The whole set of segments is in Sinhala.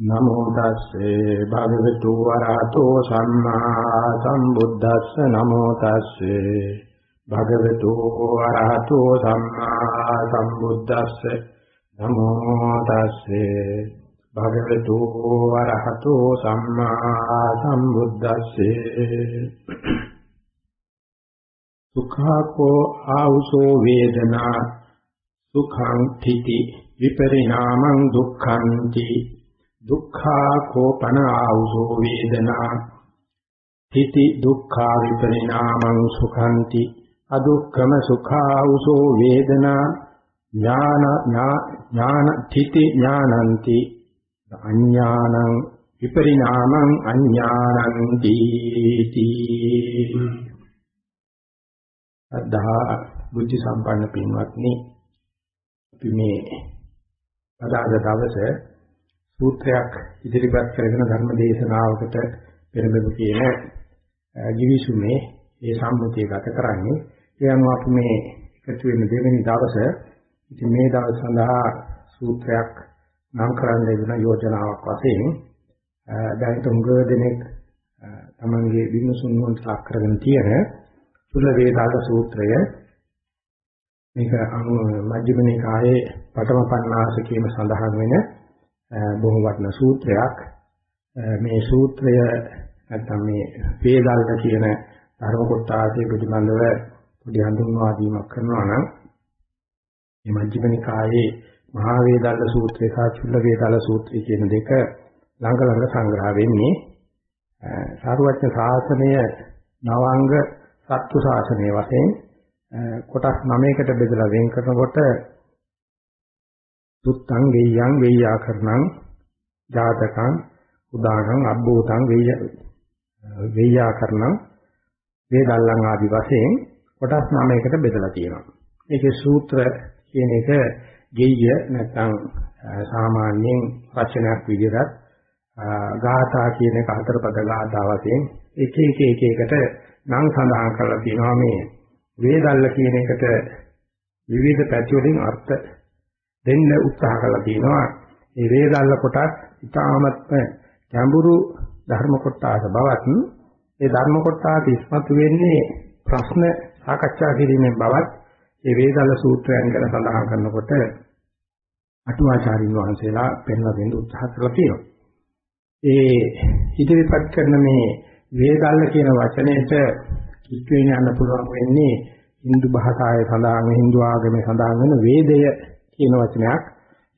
නමෝ තස්සේ භගවතු වරහතෝ සම්මා සම්බුද්දස්ස. නමෝ තස්සේ භගවතු වරහතෝ සම්මා සම්බුද්දස්ස. නමෝ තස්සේ භගවතු වරහතෝ සම්මා සම්බුද්දස්සේ. සුඛාකෝ ආවුසෝ වේදනා. සුඛං තිති විපරිණාමං දුක්ඛං ති දුක්ඛා කෝපන ආවුසෝ වේදනා තිති දුක්ඛා විපරිණාමං සුඛಂತಿ අදුක්ඛම සුඛාවුසෝ වේදනා. ඥාන ඥාන තිති ඥානಂತಿ අඥානං විපරිණාමං අඥානං දීති. අදා බුද්ධ සම්පන්න පින්වත්නි අපි මේ අදාළ දවසේ සූත්‍රයක් ඉදිරිපත් කරගෙන ධර්ම දේශනාවකට පෙරඹෙමු කියන givisumේ ඒ සම්මුතිය ගත කරන්නේ. ඒ අනුව අපි මේ එකතු වෙන දෙවෙනි දවසේ ඉතින් මේ දවස් සඳහා සූත්‍රයක් නම් කරන්න ලැබුණ යෝජනාවක් වශයෙන් දැන් තුංග දෙනෙක් තමන්ගේ විමසුම් වලට ලක් කරගෙන තියෙන සුල වේදාල සූත්‍රය මේක අනු මජ්ක්‍ධිම නිකායේ පඨම පඤ්ඤාසකේම සඳහන් වෙන බොහෝ වටිනා සූත්‍රයක්. මේ සූත්‍රය නැත්නම් මේ වේදාලක කියන ධර්ම කොටාසේ පිළිබඳව පොඩි හඳුන්වා දීමක් කරනවා නම් මේ මජ්ක්‍ධිම නිකායේ මහා වේදාල සූත්‍රය සහ චුල්ල වේදාල සූත්‍රය කියන දෙක ළඟ ළඟ සංග්‍රහ වෙන්නේ සාරවත්න ශාසනය නවාංග සත්තු ශාසනය වශයෙන් කොටස් 9කට බෙදලා වෙන් කරනකොට සුත්තං වෙය්‍යං වෙය්‍යාකරණං ජාතකං උදානං අබ්බෝතං වෙය්‍ය වෙය්‍යාකරණං වේදල්ලං ආදි වශයෙන් කොටස් 9කට බෙදලා තියෙනවා. මේකේ සූත්‍ර කියන එක ගෙය්‍ය නැත්නම් සාමාන්‍යයෙන් වචනයක් විදිහට ගාථා කියන එක හතර පද ගාථා වශයෙන් එක එක එක එකට නම් සඳහන් කරලා තියෙනවා මේ වේදල්ල කියන එකට විවිධ පැති වලින් අර්ථ දෙන්න උත්සාහ කරලා තියෙනවා. මේ වේදල්ල කොටස් ඉතාමත්ම ගැඹුරු ධර්ම කොටස බවත් ඒ ධර්ම කොටස ඉස්මතු වෙන්නේ ප්‍රශ්න සාකච්ඡා කිරීමෙන් බවත් මේ වේදල්ල සූත්‍රයන් ගැන සඳහන් කරනකොට අටුවාචාරින් වහන්සේලා පෙන්වා දෙන්න උත්සාහ කරලා තියෙනවා. ඒ ඉදිරිපත් කරන මේ වේදල්ල කියන වචනයට කිච්වෙන යන්න පුළුවන් වෙන්නේ Hindu භාෂාවේ සඳහන් Hindu ආගමේ සඳහන් වෙන වේදය කියන වචනයක්.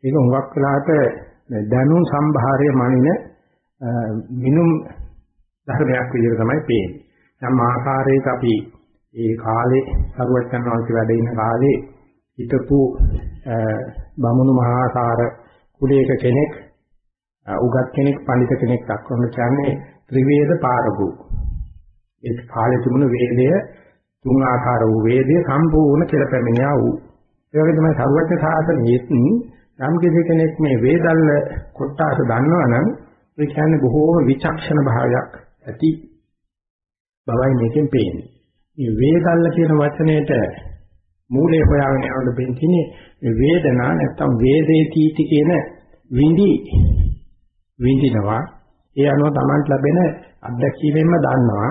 ඒක හුඟක් වෙලාට දැනුම් සම්භාරය මනින මිනුම් ධර්මයක් විදිහට තමයි පේන්නේ. යම් ආකාරයක අපි ඒ කාලේ සරුවචන් වහන්සේ වැඩ ඉන කාලේ හිටපු බමුණු මහාසාර කුලයක කෙනෙක් උගත් කෙනෙක් පඬිත කෙනෙක් දක්වන්න කියන්නේ ත්‍රිවේද පාරගු. ඒ කාලේ තිබුණු වේදය තුන් ආකාර වූ වේදය සම්පූර්ණ කියලා පැමිණියා වූ ඒ වගේ තමයි සරුවච්ච සාසනයේත් යම් කෙනෙක් මේ වේදල්ල කොටස දන්නවනම් ඒ කියන්නේ බොහෝම විචක්ෂණ භාවයක් ඇති බවයි මේකෙන් පේන්නේ. මේ වේදල්ල කියන වචනයට මූලයේ හොයාගෙන යනකොට වෙන්නේ වේදනා නැත්තම් වේදේ තීති කියන විඳි විඳිනවා. ඒ අනුව Tamanට ලැබෙන අත්දැකීමෙන්ම දන්නවා.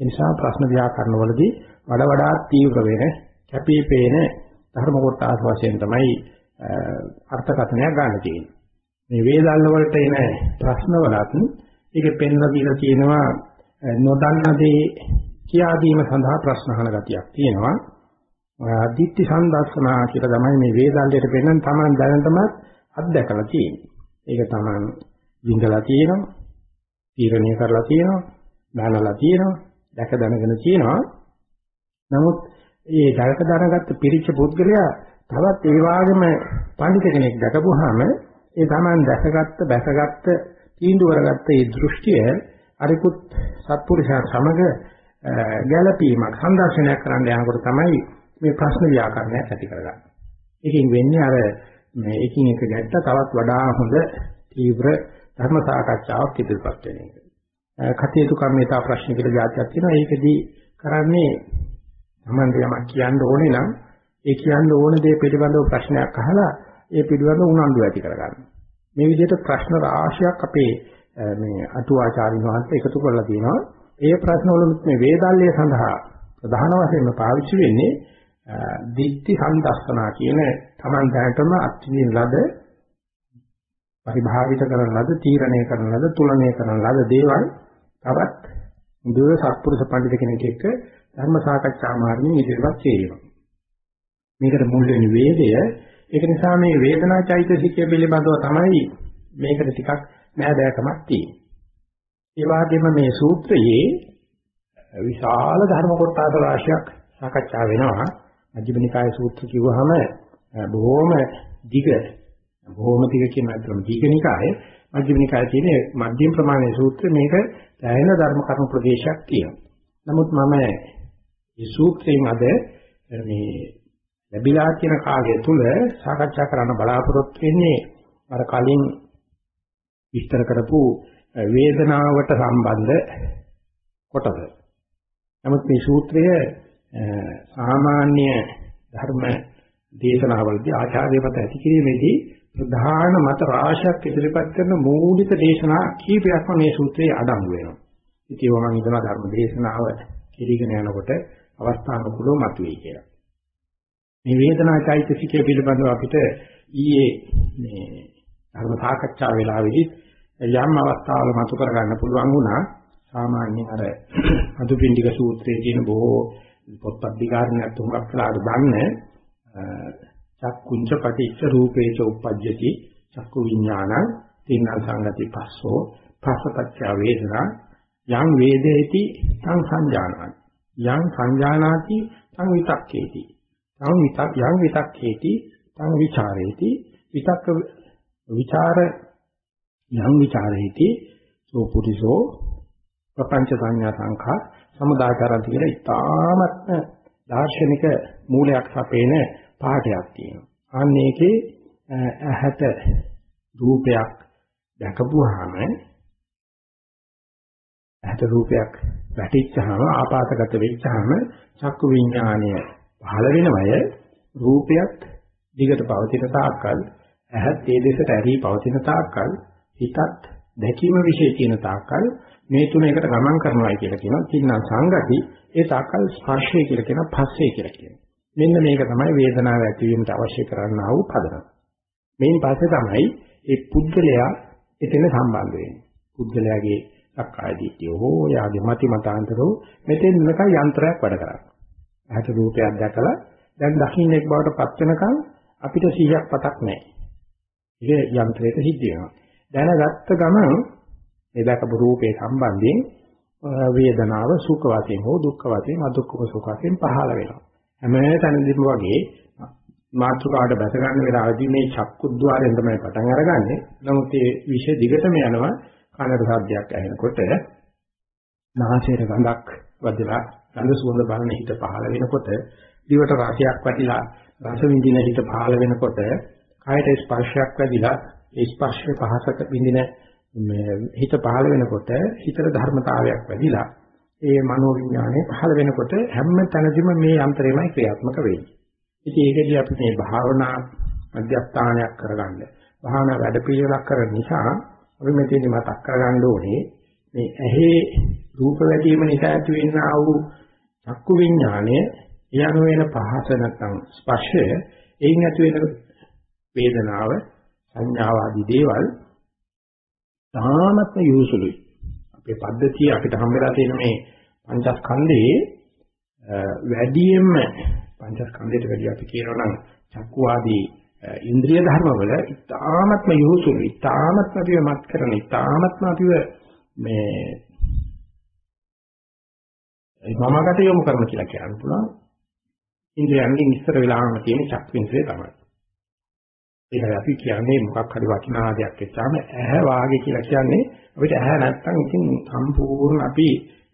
ඒ නිසා ප්‍රශ්න ව්‍යාකරණ වලදී වඩා වඩා තීව්‍ර වෙන කැපී පේන ධර්ම කොටස් වශයෙන් තමයි අර්ථකථනයක් ගන්න තියෙන්නේ. මේ වේදල්ල වලට එන ප්‍රශ්න වලත් ඒකේ පෙන්ලා දීලා තියෙනවා නොදන්න දේ කියා දීම සඳහා ප්‍රශ්න අහන ගතියක් තියෙනවා. දිට්ඨි සම්දර්ශනා කියලා තමයි මේ වේදල්ලයට පෙන්වන තමන් දැනටම අත්දැකලා තියෙන්නේ. ඒක තමන් විඳලා තියෙනවා, තීරණය කරලා තියෙනවා, දැනලා තියෙනවා, දැක දැනගෙන තියෙනවා. නමුත් ඒ දැක දරගත්ත පිරිච්ච පුද්ගලයා තවත් ඒ වගේම පඬිත කෙනෙක් දැකපුවාම ඒ Taman දැකගත්ත බැසගත්ත තීන්දුව කරගත්ත ඒ දෘෂ්ටිය අරිකුත් සත්පුරුෂයා සමග ගැළපීමක් සංදර්ශනයක් කරන්න යනකොට තමයි මේ ප්‍රශ්න ව්‍යාකරණයක් ඇති කරගන්නේ. ඒකෙන් වෙන්නේ අර මේ එකින් එක ගැට්ට තවත් වඩා හොඳ තීව්‍ර ධර්ම සාකච්ඡාවක් ඉදිරිපත් වෙන එක. කටයුතු කර්මේතා ප්‍රශ්න කියලා જાතියක් තියෙනවා. ඒකදී කරන්නේ Taman යමක් කියන්න ඕනේ නම් ඒ කියන්න ඕන දේ පිළිබඳව ප්‍රශ්නයක් අහලා ඒ පිළිබඳව උනන්දු ඇති කරගන්න. මේ විදිහට ප්‍රශ්න රාශියක් අපේ මේ අටුවාචාරින් වහන්සේ එකතු කරලා තියෙනවා. ඒ ප්‍රශ්න වලුත් මේ වේදල්ය සඳහා ප්‍රධාන වශයෙන්ම පාවිච්චි වෙන්නේ දිට්ඨි සම්දස්සනා කියන Taman දැනටම අත්විඳින ලද පරිභාවිත කරන ලද තීරණය කරන ලද තුලනය කරන ලද දේවල් තවත් මුදුව සත්පුරුෂ පඬිත කෙනෙක් එක්ක ධර්ම සාකච්ඡා මාර්ගයෙන් ඉදිරියට කියනවා. මේකට මුල් වෙන වේදය ඒක නිසා මේ වේදනා චෛතසිකය පිළිබඳව තමයි මේකට ටිකක් නෑදෑකමක් තියෙන්නේ. ඒ වගේම මේ සූත්‍රයේ විශාල ධර්ම කොටස රාශියක් සාකච්ඡා වෙනවා. මජ්ක්‍ධිම නිකායේ සූත්‍ර කිව්වහම බොහොම දිග බොහොම දිග කියන අතරම දීඝ නිකායේ මජ්ක්‍ධිම නිකායේ තියෙන මධ්‍යම ප්‍රමාණයේ සූත්‍ර මේක දැයෙන ධර්ම කර්ම ප්‍රදේශයක් තියෙනවා. නමුත් මම මේ සූත්‍රයෙන් අද මේ ලැබිලා තියෙන කාලය තුල සාකච්ඡා කරන්න බලාපොරොත්තු වෙන්නේ අර කලින් විස්තර කරපු වේදනාවට සම්බන්ධ කොටස. නමුත් මේ සූත්‍රය සාමාන්‍ය ධර්ම දේශනාවලදී ආචාර්ය මත ඇති කිරීමේදී ප්‍රධාන මත රාශියක් ඉදිරිපත් කරන මූලික දේශනා කීපයක්ම මේ සූත්‍රයේ අඩංගු වෙනවා. ඉතින් ඒවා මම හිතනවා ධර්ම දේශනාව කිරීගෙන යනකොට අවස්ථානුකූලව මතුවේ කියලා. මේ වේදනා චෛතසිකය පිළිබඳව අපිට ඊයේ මේ ධර්ම සාකච්ඡා වෙලාවේදී යම් අවස්ථාවල මතු කර ගන්න පුළුවන් වුණා. සාමාන්‍යයෙන් අර අදුපිණ්ඩික සූත්‍රයේ තියෙන බොහෝ පොත්පත් විකාරණයක් තුනක් කළාට දන්නේ චක්කුංච පටිච්ච රූපේච උප්පජ්ජති චක්කු විඥානං තින්න සංගති පස්සෝ පස්සපච්ච වේදනා යං වේදේති තං සංජානාති යං සංජානාති තං විතක්කේති. තං විතක් යං විතක්කේති තං විචාරේති. විතක්ක විචාර යං විචාරේති. සෝ පුරිසෝ ප්‍රපංච සංඥා සංඛා සමුදාචරන්ති කියලා ඉතාමත්ම දාර්ශනික මූලයක් සපේන පාඩයක් තියෙනවා. අන්න ඒකේ ඇහැට රූපයක් දැකපුවාම ඇහැට රූපයක් වැටිච්චාම ආපාතගත වෙච්චාම චක්කු විඥානය පහළ වෙනවය රූපයක් දිගට පවතින තාක්කල් ඇහත් ඒ දෙසට ඇරී පවතින තාක්කල් හිතත් දැකීම વિશે තියෙන තාක්කල් මේ තුන එකට ගමන් කරනවා කියලා කියනවා. තින්න සංගති ඒ තාක්කල් ස්පර්ශය කියලා කියනවා පස්සේ කියලා කියනවා. මෙන්න මේක තමයි වේදනාව ඇතිවීමට අවශ්‍ය කරන්නා වූ පදනම. මේන් පස්සේ තමයි ඒ පුද්ගලයා එතන සම්බන්ධ වෙන්නේ. පුද්ගලයාගේ සක්කාය දිට්ඨිය හෝ යාගේ මති මතාන්තරෝ මෙතෙන් නිකන් යන්ත්‍රයක් වැඩ කරන්නේ. ඇහැට රූපයක් දැකලා දැන් දකින්නෙක් බවට පත් වෙනකන් අපිට 100ක් පතක් නැහැ. ඒක යන්ත්‍රයක සිද්ධ වෙනවා. දැනගත්ත ගමන් මේ දැකපු රූපේ සම්බන්ධයෙන් වේදනාව සුඛ වශයෙන් හෝ දුක්ඛ වශයෙන් අදුක්ඛම සුඛ වශයෙන් පහළ වෙනවා. හැම තැනදීම වගේ මාත්‍රකාවට බැස ගන්න වෙලාවදී මේ චක්කුද්්වාරයෙන් තමයි පටන් අරගන්නේ. නමුත් මේ විෂය දිගටම යනවා කනට සාධ්‍යයක් ඇහෙනකොට නාසයට ගඳක් වදලා ගඳ සුවඳ බලන හිත පහළ වෙනකොට දිවට රසයක් වැටිලා රස විඳින හිත පහළ වෙනකොට කයට ස්පර්ශයක් වැදිලා ඒ ස්පර්ශයේ පහසක විඳින හිත පහළ වෙනකොට හිතට ධර්මතාවයක් වැඩිලා ඒ මනෝ විඥානය පහළ වෙනකොට හැම තැනදීම මේ යන්ත්‍රයමයි ක්‍රියාත්මක වෙන්නේ. ඉතින් ඒකදී අපි මේ භාවනා මධ්‍යස්ථානයක් කරගන්න. භාවනා වැඩපිළිවෙලක් කරන නිසා අපි මෙතනදි මතක් කරගන්න ඕනේ මේ ඇහි රූප වැඩිම නිසා ඇති වෙනා වූ චක්කු විඥානය යන වෙන පහස නැත්නම් ස්පර්ශය එයින් ඇති වෙන වේදනාව සංඥාව ආදී දේවල් තාමත්ම යොසුලුයි. අපේ පද්ධතිය අපිට හම්බෙලා තියෙන මේ පංචස්කන්ධයේ වැඩියෙන්ම පංචස්කන්ධයට වැඩි අපි කියනවා නම් චක්කු ආදී ඉන්ද්‍රිය ධර්මවල ඉතාමත්ම යොහුසුළු ඉතාමත්ම අපිව මත් කරන ඉතාමත්ම අපිව මේ මමකට යොමු කරන කියලා කියන්න පුළුවන්. ඉන්ද්‍රියන්ගෙන් ඉස්සර වෙලාම තියෙන චක්වින්සේ තමයි. ඒක අපි කියන්නේ මොකක් හරි වටිනා දෙයක් වෙච්චාම ඇහැ වාගේ කියලා කියන්නේ අපිට ඇහැ නැත්තම් ඉතින් සම්පූර්ණ අපි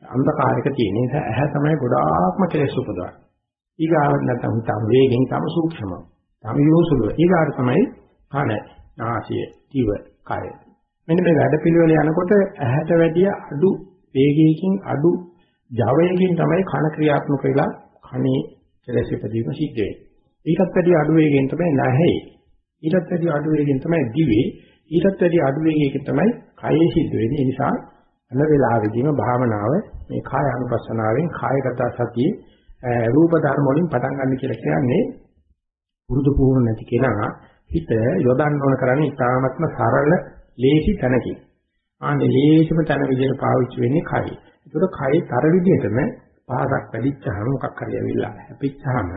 අන්ධකාරයක තියෙන නිසා ඇහැ තමයි ගොඩාක්ම කෙලෙස් උපදවන්නේ. ඊගාවට නැත්තම් තම වේගෙන් තම සූක්ෂමයි. තම යොසුල. ඊගාට තමයි කන, නාසය, දිව, කය. මෙන්න මේ වැඩ පිළිවෙල යනකොට ඇහැට වැඩිය අඩු වේගයකින් අඩු ජවයකින් තමයි කන ක්‍රියාත්මක වෙලා කනේ කෙලෙස් ඉදීම සිද්ධ වෙන්නේ. ඊටත් වැඩිය අඩු වේගයෙන් තමයි නැහැ ඊටත් වැඩි අඩු වේගෙන් තමයි දිවේ ඊටත් වැඩි අඩු වේගයකින් තමයි කයේ සිද්ධ වෙන්නේ. ඒ නිසා හැම වෙලාවෙදීම භාවනාව මේ කාය අනුපස්සනාවෙන් කායගත සතියේ රූප ධර්ම වලින් පටන් ගන්න කියලා කියන්නේ පුරුදු පුහුණු නැති කෙනා හිත යොදන්න ඕන කරන්නේ ඉතාමත්ම සරල ලේසි තැනකින්. ආනේ ලේසිම තැන විදිහට පාවිච්චි වෙන්නේ කයි. ඒකට කයි තර විදිහටම පහසක් වැඩිච්චහම මොකක් හරි ඇවිල්ලා හැපිච්චහම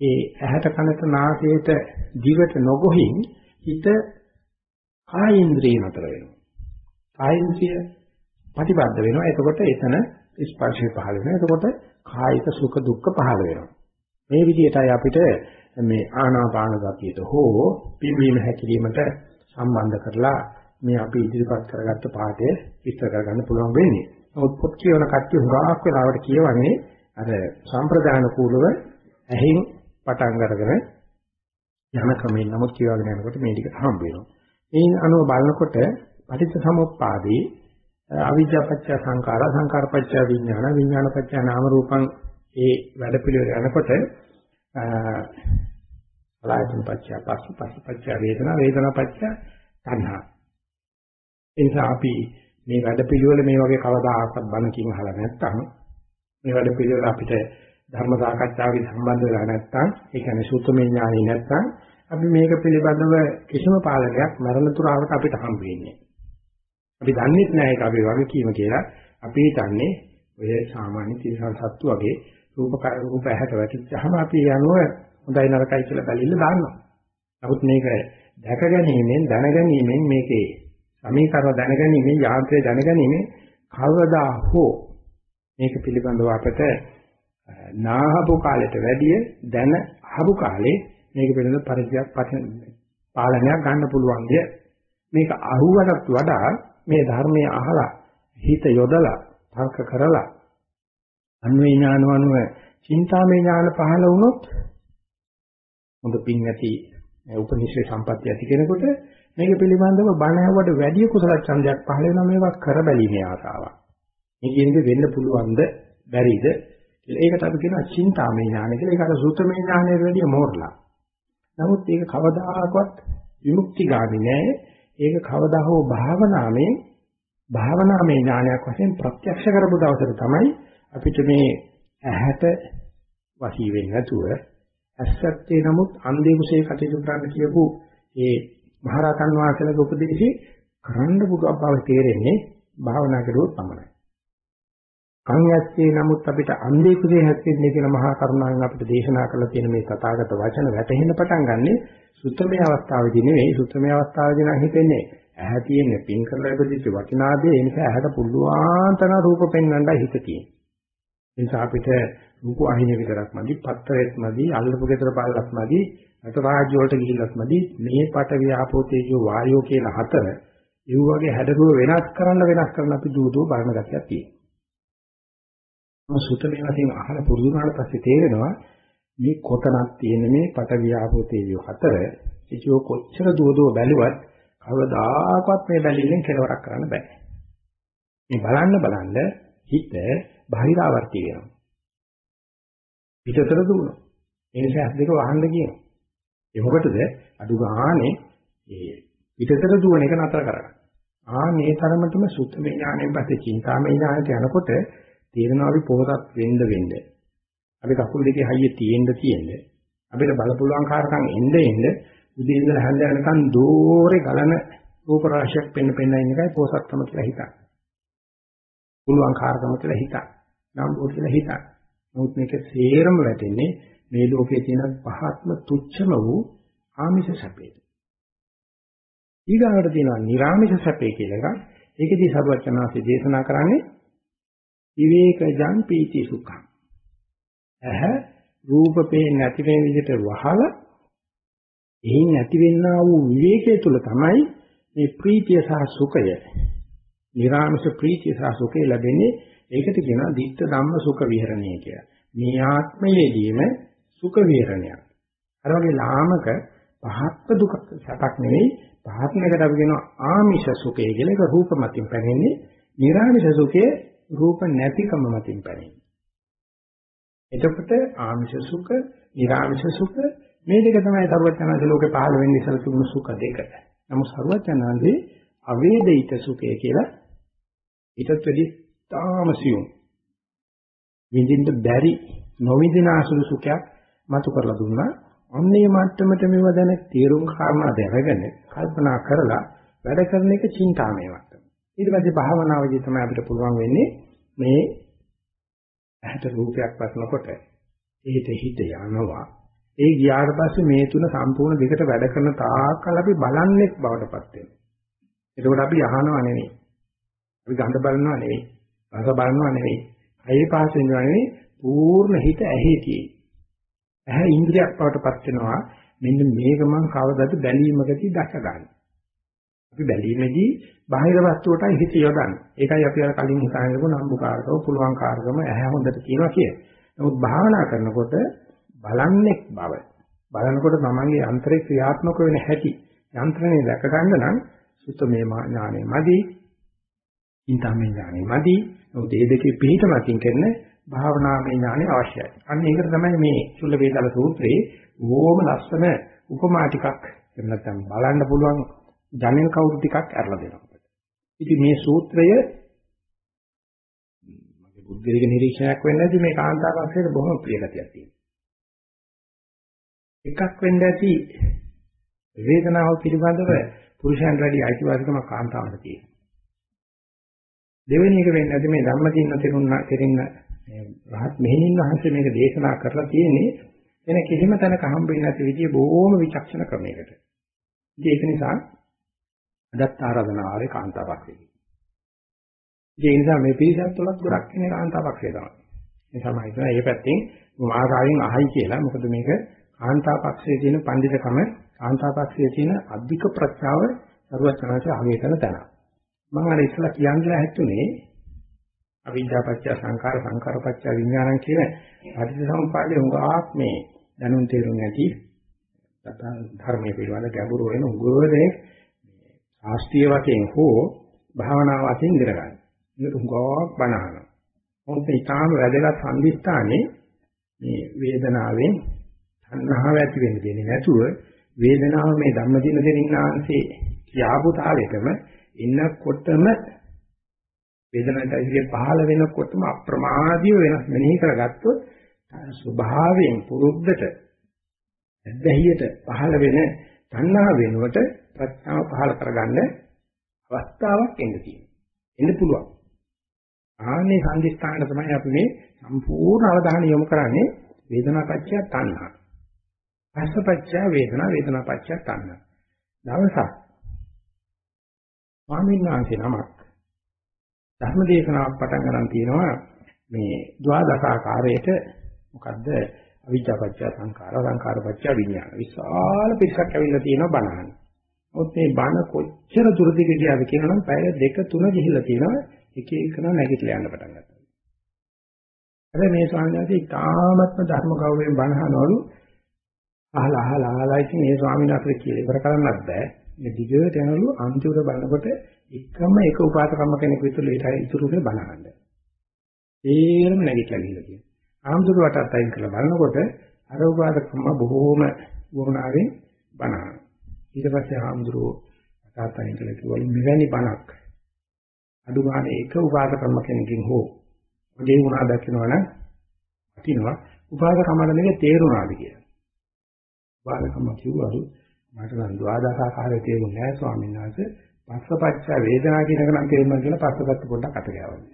ඒ ඇහැට කනට නාසයට දිවට නොගොහින් හිත කායේන්ද්‍රිය නතර වෙනවා. කායේන්ද්‍රිය ප්‍රතිබද්ධ වෙනවා. එතකොට එතන ස්පර්ශය පහළ වෙනවා. එතකොට කායික සුඛ දුක්ඛ පහළ වෙනවා. මේ විදිහටයි අපිට මේ ආනාපාන ගතියට හෝ පිම්බීම හැකිලීමට සම්බන්ධ කරලා මේ අපි ඉදිරිපත් කරගත්ත පාඩය විස්තර කරගන්න පුළුවන් වෙන්නේ. නමුත් පොත් කියවන කට්ටිය හුඟක් වෙලාවට කියවන්නේ අර සම්ප්‍රදාන කූලව ඇහින් පටන් අරගෙන යන ක්‍රමයෙන් නමුත් කියවගෙන යනකොට මේ ටික හම්බ වෙනවා. මේ අනුව බලනකොට පටිච්ච සමුප්පාදේ අවිද්‍යාපච්චය සංඛාර සංඛාරපච්චය විඥාන විඥානපච්චය නාම රූපං ඒ වැඩ පිළිවෙල යනකොට ආයතන පච්චය පස්ස පස්ස පච්චය වේදනා වේදනා පච්චය තණ්හා. ඒ නිසා අපි මේ වැඩ පිළිවෙල මේ වගේ කවදාකවත් බණ කියම අහලා නැත්නම් මේ වැඩ පිළිවෙල අපිට ධර්ම සාකච්ඡාවකින් සම්බන්ධ වෙලා නැත්නම් ඒ කියන්නේ සූත්‍රමය ඥානෙ නැත්නම් අපි මේක පිළිබඳව කිසිම පාලනයක් මරණ තුරාවට අපිට හම් වෙන්නේ අපි දන්නේ නැහැ ඒක අපි වගේ කීම කියලා. අපි හිතන්නේ ඔය සාමාන්‍ය තිරසන් සත්තු වගේ රූප රූප ඇහැට වැටිච්චාම අපි යනුව හොඳයි නරකයි කියලා බැලිල්ල දාන්නවා. නමුත් මේක දැක ගැනීමෙන් දැන ගැනීමෙන් මේකේ සමීකරණ දැන ගැනීමෙන් යාන්ත්‍රය දැන ගැනීමෙන් කවදා හෝ මේක පිළිබඳව අපට නාහපු කාලයට වැඩිය දැන අහපු කාලේ මේක පිළිබඳ පරිචයක් පාලනයක් ගන්න පුළුවන් කිය මේක අහුවටත් වඩා මේ ධර්මයේ අහලා හිත යොදලා තර්ක කරලා අන්වේ ඥානවනුව චින්තාමය ඥාන පහළ වුණොත් හොඳ පිං ඇති උපනිෂේ සම්පත්‍ය ඇති කෙනෙකුට මේක පිළිබඳව බණ ඇහුවට වැඩි කුසල ඡන්දයක් පහළ වෙනවා මේවා කරබැලීමේ ආසාවක්. මේ කියන්නේ වෙන්න පුළුවන්ද බැරිද කියලා. ඒකට අපි කියනවා චින්තාමය ඥාන කියලා. ඒක අර සූත්‍රමය ඥානයට වැඩිය මෝරලා. නමුත් ඒක කවදාකවත් විමුක්තිගාමි නෑ. ඒක කවදා හෝ භාවනාවෙන් භාවනාමය ඥානයක් වශයෙන් ප්‍රත්‍යක්ෂ කරපු දවසට තමයි අපිට මේ ඇහැට වශී වෙන්නේ නැතුව ඇස්සත්තේ නමුත් අන්ධේ කුසේ කටයුතු කරන්න කියපු ඒ මහරහතන් වහන්සේලාගේ උපදේශي කරන්න පුළුවන් බව තේරෙන්නේ භාවනා කරුවොත් පමණයි. කන් ඇත්තේ නමුත් අපිට අන්ධේ කුසේ හැස්සෙන්නේ කියන මහා කරුණාවෙන් අපිට දේශනා කරලා තියෙන මේ තථාගත වචන වැටහෙන්න පටන් ගන්නෙ සුත්තමේ අවස්ථාවේදී නෙවෙයි සුත්තමේ අවස්ථාවේදී නම් හිතෙන්නේ ඇහැ තියෙන්නේ පින් කරලා ඉපදිච්ච වටිනාදේ ඒ නිසා ඇහැට පුළුවන් තරම් රූප පෙන්වන්නයි හිත තියෙන්නේ. ඒ නිසා අපිට රූප අහින විතරක් මදි, පත්තරෙත් මදි, අල්ලපු ගෙදර බලලත් මදි, අත රාජ්‍ය වලට ගිහිල්ලත් මදි. මේ පට වියාපෝ තේජෝ වායෝ කියන හතර ඒ වගේ හැඩරුව වෙනස් කරන්න වෙනස් කරන්න අපි දූදෝ බලන ගතියක් තියෙනවා. සුතමේ වශයෙන් අහලා පුරුදු වුණාට පස්සේ තේරෙනවා මේ කොතනක් තියෙන මේ පට වියාපෝ තේජෝ හතර ඒකෝ කොච්චර දුවදෝ බැලුවත් කවදාකවත් මේ බැලිල්ලෙන් කෙලවරක් කරන්න බෑ. මේ බලන්න බලන්න හිත බාහිරාවර්ති වෙනවා. පිටතට දුවනවා. ඒ නිසා ඇස් දෙක වහන්න කියනවා. ඒ මොකටද? අඩු ගානේ ඒ පිටතට දුවන එක නතර කරගන්න. ආ මේ තරමටම සුත්ත විඥාණයෙන් පස්සේ චින්තාමය ඥානයට යනකොට තේරෙනවා අපි පොහොසත් වෙන්න වෙන්න. අපි කකුල් දෙකේ හයිය තියෙන්න තියෙන්න. අපිට බල පුළුවන් කාරකම් එන්න එන්න උදේ ඉඳලා හැන්ද යනකම් දෝරේ ගලන රූප රාශියක් පෙන්න පෙන්න ඉන්න එකයි පොහොසත්කම කියලා හිතන්නේ. පුළුවන් කාරකම කියලා හිතන්නේ. නම් ඕක කියලා හිතන්න. නමුත් මේක සේරම වැටෙන්නේ මේ ලෝකයේ තියෙන පහත්ම තුච්ඡම වූ ආමිෂ සැපේට. ඊගාවට තියෙනවා නිර්ආමිෂ සැපේ කියලා එකක්. ඒකෙදී සරුවචනාංශය දේශනා කරන්නේ විවේකජං පීති සුඛං. ඇහ රූප පේන්නේ නැති වෙන විදිහට වහලා එයින් ඇතිවෙනා වූ විවේකයේ තුල තමයි මේ ප්‍රීතිය සහ සුඛය. නිර්ආමිෂ ප්‍රීතිය සහ සුඛය ලැබෙන්නේ ඒකට කියනවා ditta ධම්ම සුඛ විහරණය කියලා. මේ ආත්මයේදීම සුඛ විහරණයක්. අර වගේ ලාමක පහත්ව දුක සැපක් නෙවෙයි පහත්නකට අපි කියනවා ආමිෂ සුඛය කියලා. ඒක රූප මතින් පැනෙන්නේ. නිර්ආමිෂ සුඛයේ රූප නැතිකම මතින් පැනෙන්නේ. එතකොට ආමිෂ සුඛ, නිර්ආමිෂ සුඛ මේ දෙක තමයි සර්වඥාන්සේ ලෝකේ පහළ වෙන්නේ ඉස්සර තිබුණු සුඛ දෙක. නමුත් සරුවචනාංශේ අවේදිත සුඛය කියලා ඊටත් වැඩි තාමසියුම් විඳින්න බැරි නොවිඳින ආසුළු සුඛයක් මතු කරලා දුන්නා. අන්නේ මට්ටමට මේව දැන තීරුම් කාරණා දැනගෙන කල්පනා කරලා වැඩ කරන එක චින්තාමය මට්ටම. ඊට පස්සේ භාවනාවේදී තමයි අපිට පුළුවන් වෙන්නේ මේ ඇහැට රූපයක් වස්නකොට ඒිට හිත යනවා. ඒ ගියාට පස්සේ මේ තුන සම්පූර්ණ දෙකට වැඩ කරන තාක්කල් අපි බලන්නේ බවටපත් වෙනවා. එතකොට අපි අහනවා නෙවෙයි. අපි ගඳ බලනවා නෙවෙයි. රස බලනවා නෙවෙයි. අයේ පාස් වෙනවා නෙවෙයි. පූර්ණ හිත ඇහි තියෙන්නේ. ඇහැ ඉන්ද්‍රියක් බවටපත් වෙනවා. මෙන්න මේක මම කවදාද බැලීමකදී දැක ගන්න. අපි බැලීමේදී බාහිර වස්තුවටයි හිත යොදන්නේ. ඒකයි අපි අර කලින් හිතාගෙන ඉන්න නම්බුකාරකව පුළුවන් කාර්කම ඇහැ හොඳට කියනවා කියේ. නමුත් භාවනා කරනකොට බලන්නේ බව. බලනකොට තමන්ගේ අන්තරේ ක්‍රියාත්මක වෙන හැටි යන්ත්‍රණය දැක ගන්න නම් සුත්තමේ ඥානෙ මදි, ඉන්තමේ ඥානෙ මදි. නමුත් මේ දෙකේ පිළිතමකින් කරන භාවනාමය ඥානෙ අවශ්‍යයි. අන්න ඒකට තමයි මේ චුල්ල වේදල සූත්‍රයේ ඕම ලස්සන උපමා ටිකක් එහෙම නැත්නම් බලන්න පුළුවන් ජනෙල් කවුරු ටිකක් අරලා දෙනවා. ඉතින් මේ සූත්‍රය මගේ බුද්ධිලික නිරීක්ෂණයක් වෙන්න ඇති මේ කාන්තාපක්ෂයට බොහොම ප්‍රිය ගතියක් තියෙනවා. එකක් වෙන්න ඇති වේදනාව පිළිබඳව පුරුෂයන් වැඩි අයිතිවාසිකම කාන්තාවට තියෙනවා. දෙවෙනි එක වෙන්න ඇති මේ ධම්මදින්න තෙරුණ තෙරින්න රහත් මෙහෙණින් වහන්සේ මේක දේශනා කරලා තියෙන්නේ වෙන කිසිම තැනක හම්බෙන්නේ නැති විදිය බොහොම විචක්ෂණ ක්‍රමයකට. ඉතින් ඒක නිසා අදත් ආරාධනාවේ කාන්තාපක්ෂේ. ඒ නිසා මේ පිරිසත් තුලත් ගොඩක් ඉන්නේ කාන්තාපක්ෂේ තමයි. මේ තමයි හිතන මේ පැත්තෙන් මාර්ගයෙන් අහයි කියලා. මොකද මේක කාන්තාපක්ෂයේ තියෙන පඬිතකම කාන්තාපක්ෂයේ තියෙන අධික ප්‍රඥාව සරුවචනාංශ අගය කරන තැන. මම අර ඉස්සලා කියන්නලා හැතුනේ අවිද්‍යාපච්ච සංඛාර සංඛාරපච්ච විඥානං කියන පටිච්චසමුප්පාදේ උගාක් මේ දැනුම් තේරුම් නැති ධර්මයේ පිළිබඳ ගැඹුරු වෙන උගෝදේ ශාස්ත්‍රීය වශයෙන් හෝ භාවනා වශයෙන් ඉගෙන ගන්න. මේක උගාක් බණහන. මොකද ඊටාම වැදගත් සම්දිස්ථානේ මේ වේදනාවෙන් තණ්හාව ඇති වෙන්න දෙන්නේ නැතුව වේදනාව මේ ධම්මදින දෙනින්නාංශේ කියාපු තාලෙටම ඉන්නකොටම වේදනාවයි පහළ වෙනකොටම අප්‍රමාදීව වෙනස් මෙනෙහි කරගත්තොත් ස්වභාවයෙන් පුරුද්දට ඇදහියට පහළ වෙන තණ්හා වෙනුවට ප්‍රඥාව පහළ කරගන්න අවස්ථාවක් එන්න තියෙනවා. එන්න පුළුවන්. ආන්නේ සංදිස්ථාන තමයි අපි මේ සම්පූර්ණ අවධානය යොමු කරන්නේ වේදනාපච්චය තණ්හා. පස්සපච්චය වේදනා වේදනාපච්චය තණ්හා. දවසක් ස්වාමීන් වහන්සේ නමක් ධර්ම දේශනාවක් පටන් ගන්න තියෙනවා මේ ද්වාදස ආකාරයට මොකද්ද අවිජ්ජාපච්චය සංඛාර සංඛාරපච්චය විඥාන විශාල පිරිසක් ඇවිල්ලා තියෙනවා බණහන්. මොකද මේ බණ කොච්චර දුරදිග ගියාද කියනනම් පැය දෙක තුන ගිහිල්ලා තියෙනවා එක එකන නැගිටලා යන්න පටන් ගත්තා. හැබැයි මේ ස්වාමීන් වහන්සේ ඉතාමත්ම ධර්ම ගෞරවයෙන් බණහනවලු අහලා අහලා අහලා ඉතින් මේ ස්වාමීන් වහන්සේ කියලා ඉවර කරන්නත් බෑ. මේ දිගට යනලු අන්තිමට බලනකොට එකම එක උපාසකම්ම කෙනෙක් විතර ඒටයි ඉතුරුනේ බණහන්න. ඒරම නැගිටලා ගිහලා තියෙනවා. ආම්දුර වටත් අයින් කරලා බලනකොට අර උපාසකම්ම බොහෝම වුණාවෙන් බණහන. ඊට පස්සේ ආම්දුරෝ වටත් අයින් කළා කිව්වලු මෙවැනි බණක් අඩු ගන්න එක උපාසකම්ම කෙනකින් හෝ ඔගේ වුණා දකින්නවනම් අතිනවා උපාසකම්මල නෙවෙයි තේරුණාද කියලා. උපාසකම්ම කිව්වලු මට නම් ද්වාදසාකාරයේ තේරුම් නැහැ ස්වාමීන් වහන්සේ. පස්සපච්ච වේදනා කියන එක නම් තේරුණා කියලා පස්සපච්ච පොඩ්ඩක් අත ගෑවලු.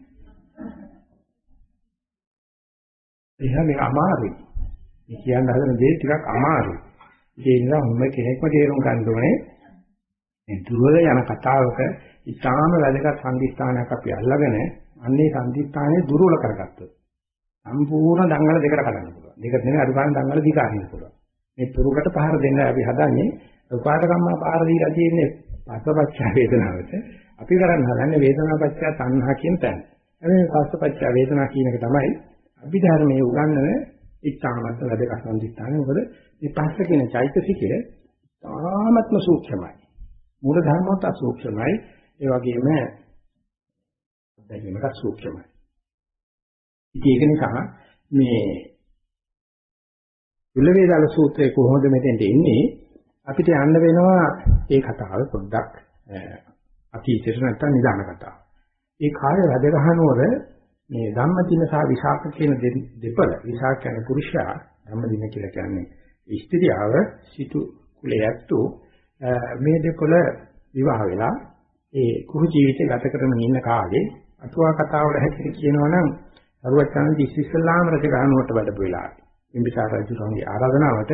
එහෙනම් මේක අමාරුයි. මේ කියන්න හදන දේ ටිකක් අමාරුයි. ඒ නිසා මොන කෙනෙක්ම තේරුම් ගන්න ඕනේ මේ දුර්වල යන කතාවක ඉතාම වැදගත් සංදිස්ථානයක් අපි අල්ලගෙන අන්නේ සංදිස්ථානේ දුර්වල කරගත්තොත් සම්පූර්ණ දංගල දෙකට කඩන්න පුළුවන්. දෙක නෙවෙයි අඩු ගන්න දංගල දිගාරින්න පුළුවන්. මේ පුරුකට පහර දෙන්න අපි හදන්නේ උපාට කම්මා පහර දීලා තියෙන්නේ පස්සපච්ච වේදනාවට. අපි කරන්න හදන්නේ වේදනාපච්ච තණ්හා කියන තැන. හැබැයි පස්සපච්ච වේදනා කියන එක තමයි අභිධර්මයේ උගන්වන ඉච්ඡාමත් වැඩක සම්දිස්ථානේ. මොකද මේ පස්ස කියන චෛතසිකය තාමත්ම සූක්ෂමයි. මූල ධර්මවත් අසූක්ෂමයි. ඒ වගේම දැකීමක සූක්ෂමයි. ඉතින් ඒක නිසා මේ උල්ලවේදාල සූත්‍රයේ කොහොමද මෙතෙන්ට එන්නේ? අපිට යන්න වෙනවා ඒ කතාව පොඩ්ඩක් අතීතයට නැත්තම් නිදාන කතාව. ඒ කාලේ රජගහනුවර මේ ධම්මදින සහ විශාඛ කියන දෙපළ විශාඛ කියන්නේ පුරුෂයා ධම්මදින කියලා කියන්නේ ස්ත්‍රියව සිටු කුලයත්තු මේ දෙපළ විවාහ වෙලා ඒ කුරු ජීවිතය ගත කරමින් ඉන්න කාලේ අටුවා කතාවල හැටියට කියනවා නම් අරුවචාන්දි ඉස්සෙල්ලාම රජගහනුවට වැඩපු වෙලාවේ බිම්බිසාර රජුගේ ආරාධනාවට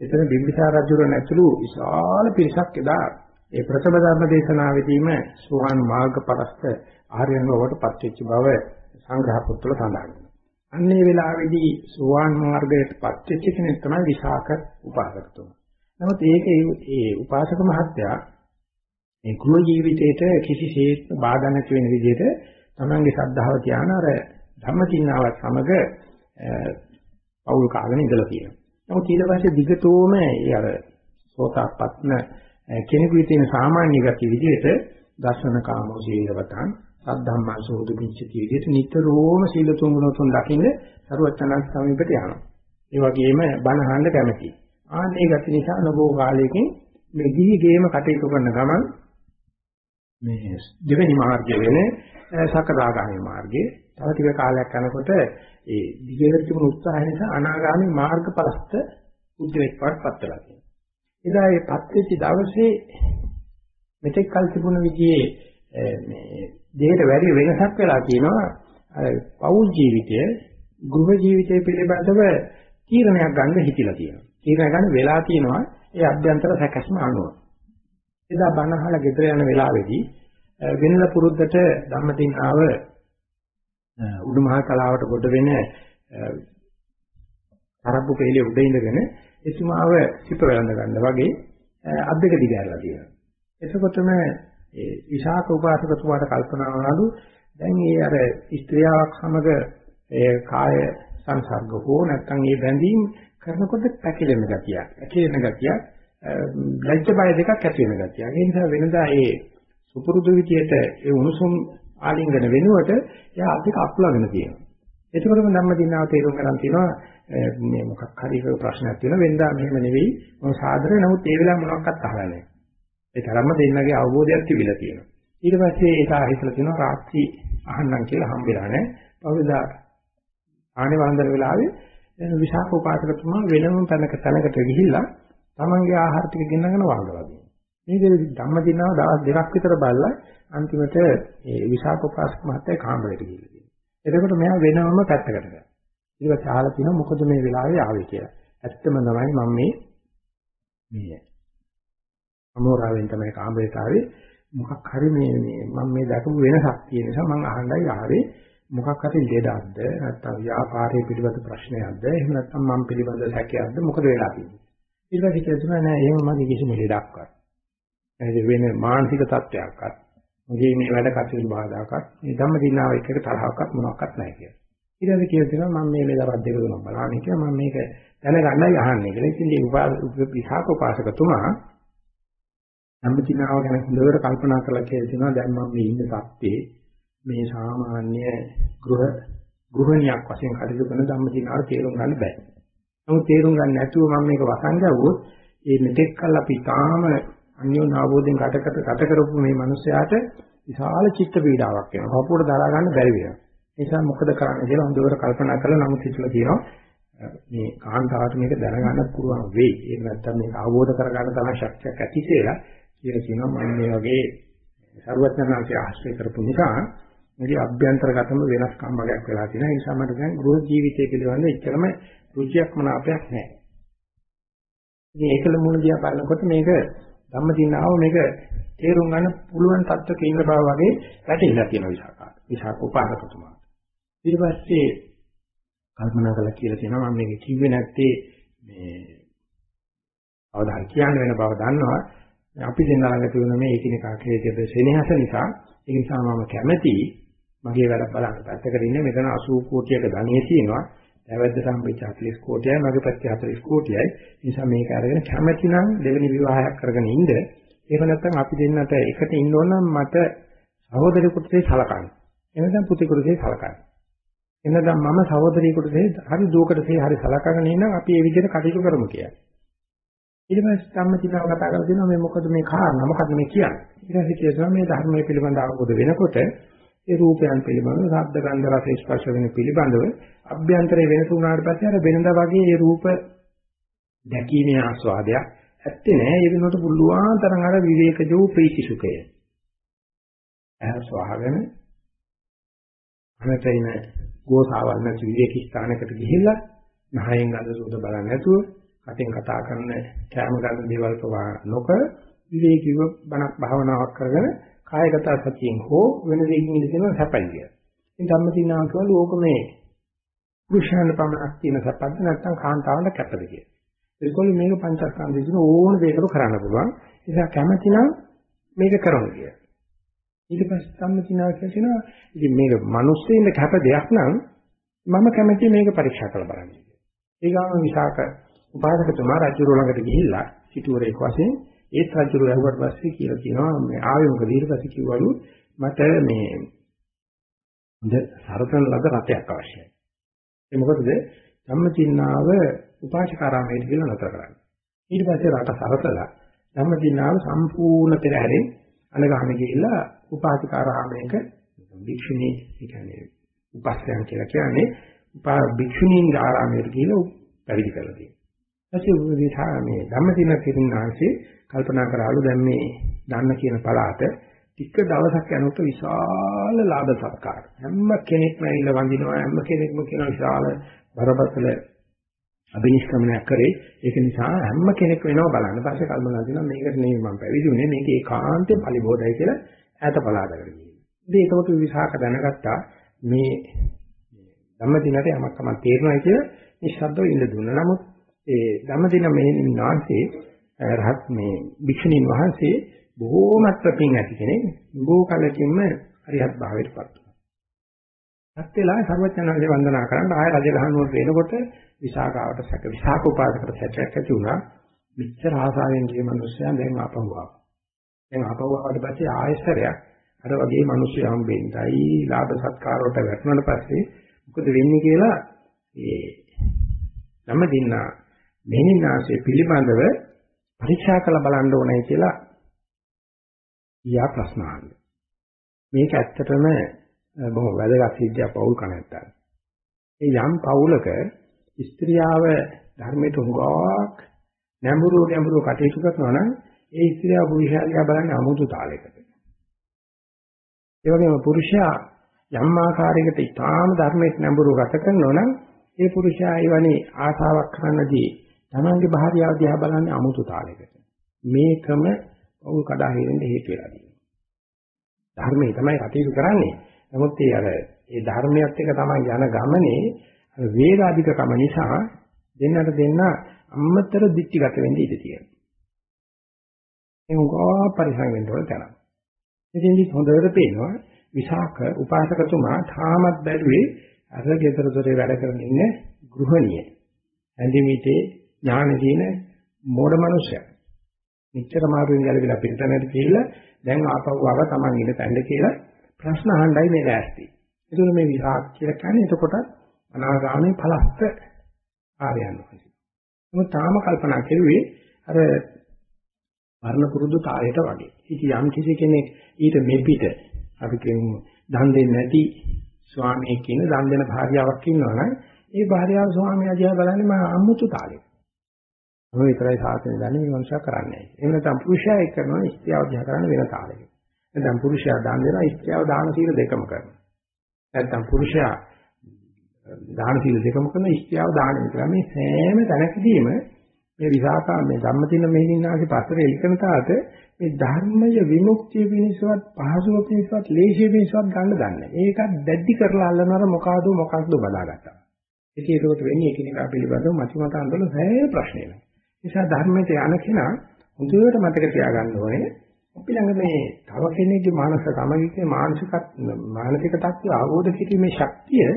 එතන බිම්බිසාර රජුරන් ඇතුළු විශාල පිරිසක් එදා ඒ ප්‍රථම ධර්ම දේශනාවේදීම සෝවාන් මාර්ගපරස්ත ආර්යයන් බවට පත්වෙච්ච බව සංග්‍රහ පොත්වල සඳහන් වෙනවා. අන්නේ වෙලාවේදී සෝවාන් මාර්ගයට පත්වෙච්ච කෙනෙක් තමයි විසාක උපාසකතුමා. නමුත් ඒකේ ඒ උපාසක මහත්තයා මේ ගෘහ ජීවිතේට කිසිසේත් බාධා නැති වෙන විදිහට තමන්ගේ ශ්‍රද්ධාව තියාන අර ධම්මචින්නාවත් සමග පෞල් කාගෙන ඉඳලා තියෙනවා. නමුත් ඊට පස්සේ දිගටම ඒ අර සෝතාපට්න කෙනෙකුගේ තියෙන සාමාන්‍ය ගති විදිහට දර්ශන කාමෝ සීලවතං සද්ධම්මා සෝදු පිච්චති විදිහට නිතරම සීල තුන්ගුණ තුන් දකින්න සරුවචනන්ත සමීපට යනවා. ඒ වගේම බණ අහන්න කැමතියි. ආන්නේ ගති නිසා නබෝ කාලයකින් මේ ගිහි ගේම කටයුතු කරන ගමන් මේ දෙවෙනි මාර්ගය වෙන්නේ සකදාගාමී මාර්ගයේ තව ටික කාලයක් යනකොට ඒ දිගට තිබුණු උත්සාහය නිසා අනාගාමී මාර්ගපලස්ත උද්දේශපත් පත් වෙලා තියෙනවා. එදා මේ පත් වෙච්ච දවසේ මෙතෙක් කල් තිබුණ විදිහේ මේ දෙයට වැඩි වෙනසක් වෙලා තියෙනවා. අර පෞල් ජීවිතය ගෘහ ජීවිතය පිළිබඳව තීරණයක් ගන්න හිතිලා තියෙනවා. තීරණ ගන්න වෙලා තියෙනවා ඒ අභ්‍යන්තර සැකස්ම අනුව. එදා බණහල ගෙදර යන වෙලාවේදී වෙනල පුරුද්දට ධම්මදින් ආව උඩුමහා කලාවට කොට වෙන තරබ්බු පෙළේ උඩ ඉඳගෙන එතුමාව සිප වැළඳ ගන්න වගේ අද්දක දිගහැරලා තියෙනවා. එතකොටම ඒ විශාක උපාසකතුමාට කල්පනා වුණාලු දැන් මේ අර ස්ත්‍රියාවක් සමග ඒ කාය සංසර්ග හෝ නැත්නම් මේ බැඳීම් කරනකොට පැකිලෙන ගතියක්. පැකිලෙන ගතියක් ලැජ්ජ බය දෙකක් ඇති වෙන ගතියක්. ඒ නිසා වෙනදා ඒ සුපුරුදු විදියට ඒ උණුසුම් ආලිංගන වෙනුවට එයා අධික අකුලගෙන තියෙනවා. එතකොටම ධම්මදිනාව තේරුම් ගන්න තියෙනවා මේ මොකක් හරි ප්‍රශ්නයක් තියෙනවා වෙනදා මෙහෙම නෙවෙයි මම සාදරේ නමුත් ඒ වෙලාව මොනවක්වත් අහලා නැහැ. ඒ තරම්ම දෙන්නගේ අවබෝධයක් තිබිලා තියෙනවා. ඊට පස්සේ ඒක හිතලා තියෙනවා රාත්‍රී අහන්නම් කියලා හම්බෙලා නැහැ. පහුවෙදා ආනේ වන්දන වෙලාවේ විශාඛ උපාසකතුමා වෙනම තැනක තැනකට ගිහිල්ලා තමන්ගේ ආහාර ටික ගෙනගෙන වළඳලා දෙනවා. මේ දේ ධම්මදිනාව දවස් දෙකක් විතර බලලා අන්තිමට ඒ විශාඛ උපාසක මහත්තයා කාමරයට ගිහිල්ලා තියෙනවා. එතකොට මෙයා වෙනම පැත්තකට ගත්තා. ඊට පස්සේ අහලා තිනවා මොකද මේ වෙලාවේ ආවේ කියලා. ඇත්තම තමයි මම මේ මේ අමෝරාවෙන් තමයි කාමරේට ආවේ. මොකක් හරි මේ මේ මම මේ දැකපු වෙනසක් තියෙන නිසා මම අහන්නයි ආවේ. මොකක් හරි ලෙඩක්ද නැත්නම් ව්‍යාපාරයේ පිළිබඳ ප්‍රශ්නයක්ද එහෙම නැත්නම් මම පිළිබඳ සැකයක්ද මොකද වෙලා තියෙන්නේ. ඊට පස්සේ කියනවා නෑ එහෙම මගේ කිසිම ලෙඩක්වත්. ඒ වෙන මානසික තත්ත්වයක්වත් මගේ මේ වැඩ කටයුතු බාධාකත් මේ ධම්ම දිනාව එක්ක තරහක්වත් මොනක්වත් නැහැ කියලා. ඊට පස්සේ කියලා දෙනවා මම මේ වෙලාවත් දෙක තුනක් බලන්නේ කියලා මම මේක දැනගන්නයි අහන්නේ කියලා. ඉතින් මේ උපාසක විසාක උපාසකතුමා ධම්ම දිනාව ගැන හොඳට කල්පනා කරලා කියලා දෙනවා දැන් මම මේ ඉන්න තත්ත්වේ මේ සාමාන්‍ය ගෘහ ගෘහණියක් වශයෙන් කටයුතු කරන ධම්ම දිනාව තේරුම් ගන්න බෑ. නමුත් තේරුම් ගන්න නැතුව මම මේක වසන් ගැව්වොත් ඒ මෙතෙක් කල් අපි තාම අන්‍යෝන්‍ය ආවෝදෙන් ගතකට ගත කරපු මේ මිනිස්යාට විශාල චිත්ත පීඩාවක් වෙනවා. කපුවට දරා ගන්න බැරි වෙනවා. ඒ නිසා මොකද කරන්න කියලා හොඳට කල්පනා කරලා නමුත් හිතලා තියෙනවා මේ කාන්තාවට මේක දැනගන්න පුළුවන් වෙයි. ඒක නැත්තම් මේක අවබෝධ කරගන්න තමයි ශක්තියක් ඇති කියලා කියලා කියනවා මම මේ වගේ සර්වඥාන්සේ ආශ්‍රය කරපු නිසා මගේ අභ්‍යන්තරගතම වෙනස්කම් වගේක් වෙලා තියෙනවා. ඒ නිසා මට දැන් ගෘහ ජීවිතය පිළිබඳ එච්චරම රුචියක් මනාපයක් නැහැ. ඉතින් ඒකල මුණ දිහා බලනකොට මේක ධම්මදිනාව මේක තේරුම් ගන්න පුළුවන් තත්ත්වක ඉන්න බව වගේ වැටහිලා තියෙන විසාකාට. විසාක උපාසකතුමා. ඊට පස්සේ කල්පනා කරලා කියලා තියෙනවා මම මේක කිව්වේ නැත්තේ මේ අවදාන කියන්න වෙන බව දන්නවා. අපි දෙන්න ළඟ තියෙන මේ එකිනෙකා කෙරෙහිද සෙනෙහස නිසා ඒ නිසා මම කැමැති මගේ වැඩ බලන්න පැත්තකට ඉන්න මෙතන 80 කෝටියක ධනෙ තියෙනවා. ඇවැද්ද සම්පෙච්ච 40 කෝටියයි මගේ පැත්තේ 40 කෝටියයි. නිසා මේක අරගෙන කැමැති නම් දෙවෙනි විවාහයක් කරගෙන ඉන්න. එහෙම නැත්නම් අපි දෙන්නට එකට ඉන්න ඕන නම් මට සහෝදරයෙකුට සලකන්න. එනනම් පුතේකුට සලකන්න. එනනම් මම සහෝදරියෙකුට හරි දුවකට හරි සලකගෙන ඉන්නම් අපි මේ විදිහට කටයුතු කරමු කියලා. ඊට පස්සේ ධම්මචිනාව කතා කරලා දෙනවා මේ මොකද මේ කාරණා මොකද මේ කියන්නේ. ඊට පස්සේ කියනවා මේ ධර්මයේ පිළිබඳ අවබෝධ වෙනකොට ඒ රූපයන් පිළිබඳව ශබ්ද ගන්ධ රස ස්පර්ශ වෙන පිළිබඳව අභ්‍යන්තරයේ වෙනස වුණාට පස්සේ අර වෙනදා වගේ ඒ රූප දැකීමේ ආස්වාදයක් ඇත්තේ නෑ ඒ වෙනකොට පුළුවන් තරම් අර විවේකජෝ ප්‍රීති සුඛය. ඇස් වහගෙන අනතරින ගෝසාවල් නැති විවේක ස්ථානයකට ගිහිල්ලා නහයෙන් ගඳ සුවඳ බලන්නේ නැතුව කටෙන් කතා කරන කෑම ගන්න දේවල් පවා නොකර විවේකීව බණක් භාවනාවක් කරගෙන කායගත සතියෙන් හෝ වෙන දෙයකින් ඉඳගෙන සැපයි කිය. ඉතින් ධම්මදිනාව කියවලු ඕක මේ පුරුෂයන් පමණක් තියෙන සැපද නැත්නම් කාන්තාවන්ට කැපද කිය. ඒකෝල මේක පංචස්කන්ධය දින ඕන දෙයකට කරන්න පුළුවන්. ඒ නිසා කැමැති නම් මේක කරමු කිය. ඊට පස්සේ ධම්මදිනාව කියනවා ඉතින් මේක මිනිස්සුන්ට කැප දෙයක් නම් මම කැමැති මේක පරීක්ෂා කරලා බලන්න. ඒගාම විසාක උපාසකතුමා රජුර ළඟට ගිහිල්ලා සිටුවරේක වශයෙන් ඒත් රජුර ඇහුවට පස්සේ කියලා කියනවා මේ ආවේ මොකද ඊට පස්සේ කිව්වලු මට මේ හොඳ සරසන ලද රතයක් අවශ්‍යයි. ඒ මොකටද? ධම්මචින්නාව උපාසකාරාමයට කියලා නතර කරන්නේ. ඊට පස්සේ රට සරසලා ධම්මචින්නාව සම්පූර්ණ පෙරහැරෙන් අනගාම ගිහිල්ලා උපාසකාරාමයක භික්ෂුණී කියන්නේ උපස්යන් කියලා කියන්නේ උපා භික්ෂුණීන් ආරාමයට ගිහිල්ලා පැවිදි කරලා තියෙනවා. ඊපස්සේ විහා මේ ධම්මදින කිරින්නාංශේ කල්පනා කරාලු දැන් මේ දන්න කියන පළාත ටික දවසක් යනකොට විශාල ලාභ සත්කාර. හැම කෙනෙක්ම ඇවිල්ලා වඳිනවා හැම කෙනෙක්ම කියන විශාල බරපතල අභිනිෂ්ක්‍මණයක් කරේ. ඒක නිසා හැම කෙනෙක් වෙනවා බලන්න. පස්සේ කල්පනා කරනවා මේකට නෙමෙයි මම පැවිදි වුණේ මේක ඒකාන්තයෙන් පරිබෝධයි කියලා ඈත පළාතකට ගිහින්. ඉතින් ඒකකොට විසාක දැනගත්තා. මේ ධම්මදිනට යමක් තමයි තේරෙනවා කියලා නිශ්ශබ්දව ඉඳ දුන්නා. නමුත් ඒ ධම්මදින මෙහෙණින් වාසේ රහත් මේ භික්ෂුණීන් වහන්සේ බොහෝමත් ප්‍රතිං ඇති කෙනෙක්. බොහෝ කලකින්ම හරිහත් භාවයට පත් වුණා. පත් වෙලා සර්වඥාන්සේ වන්දනා කරන්න ආය රජගහනුවර වෙනකොට විසාකාවට සැක විසාක උපාසකට සැකයක් ඇති වුණා. මෙච්චර ආසාවෙන් ගිය මිනිස්සයා දැන් ආපහු ආවා. දැන් ආපහු ආවට පස්සේ ආයෙසරයක් අර වගේ මිනිස්සු හම්බෙන්නයි ලාභ සත්කාර වලට වැටුණාට පස්සේ මොකද වෙන්නේ කියලා ඒ ධම්මදින්නා මෙහිනාසේ පිළිබඳව පරීක්ෂා කරලා බලන්න ඕනේ කියලා ඊයා ප්‍රශ්න අහන්නේ. මේක ඇත්තටම බොහොම වැදගත් සිද්ධියක් පෞල් කණත්තක්. ඒ යම් පෞලක ස්ත්‍රියාව ධර්මයට උගාවක් නැඹුරු නැඹුරු කටයුතු කරනවා නම් ඒ ස්ත්‍රියව පුරුෂයා බලන්නේ අමුතු තාලයකට. ඒ වගේම පුරුෂයා යම් ආකාරයකට ඊටාම ධර්මයට නැඹුරු ගත කරනවා නම් ඒ පුරුෂයා එවැනි ආසාවක් කරන්නදී තමන්ගේ භාර්යාව දිහා බලන්නේ අමුතු තාලයකට. මේකම වුන් කඩා හේරෙන්න හේතු වෙලා තියෙනවා. ධර්මයේ තමයි කටයුතු කරන්නේ. නමුත් ඒ අර ඒ ධර්මයත් එක්ක තමයි යන ගමනේ වේග අධිකකම නිසා දෙන්නට දෙන්න අම්මතර දික්ටිගත වෙන්න ඉඩ තියෙනවා. ඒ උගා පරිසං වෙන්න ඕන තැන. ඉතින්දි හොඳට පේනවා විසාක උපාසකතුමා තාමත් බැලුවේ අර ගෙදර දොරේ වැඩ කරගෙන ඉන්න ගෘහණිය. ඇඳිමිටේ ඥාන දින මෝඩ මිනිසයා. මෙච්චර මාරුවෙන් ගැලවිලා පිටතනට ගිහිල්ලා දැන් ආපහු ආව තමන් ඉන්න තැනට කියලා ප්‍රශ්න අහන්නයි මේ දැස්ති. ඒකෝ මේ විහාර කියලා කියන්නේ එතකොට අනාගාමී ඵලස්ත ආර්යයන් වහන්සේ. මොකද තාම කල්පනා කෙරුවේ අර වර්ණ පුරුදු කාලයට වගේ. ඉතින් යම් කිසි කෙනෙක් ඊට මෙපිට අපි කියමු දන් දෙන්නේ නැති ස්වාමීන් කියන දන් දෙන භාර්යාවක් ඉන්නවනම් ඒ භාර්යාව ස්වාමියා දිහා බලන්නේ මම අමුතු තාලෙක. ඔය විතරයි සාසනය දන්නේ මේ මනුෂයා කරන්නේ. එහෙම නැත්නම් පුරුෂයා එක් කරනවා ස්ත්‍රියව දිහා කරන්න වෙන තාලෙක. නැත්නම් පුරුෂයා දාන දෙනවා ස්ත්‍රියව දාන සීල දෙකම කරනවා. නැත්නම් පුරුෂයා දාන සීල දෙකම කරන ස්ත්‍රියව දාන විතරයි මේ සෑම තැනකදීම මේ විසාකා මේ ධම්මදින මෙහිණාගේ පතර එලිකන තාට මේ ධර්මය විමුක්තිය පිණිසවත් පහසුව පිණිසවත් ලේසිය පිණිසවත් ගන්න දන්නේ. ඒකත් දැඩි කරලා අල්ලනවර මොකಾದ මොකක්ද බලාගත්තා. ඉතින් ඒකට වෙන්නේ එකිනෙකා පිළිබඳව මතිමත අන්දල සෑහෙන ප්‍රශ්නයක්. නිසා ධර්මයට යන කෙනා හොඳට මතක තියාගන්න ඕනේ අපි ළඟ මේ තව කෙනෙක්ගේ මානසික සමගිකේ මානසික මානසික තත්ත්වය අවබෝධ කිරීමේ ශක්තිය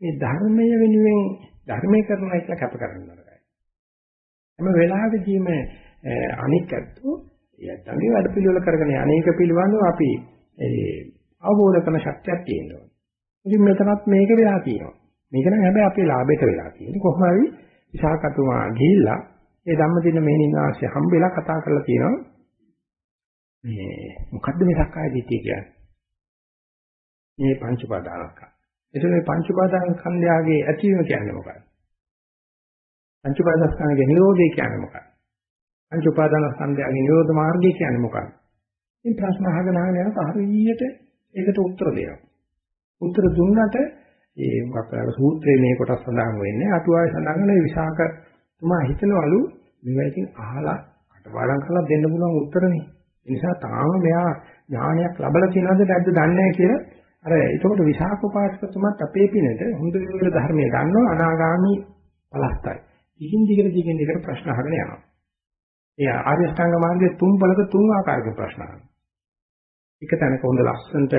මේ ධර්මය වෙනුවෙන් ධර්මය කරනවා කියලා කැප කරන්න නරකයි. හැම වෙලාවෙදීම අනික් ඇත්තෝ යත්තන්ගේ වැඩ පිළිවෙල කරගෙන අනේක පිළිබඳව අපි ඒ අවබෝධ කරන ශක්තියක් තියෙනවා. ඉතින් මෙතනත් මේක වෙලා තියෙනවා. මේක නම් හැබැයි අපේ ලාභයට වෙලා තියෙන්නේ. කොහොම හරි විසාකතුමා ගිහිල්ලා ඒ ධම්මදින මෙහිණාංශය හම්බෙලා කතා කරලා තියෙනවා මේ මොකද්ද මේ සක්කාය දිට්ඨිය කියන්නේ? මේ පංච උපාදානස්කන්ධ. එතකොට මේ පංච උපාදානස්කන්ධයගේ ඇතිවීම කියන්නේ මොකක්ද? පංච උපාදානස්කන්ධයේ නිරෝධය කියන්නේ මොකක්ද? පංච උපාදානස්කන්ධයේ නිරෝධ මාර්ගය කියන්නේ මොකක්ද? මේ ප්‍රශ්න අහගෙන අහගෙන යනකොට හරියට ඒකට උත්තර දෙනවා. උත්තර දුන්නට ඒ මොකක් කරලා සූත්‍රයේ මේ කොටස් සඳහන් වෙන්නේ අටුවාවේ සඳහන් වෙන විසාක තුමා හිතනවලු මේවා ඉතින් අහලා කටපාඩම් කරලා දෙන්න පුළුවන් උත්තරනේ. ඒ නිසා තාම මෙයා ඥානයක් ලැබලා තියෙනවද නැද්ද දන්නේ නැහැ කියලා අර ඒකට විසාක උපාසකතුමත් අපේ පිනට හොඳ විදිහට ධර්මයේ දන්නවා අනාගාමි පලස්තයි. දිගින් දිගට දිගින් දිගට ප්‍රශ්න අහගෙන යනවා. ඒ ආර්ය ශ්‍රාංග මාර්ගයේ තුන් බලක තුන් ආකාරයක ප්‍රශ්න අහනවා. එක තැනක හොඳ ලස්සනට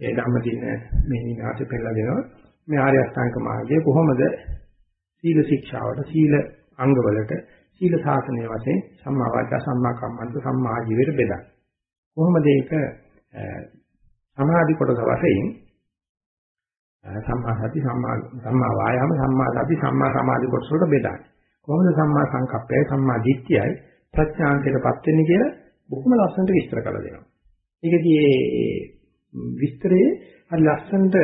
ඒ ධම්මදින මේ විනාශය පෙන්නලා දෙනවා. මේ ආර්ය අෂ්ටාංග මාර්ගය කොහොමද සීල ශික්ෂාවට සීල අංගවලට සීල ශාසනය වශයෙන් සම්මා වාචා සම්මා කම්මන්ත සම්මා ආජීවයට බෙදන්නේ. කොහොමද ඒක සමාධි කොටස වශයෙන් සම්මා සති සම්මා සම්මා වායාම සම්මා සති සම්මා සමාධි කොටස වලට බෙදන්නේ. කොහොමද සම්මා සංකප්පයයි සම්මා දිට්ඨියයි ප්‍රඥාන්තයටපත් වෙන්නේ කියලා බොහොම ලස්සනට විස්තර කරලා දෙනවා. ඒකදී ඒ විස්තරයේ හරි ලස්සනට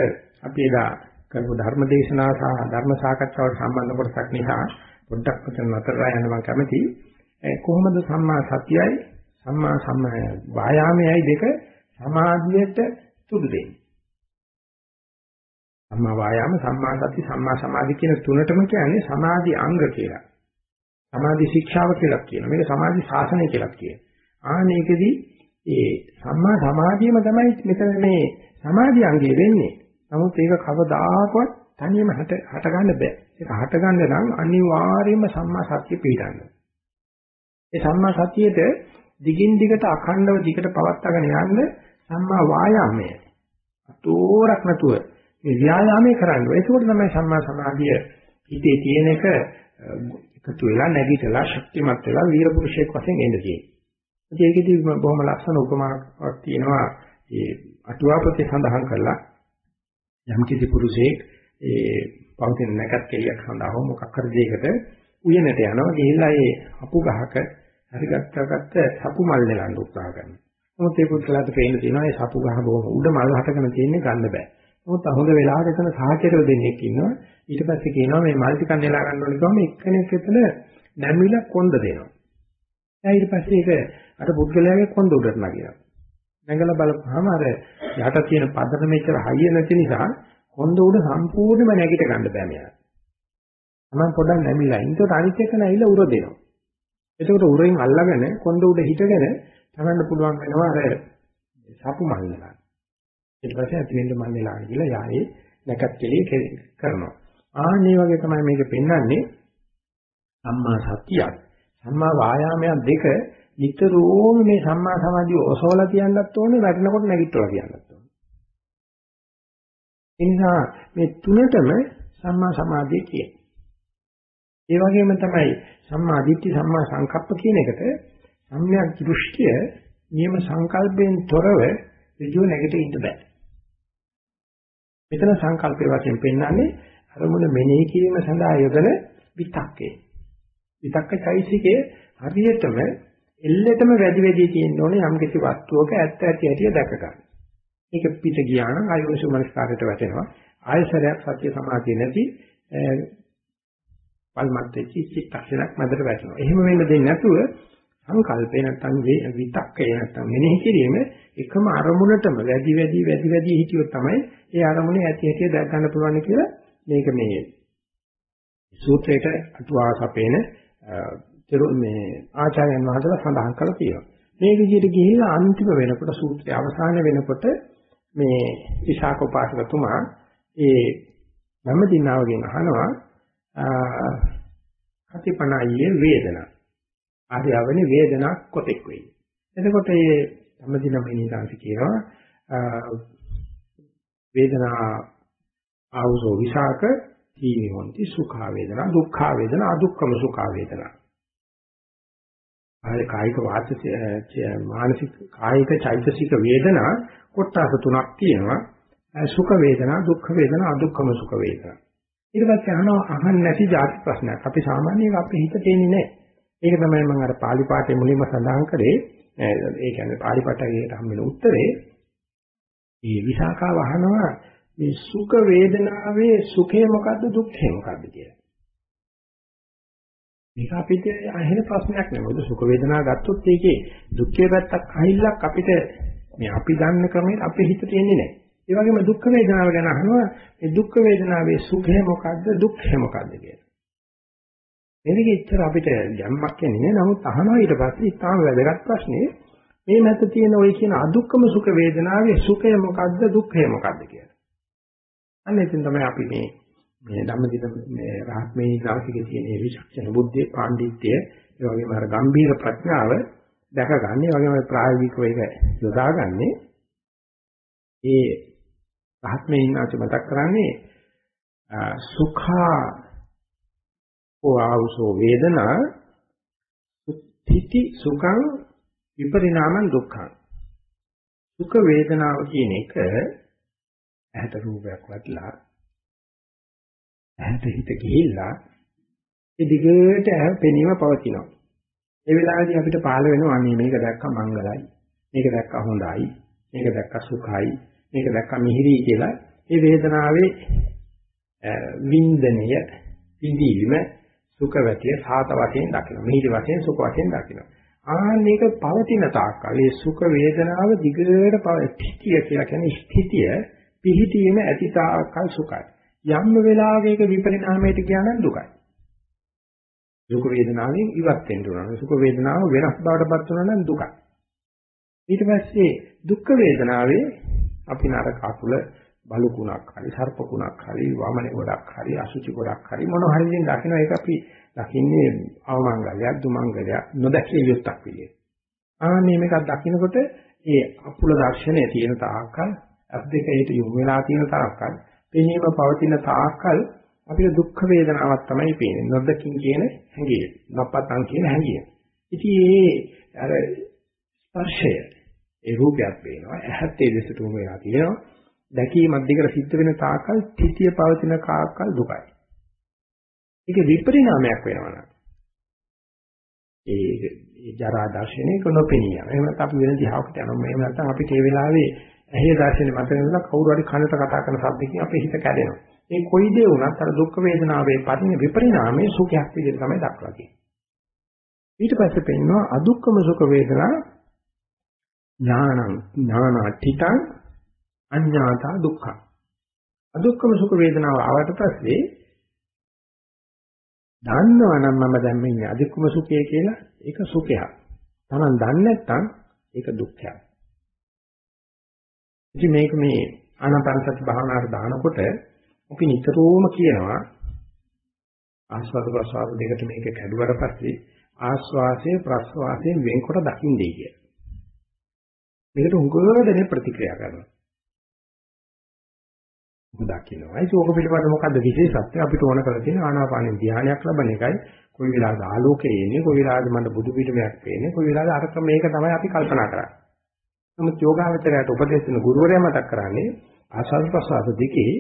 අපි එදා කරපු ධර්ම දේශනා සහ ධර්ම සාකච්ඡාවට සම්බන්ධ කොටසක් නිසා පොඩ්ඩක් මෙතන නතරලා යන්න මම කැමතියි. කොහොමද සම්මා සතියයි සම්මා සම්මා වායාමයයි දෙක සමාධියට තුඩු දෙන්නේ. සම්මා වායාම සම්මා සති සම්මා සමාධි කියන තුනටම කියන්නේ සමාධි අංග කියලා. සමාධි ශික්ෂාව කියලා කියනවා. මේක සමාධි ශාසනය කියලා කියනවා. ආනේකදී ඒ සම්මා සමාධියම තමයි මෙතන මේ සමාධි අංගය වෙන්නේ. නමුත් ඒක කවදාකවත් තනියම හට හට ගන්න බෑ. ඒක හට ගන්න නම් අනිවාර්යයෙන්ම සම්මා සතිය පිළිගන්න. ඒ සම්මා සතියේද දිගින් දිගට අඛණ්ඩව දිගට පවත්වාගෙන යන්න සම්මා වායාමය. අතෝරක් නැතුව මේ ව්‍යායාමයේ කරන්න. ඒකෝට තමයි සම්මා සමාධිය හිතේ තියෙන එක එකතු වෙලා නැගිටලා ශක්තිමත් වෙලා වීර පුරුෂයෙක් වශයෙන් එන්න තියෙන්නේ. ඒකෙදි බොහොම ලස්සන උපමාවක් තියෙනවා. ඒ අටුවාපතේ සඳහන් කරලා යම් කිසි පුරුෂයෙක් ඒ පවතින නැකත් කෙලියක් සඳහා මොකක් හරි දෙයකට උයනට යනවා ගිහිල්ලා ඒ අපු ගහක හරි ගත්තකට සපු මල් නෙලන්න උත්සාහ කරනවා. නමුත් ඒ පුත්‍රලාට පේන්න තියෙනවා ඒ සපු ගහ බොහොම උඩ මල් හටගෙන තියෙන්නේ ගන්න බෑ. නමුත් හොඳ වෙලාවට එතන සහචරව දෙන්නෙක් ඉන්නවා. ඊට පස්සේ කියනවා මේ මල් ටිකක් නෙලා ගන්න ඕනේ කිව්වම එක්කෙනෙක් එතන නැමිලා කොන්ද දෙනවා. ඊට පස්සේ ඒක අර පුද්ගලයාගේ කොන්ද උඩට නගිනවා. නැගලා බලපුවාම අර යට තියෙන පදන මෙච්චර හයිය නැති නිසා කොන්ද උඩ සම්පූර්ණයෙන්ම නැගිට ගන්න බෑ මෙයා. තමන් පොඩ්ඩක් නැමිලා. ඒකට අනිත් එක නැහිලා උර දෙනවා. එතකොට උරෙන් අල්ලගෙන කොන්ද උඩ හිටගෙන තමන්න පුළුවන් වෙනවා අර සපු මල් නෙලා. ඊට පස්සේ ඇති වෙන්න මල් නෙලා කියලා යායේ නැකත් කෙලිය කරනවා. ආන්නේ වගේ තමයි මේක පෙන්වන්නේ සම්මා සතියක් සම්මා වායාමයන් දෙක නිතරම මේ සම්මා සමාධිය ඔසවලා තියන්නත් ඕනේ වැටෙනකොට නැගිටලා තියන්නත් ඕනේ. ඒ නිසා මේ තුනටම සම්මා සමාධිය කියන්නේ. ඒ වගේම තමයි සම්මා දිට්ඨි සම්මා සංකප්ප කියන එකට සම්‍යක් දෘෂ්ටිය නියම සංකල්පයෙන් තොරව ඍජුව නැගිට ඉන්න බෑ. මෙතන සංකල්පයේ වශයෙන් පෙන්වන්නේ අරමුණ මෙනෙහි කිරීම සඳහා යොදන විතක්කේ. විතක්ක චෛසිකයේ හරියටම එල්ලෙටම වැඩි වැඩි තියෙන්න ඕනේ යම් කිසි වස්තුවක ඇත්ත ඇති ඇති දැක ගන්න. මේක පිට ගියා නම් ආයෝනිසු මනස්කාරයට වැටෙනවා. ආයසරයක් සත්‍ය සමාධිය නැති පල්මත් වෙච්ච චිත්තක්ෂණක් මැදට වැටෙනවා. එහෙම වෙන්න දෙන්නේ නැතුව සංකල්පේ නැත්තම් විතක්කේ නැත්තම් මෙනෙහි කිරීම එකම අරමුණටම වැඩි වැඩි වැඩි වැඩි හිටියොත් තමයි ඒ අරමුණේ ඇති ඇති දැක ගන්න පුළුවන් කියලා මේක මේ සූත්‍රයට අටුවාසපේන මේ ආචාර්යයන් වහන්සේලා සඳහන් කරලා තියෙනවා. මේ විදිහට ගිහිල්ලා අන්තිම වෙනකොට සූත්‍රය අවසාන වෙනකොට මේ විශාක උපාසකතුමා ඒ ධම්මදිනාවගෙන් අහනවා කතිපණයේ වේදනා. ආර්යවනේ වේදනා කොතෙක් වෙයි. එතකොට මේ ධම්මදින මෙනිදාන්ති කියනවා වේදනා ආවුසෝ විශාක තීනි හොන්ති සුඛා වේදනා දුක්ඛා වේදනා අදුක්ඛම සුඛා වේදනා ආය කායික වාචික මානසික කායික චෛතසික වේදනා කොටස් තුනක් තියෙනවා සුඛ වේදනා දුක්ඛ වේදනා අදුක්ඛම සුඛ වේදනා ඊට පස්සේ අහනවා අහන්න නැති ಜಾති ප්‍රශ්නයක් අපි සාමාන්‍යයෙන් අපේ හිතට එන්නේ නැහැ ඒක තමයි මම අර පාලි පාඨයේ මුලින්ම සඳහන් කරේ. ඒ කියන්නේ පාලි පාඨයේට හම්බෙන උත්තරේ. මේ විසාකාව අහනවා මේ සුඛ වේදනාවේ සුඛය මොකද්ද දුක්ඛය මොකද්ද කියලා. මේක අපිට අහෙන ප්‍රශ්නයක් නෙවෙයි. සුඛ වේදනා ගත්තොත් ඒකේ දුක්ඛේ පැත්තක් අහිල්ලක් අපිට මේ අපි දන්න ක්‍රමයට අපේ හිතට එන්නේ නැහැ. ඒ වගේම දුක්ඛ වේදනාව ගැන අහනවා මේ දුක්ඛ වේදනාවේ සුඛය මොකද්ද දුක්ඛය මොකද්ද කියලා. මේක ඉච්චර අපිට ගැම්මක් එන්නේ නමුත් අහනවා ඊට පස්සේ ඉතාම වැදගත් ප්‍රශ්නේ මේ මැද තියෙන ওই කියන අදුක්කම සුඛ වේදනාවේ සුඛය මොකද්ද දුක්ඛය මොකද්ද කියලා. අන්න එතෙන් තමයි අපි මේ මේ ධම්මදින මේ රාත්මේ දාසිකේ තියෙන මේ විචක්ෂණ බුද්ධිය පාණ්ඩිත්‍ය ඒ වගේම අර ගම්බීර ප්‍රඥාව දැකගන්නේ ඒ වගේම ප්‍රායෝගිකව ඒක යොදාගන්නේ ඒ රාත්මේ ඉන්නාට මතක් කරන්නේ සුඛා ආවුසෝ වේදනා තිති සුඛං විපරිණාමං දුක්ඛං. සුඛ වේදනාව කියන එක ඇහැට රූපයක් වටලා ඇහැට හිත ගිහිල්ලා ඒ දිගට ඇහැ පෙනීම පවතිනවා ඒ වෙලාවේදී අපිට පාළ වෙනවා අනේ මේක දැක්ක මංගලයි මේක දැක්ක හොඳයි මේක දැක්ක සුඛයි මේක දැක්ක මිහිරි කියලා ඒ වේදනාවේ වින්දනය විඳීම සුඛ වැටිය සාත වශයෙන් දකිනවා. මිහිරි වශයෙන් සුඛ වශයෙන් දකිනවා. ආන්න මේක පවතින තාක්කල් මේ සුඛ වේදනාව දිගට පවතිතිය කියලා කියන්නේ ස්ථිතිය පිහිටීම ඇති තාක්කල් සුඛයි. යම් වෙලාවක විපරිණාමයට කියනනම් දුකයි. දුක වේදනාවෙන් ඉවත් වෙන්න උනන. සුඛ වේදනාව වෙනස් බවටපත් වෙනවා නම් දුකයි. ඊට පස්සේ දුක් වේදනාවේ අපි නරක අකුල බලුකුණක් හරි සර්පකුණක් හරි වමනේ ගොඩක් හරි අසුචි ගොඩක් හරි මොන හරි දෙයක් දකින්න ඒක අපි දකින්නේ අවමංගලයක් දුමංගලයක් නොදැකිය යුක්තක් විදියට. ආන්නේ මේකක් දකින්නකොට ඒ අපුල දර්ශනයේ තියෙන තාක්කල් අත් දෙක ඒට යොමු වෙලා තියෙන තාක්කල් පෙනීම පවතින තාක්කල් අපිට දුක් වේදනාවක් තමයි පේන්නේ. නොදකින් කියන හැඟීම. නප්පතන් කියන හැඟීම. ඉතින් ඒ අර ස්පර්ශය ඒ රූපයක් පේනවා. ඇහත් ඒ දෙසට උම වෙලා තියෙනවා. දැකීමක් දිගට සිද්ධ වෙන තාකල් තිතිය පවතින කාකල් දුකයි. ඒක විපරිණාමයක් වෙනවා ඒ ජරා දර්ශනයක නොපෙනිය. එහෙම නැත්නම් අපි වෙන දිහාවකට යනවා. එහෙම නැත්නම් අපිට ඒ වෙලාවේ ඇහි දර්ශනේ මත වෙනවා කවුරු හරි කනට කතා කරන શબ્දකින් අපේ හිත කැඩෙනවා. මේ කොයි දේ වුණත් අර දුක් වේදනාවේ පරිණ විපරිණාමයේ සුඛයක් විදිහට තමයි දක්වලා තියෙන්නේ. ඊට පස්සේ පෙන්නවා අදුක්කම සුඛ වේදනා ඥානං ඥානාටිතං අඤ්ඤාතා දුක්ඛ. අදුක්ඛම සුඛ වේදනාව ආවට පස්සේ දන්නවා නම් මම දැන් මේ ඉන්නේ අදුක්ඛම සුඛය කියලා ඒක සුඛයක්. Taman දන්නේ නැත්නම් ඒක දුක්ඛයක්. ඉතින් මේක මේ ආනාපානසති භාවනාවට දානකොට අපි නිතරම කියනවා ආස්වාද ප්‍රසවාස දෙකට මේක කැඩුවට පස්සේ ආස්වාසයේ ප්‍රස්වාසයෙන් වෙන්කොට දකින්නේ කියලා. මේකට උගෝදෙනේ ප්‍රතික්‍රියා කරනවා. දකින්නවා. ඒක ඕක පිළිබඳව මොකද්ද විශේෂත්වය අපිට ඕන කරලා තියෙන ආනාපාන ධානයක් ලබන එකයි. කොයි වෙලාවද ආලෝකයේ එන්නේ, කොයි වෙලාවද මට බුදු පිටමයක් පේන්නේ, කොයි වෙලාවද අරක මේක තමයි අපි කල්පනා කරන්නේ. නමුත් යෝගාවචරයට උපදේශ දෙන ගුරුවරයා මතක් කරන්නේ ආස්වාද ප්‍රසවාස දෙකේ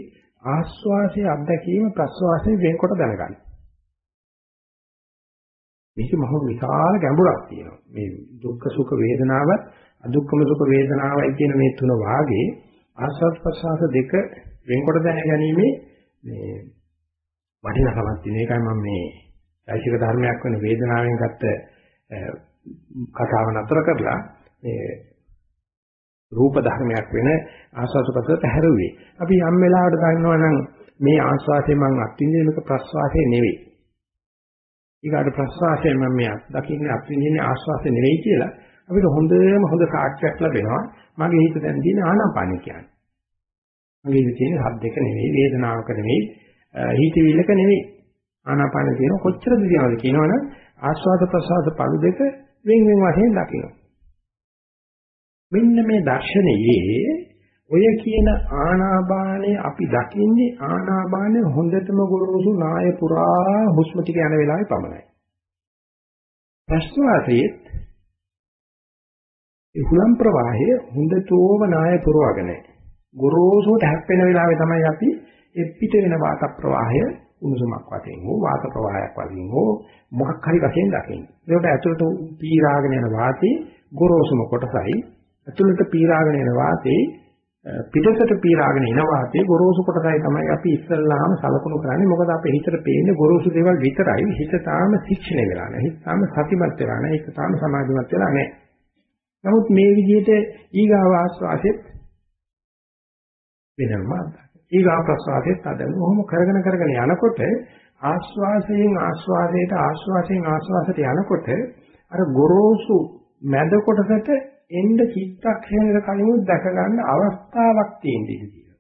ආස්වාසයේ අත්දැකීම ප්‍රසවාසයේ වෙන්කොට දැනගන්න. මේක මහ විශාල ගැඹුරක් තියෙනවා. මේ දුක්ඛ සුඛ වේදනාවත් අදුක්ඛම සුඛ වේදනාවයි කියන මේ තුන වාගේ ආස්වාද ප්‍රසවාස දෙක වෙන්කොට දැන ගැනීමේ මේ වටිනාකමක් තියෙන එකයි මම මේ ඓශික ධර්මයක් වෙන වේදනාවෙන් ගත්ත කතාව නතර කරලා මේ රූප ධර්මයක් වෙන ආස්වාදපතට හැරුවේ. අපි යම් වෙලාවකට දන්නවා නම් මේ ආස්වාදේ මම අත්විඳින එක ප්‍රස්වාසය නෙවෙයි. ඊගාට ප්‍රස්වාසය මම මේ දකින්නේ අත්විඳින්නේ ආස්වාදේ නෙවෙයි කියලා අපිට හොඳම හොඳ සාක්ෂියක් ලැබෙනවා. මගේ හිත දැන් දින ආනාපානිය කියන්නේ. මගේ ඉන්නේ තියෙන හද්දක නෙවෙයි වේදනාවක නෙවෙයි හිතවිල්ලක නෙවෙයි ආනාපාන කියන කොච්චරද කියනවද කියනවනම් ආස්වාද ප්‍රසආද පළු දෙක වෙන් වෙන් වශයෙන් දකින්න මෙන්න මේ දර්ශනයේ ඔය කියන ආනාපානේ අපි දකින්නේ ආනාපානේ හොඳටම ගොරෝසු නාය පුරා හුස්ම ටික යන වෙලාවේ පමණයි ප්‍රශ්වාසයේත් ඒ හුලම් ප්‍රවාහය හොඳටම නාය පුරවගෙන ගොරෝසුට හැප්පෙන වෙලාවේ තමයි අපි ඒ පිට වෙන වාත ප්‍රවාහය උණුසුමක් වශයෙන් හෝ වාත ප්‍රවාහයක් වශයෙන් හෝ මොකක් හරි වශයෙන් දකින්න. ඒකට ඇතුළට පීරාගෙන යන වාතයේ ගොරෝසුම කොටසයි ඇතුළට පීරාගෙන යන වාතයේ පිටසට පීරාගෙන එන වාතයේ ගොරෝසු කොටසයි තමයි අපි ඉස්සල්ලාම සලකුණු කරන්නේ. මොකද අපේ හිතට පේන්නේ ගොරෝසු දේවල් විතරයි. හිත තාම ශික්ෂණය වෙලා නැහැ. හිත තාම සතිමත් වෙලා නැහැ. හිත තාම සමාධිමත් වෙලා නැහැ. නමුත් මේ විදිහට ඊගාව ආස්වාසෙත් වෙනම ඊගා ප්‍රසවාසෙත් අදන ඔහොම කරගෙන කරගෙන යනකොට ආස්වාසයෙන් ආස්වාදයට ආස්වාසයෙන් ආස්වාසයට යනකොට අර ගොරෝසු මැද කොටසට එන්න චිත්තක්ෂණයක කලින් දැක ගන්න අවස්ථාවක් තියෙන ඉතිතියි.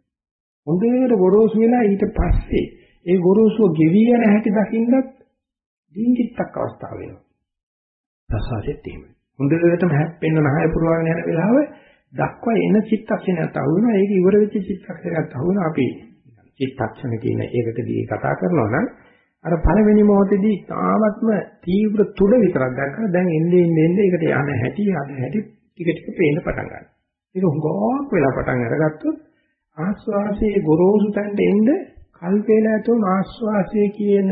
හොඳට ගොරෝසු වෙලා ඊට පස්සේ ඒ ගොරෝසුව ගෙවි යන හැටි දකින්නත් දින්චිත්තක් අවස්ථාව වෙනවා. ප්‍රසවාසෙත් එහෙමයි. හොඳටම හැප්පෙන්න නැහැ පුරවගෙන යන වෙලාව දක්වා එන චිත්තක්ෂණයක් අහු වෙනවා. ඒක ඉවර වෙච්ච චිත්තක්ෂණයක් අහු වෙනවා. අපි චිත්තක්ෂණ කියන ඒකටදී කතා කරනවා නම් අර පළවෙනි මොහොතේදී තාමත්ම තීව්‍ර තුඩ විතරක් දැක්කම දැන් එන්නේ එන්නේ ඒකට යන හැටි යන හැටි ටික ටික පේන්න පටන් ගන්නවා. ඒක හුඟක් වෙලා පටන් අරගත්තොත් ආස්වාසයේ ගොරෝසු තැනට එන්න කල්පේලා තුන ආස්වාසයේ කියන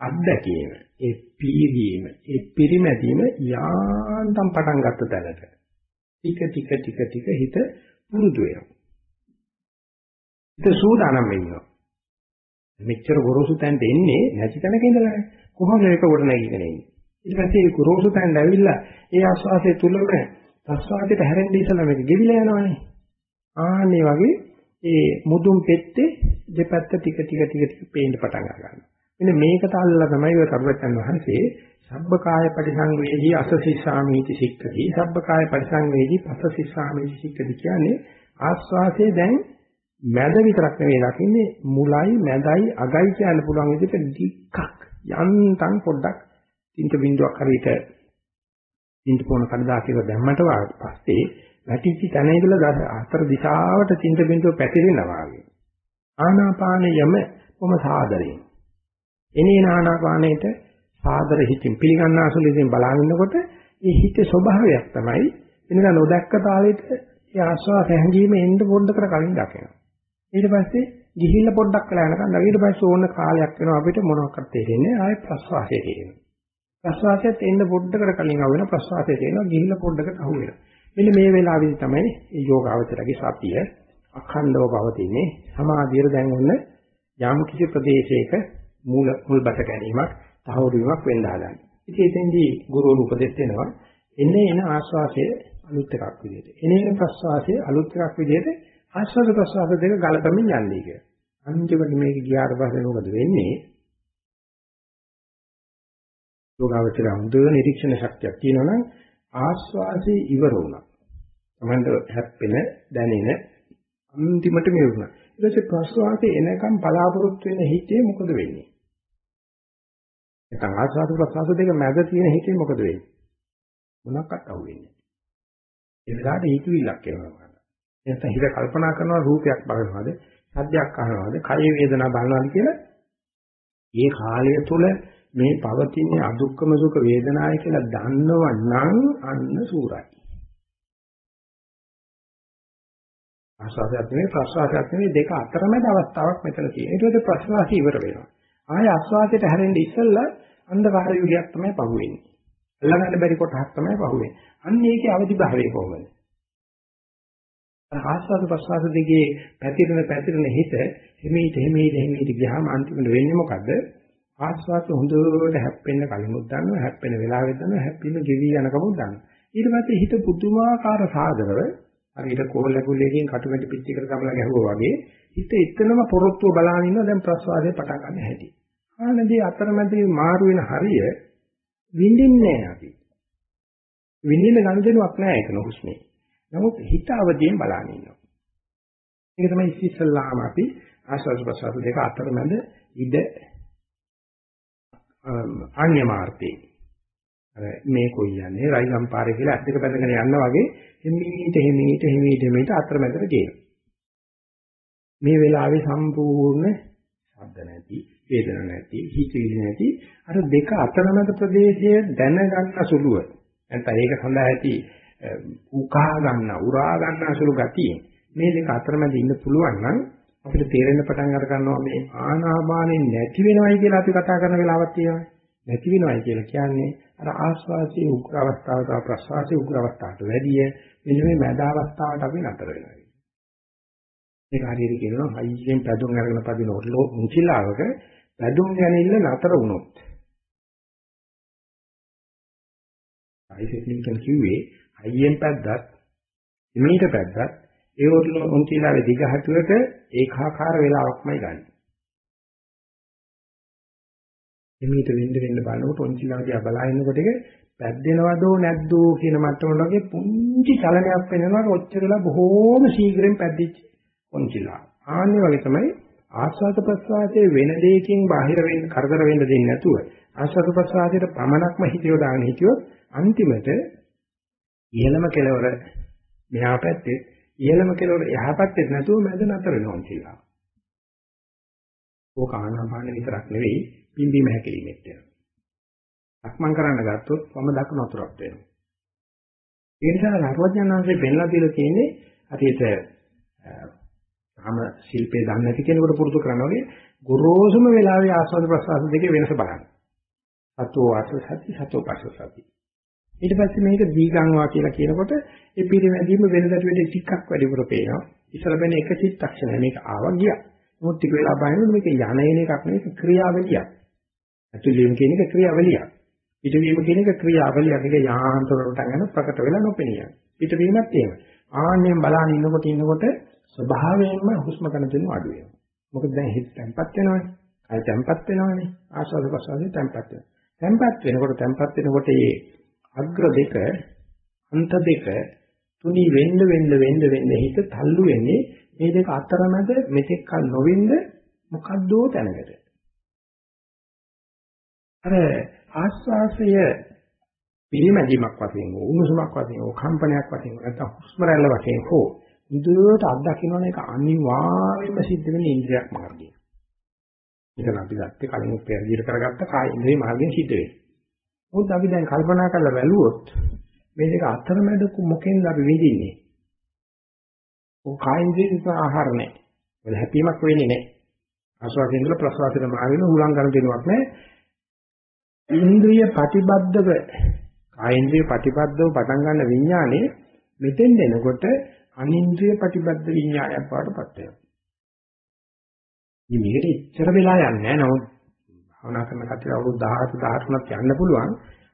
අත්දැකීම ඒ පීරීම ඒ පිරිමැදීම යාන්තම් පටන් ගත්ත තැනට ටික ටික ටික ටික හිත පුරුදු වෙනවා. හිත සූදානම් වෙනවා. මෙච්චර ගොරෝසු තැනට එන්නේ නැති තැනක ඉඳලා කොහොමද මේක කොට නැගීගෙන එන්නේ. ඊට පස්සේ ඒ ගොරෝසු තැනට ඇවිල්ලා ඒ ආස්වාසය තුලම ප්‍රස්වාදයට හැරෙන්න ඉස්සලා මේක ගෙවිලා යනවානේ. ආන්නේ වගේ ඒ මුදුන් පෙත්තේ දෙපැත්ත ටික ටික ටික ටික පේන්න පටන් ගන්නවා. මෙන්න මේකට අල්ලලා තමයි ඔය සර්වචන් වහන්සේ සබ්බකාය පරිසංවේදී අසසිස්සාමීති සික්කති. සබ්බකාය පරිසංවේදී පසසිස්සාමීති සික්කති කියන්නේ ආස්වාසේ දැන් මැද විතරක් නෙවෙයි දකින්නේ මුලයි මැදයි අගයි කියන්න පුළුවන් විදිහට ටිකක් යන්තම් පොඩ්ඩක් තින්ත බින්දුවක් හරියට තින්ත පොන කඩදාසියක දැම්මට පස්සේ වැටිච්ච තැන ඉඳලා හතර දිශාවට තින්ත බින්දුව පැතිරෙනවා වගේ. ආනාපානයම කොම සාදරයෙන්. එනේ ආනාපානයේට සාදර හිතින් පිළිගන්නාසුළු ඉතින් බලනකොට ඒ හිතේ ස්වභාවයක් තමයි එනික නොදැක්ක තාලෙට ඒ ආස්වාස හැංගීම එන්න පොඩ්ඩකට කලින් දකිනවා. ඊට පස්සේ ගිහිල්ලා පොඩ්ඩක් වෙලා යනකම් ඊට පස්සේ ඕන කාලයක් වෙනවා අපිට මොනවක්වත් තේරෙන්නේ ආයෙ ප්‍රස්වාසය තේරෙනවා. ප්‍රස්වාසයත් එන්න පොඩ්ඩකට කලින් ආව වෙන ප්‍රස්වාසය තේරෙනවා ගිහිල්ලා පොඩ්ඩකට අහු වෙනවා. මෙන්න මේ වෙලාවෙදි තමයි මේ යෝගාවචරගේ සතිය අඛණ්ඩව පවතින්නේ සමාධියට දැන් ඔන්න යම් කිසි ප්‍රදේශයක මූල මුල්බත ගැනීමක් තහවුරු වීමක් වෙන්න හදන්නේ. ඉතින් එතෙන්දී ගුරුවරු උපදෙස් දෙනවා එන්නේ එන ආස්වාසය අලුත් එකක් විදිහට. එනේන ප්‍රස්වාසය අලුත් එකක් විදිහට ආස්වාද ප්‍රසවාස දෙක ගලපමින් යන්නේ කියලා. අන්තිමට මේක ගියාට පස්සේ මොකද වෙන්නේ? යෝගාවචර හොඳ නිරීක්ෂණ ශක්තියක් තියෙනවා නම් ආස්වාසේ ඉවර වුණා. තමන්ට හැප්පෙන දැනෙන අන්තිමට මෙවුණා. ඊට පස්සේ ප්‍රසවාසයේ එනකම් බලාපොරොත්තු වෙන හිතේ මොකද වෙන්නේ? නැත්නම් ආස්වාද ප්‍රසවාස දෙක මැද තියෙන හිතේ මොකද වෙන්නේ? මොනක්වත් අහුවෙන්නේ නැහැ. ඒ වෙලාවට හිතවිල්ලක් එනවා. නැත්නම් හිත කල්පනා කරනවා රූපයක් බලනවාද, සද්දයක් අහනවාද, කය වේදනා බලනවාද කියලා මේ කාලය තුල මේ පවතින අදුක්කම සුඛ වේදනාය කියලා දන්නවනම් අන්න සූරයි. ආස්වාදයක් නෙවෙයි ප්‍රසවාසයක් නෙවෙයි දෙක අතරමැද අවස්ථාවක් මෙතන තියෙනවා. ඊට පස්සේ ප්‍රසවාසය ඉවර වෙනවා. ආය ආස්වාදයට හැරෙන්න ඉස්සෙල්ලා අන්ධකාර යුගයක් තමයි පහුවෙන්නේ. අල්ලගන්න බැරි කොටහක් තමයි පහුවෙන්නේ. අන්න ඒකේ අවදි භාවය කොහොමද? ආස්වාද ප්‍රසවාස දෙකේ පැතිරෙන පැතිරෙන හිත හිමීට හිමීට හිමීට ගියාම අන්තිමට වෙන්නේ මොකද්ද? ආස්වාද හොඳට හැප්පෙන්න කලිමුත් දන්නවා හැප්පෙන වෙලාවෙත් දන්නවා හැප්පෙන ගෙවි යනකමුත් දන්නවා. ඊට පස්සේ හිත පුදුමාකාර සාදරව හරියට කොහොල්ල කුල්ලේකින් කටුමැටි පිටිකට කපලා ගැහුවා වගේ හිත එතනම පොරොත්තුව බලාගෙන ඉන්නවා දැන් ප්‍රසවාසය පටන් ගන්න හැටි. ආනදී අතරමැදි මාරු වෙන හරිය විඳින්නේ නැහැ අපි. විඳින්න ගනුදෙනුවක් නැහැ ඒක නොහුස්නේ. නමුත් හිත අවදියෙන් බලන්න ඉන්නවා. ඒක තමයි ඉස්සෙල්ලාම අපි ආස්වාද ප්‍රසාර දෙක අතරමැද ඉඩ අන්‍යමාර්ථේ. අර මේ කොයියන්නේ රයිගම් පාරේ කියලා ඇස් දෙක බැඳගෙන යනවා වගේ හිමීට හිමීට හිමීට හිමීට අතරමැදට ගේනවා. මේ වෙලාවේ සම්පූර්ණ ශබ්ද නැති, වේදන නැති, හිතවිලි නැති අර දෙක අතරමැද ප්‍රදේශය දැනගන්න සුළුව. නැත්නම් ඒක සඳහා ඇති උකහා ගන්න, උරා ගන්න අසුළු ගතියෙන් මේ දෙක අතරමැද ඉන්න පුළුවන් නම් අපිට තේරෙන්න පටන් අර ගන්නවා මේ ආනාපානෙ නැති වෙනවයි කියලා අපි කතා කරන වෙලාවක් තියෙනවා. නැති වෙනවයි කියලා කියන්නේ අර ආස්වාසියේ උග්‍ර අවස්ථාව තව ප්‍රසවාසයේ උග්‍ර අවස්ථාවට වැඩිය මෙන්න මේ මැද අවස්ථාවට අපි නතර වෙනවා. මේක හරියට කියනවා හයියෙන් පැදුම් අරගෙන පදින ඔරලෝ මුචිලාවක පැදුම් ගැනීම නතර වුණොත් අයිසෙක් නිව්ටන් කිව්වේ හයියෙන් පැද්දත් එමීට පැද්දත් ඒ ඔරලෝ මුචිලාවේ දිගහටුවට ඒකාකාර වේලාවක්මයි ගන්න. එමීට වෙන්න වෙන්න බලනකොට මුචිලාව දිහා බලාගෙනකොට ඒක පැද්දෙනවදෝ නැද්දෝ කියන මට්ටමකට වගේ පුංචි චලනයක් වෙනවා ඔච්චරලා බොහෝම ශීඝ්‍රයෙන් පැද්දිච්ච පොන්චිලා. ආන්නේ වගේ තමයි ආස්වාද ප්‍රසආසයේ වෙන දෙයකින් බාහිර වෙන්න කරදර වෙන්න දෙන්නේ නැතුව ආස්වාද ප්‍රසආසයට පමණක්ම හිතියෝ දාගෙන හිටියොත් අන්තිමට ඉහළම කෙලවර මෙහා පැත්තේ ඉහළම කෙලවර එහා පැත්තේ නැතුව මැද නතර වෙනවා කියලා. ඕක ආනාපාන විතරක් නෙවෙයි පිම්බීම හැකිලිමෙත් වෙනවා. අක්මන් කරන්න ගත්තොත් වම දකුණු අතුරක් වෙනවා. ඒ නිසා නරවඥාන්සේ පෙන්ලා දීලා තියෙන්නේ හරියට තාම ශිල්පේ දන්නේ නැති කෙනෙකුට පුරුදු කරනවා වගේ ගොරෝසුම වෙලාවේ ආස්වාද ප්‍රසආස දෙකේ වෙනස බලන්න. සතෝ වාස සති සතෝ පස්ස සති. ඊට පස්සේ මේක දීගංවා කියලා කියනකොට ඒ පිරිමැදීම වෙනදට වැඩි ටිකක් වැඩිපුර පේනවා. ඉස්සර වෙන එක චිත්තක්ෂණය මේක ආවා ගියා. මොකද ටික වෙලා බලනකොට මේක යන එන එකක් නෙවෙයි ක්‍රියාවලියක්. ඇතුළේම කියන එක ක්‍රියාවලියක්. පිටවීම කියන එක ක්‍රියාවලියක්. ඒක යාන්ත්‍රවලට ගන්න ප්‍රකට වෙලා නොපෙනියන. පිටවීමත් එහෙම. ආන්නෙන් බලන ඉන්නකොට ඉන්නකොට ස්වභාවයෙන්ම හුස්ම ගන්න දෙනු අඩු වෙනවා. මොකද දැන් හිත තැම්පත් වෙනවනේ. අය තැම්පත් වෙනවනේ. ආස්වාද ප්‍රසවාසයේ තැම්පත් වෙනවා. තැම්පත් වෙනකොට තැම්පත් වෙනකොට මේ අග්‍ර දෙක අන්ත දෙක තුනි වෙන්න වෙන්න වෙන්න වෙන්න හිත තල්ලු වෙන්නේ මේ දෙක අතරමැද මෙතෙක් කල නොවෙන්න මොකද්දෝ තැනකට. අර ආස්වාසය පිළිමැදීමක් වශයෙන් උණුසුමක් වශයෙන් කම්පනයක් වශයෙන් නැත්නම් හුස්ම රැල්ල වශයෙන් හෝ ඉදිරියට අත්දකින්නන එක අනිවාර්යයෙන්ම සිද්ධ වෙන ඉන්ද්‍රියක් මාර්ගය. ඉතින් අපි ගත්තේ කලින් පෙරදිර කරගත්ත කාය ඉන්ද්‍රිය මාර්ගයෙන් සිද්ධ වෙන්නේ. මොකද අපි දැන් කල්පනා කරලා බැලුවොත් මේ දෙක අතරමැද මොකෙන්ද අපි විඳින්නේ? ඔය කාය ඉන්ද්‍රිය නිසා ආහාර නැහැ. වල හැපීමක් වෙන්නේ නැහැ. ආස්වාදයෙන් ඉඳලා ප්‍රසවාසයට මාරින උලං ගන්න දෙනුවක් නැහැ. ඉන්ද්‍රිය ප්‍රතිබද්ධව කාය ඉන්ද්‍රිය ප්‍රතිබද්ධව පටන් ගන්න විඥානේ මෙතෙන් දෙනකොට අනින්ද්‍රිය ප්‍රතිබද්ධ විඥානයක් බවටපත් වෙනවා. ඉතින් මේකට ඉච්චර වෙලා යන්නේ නැහැ. නමුත් භවනා කරන කතිය අවුරුදු 17 18ක් යන්න පුළුවන්.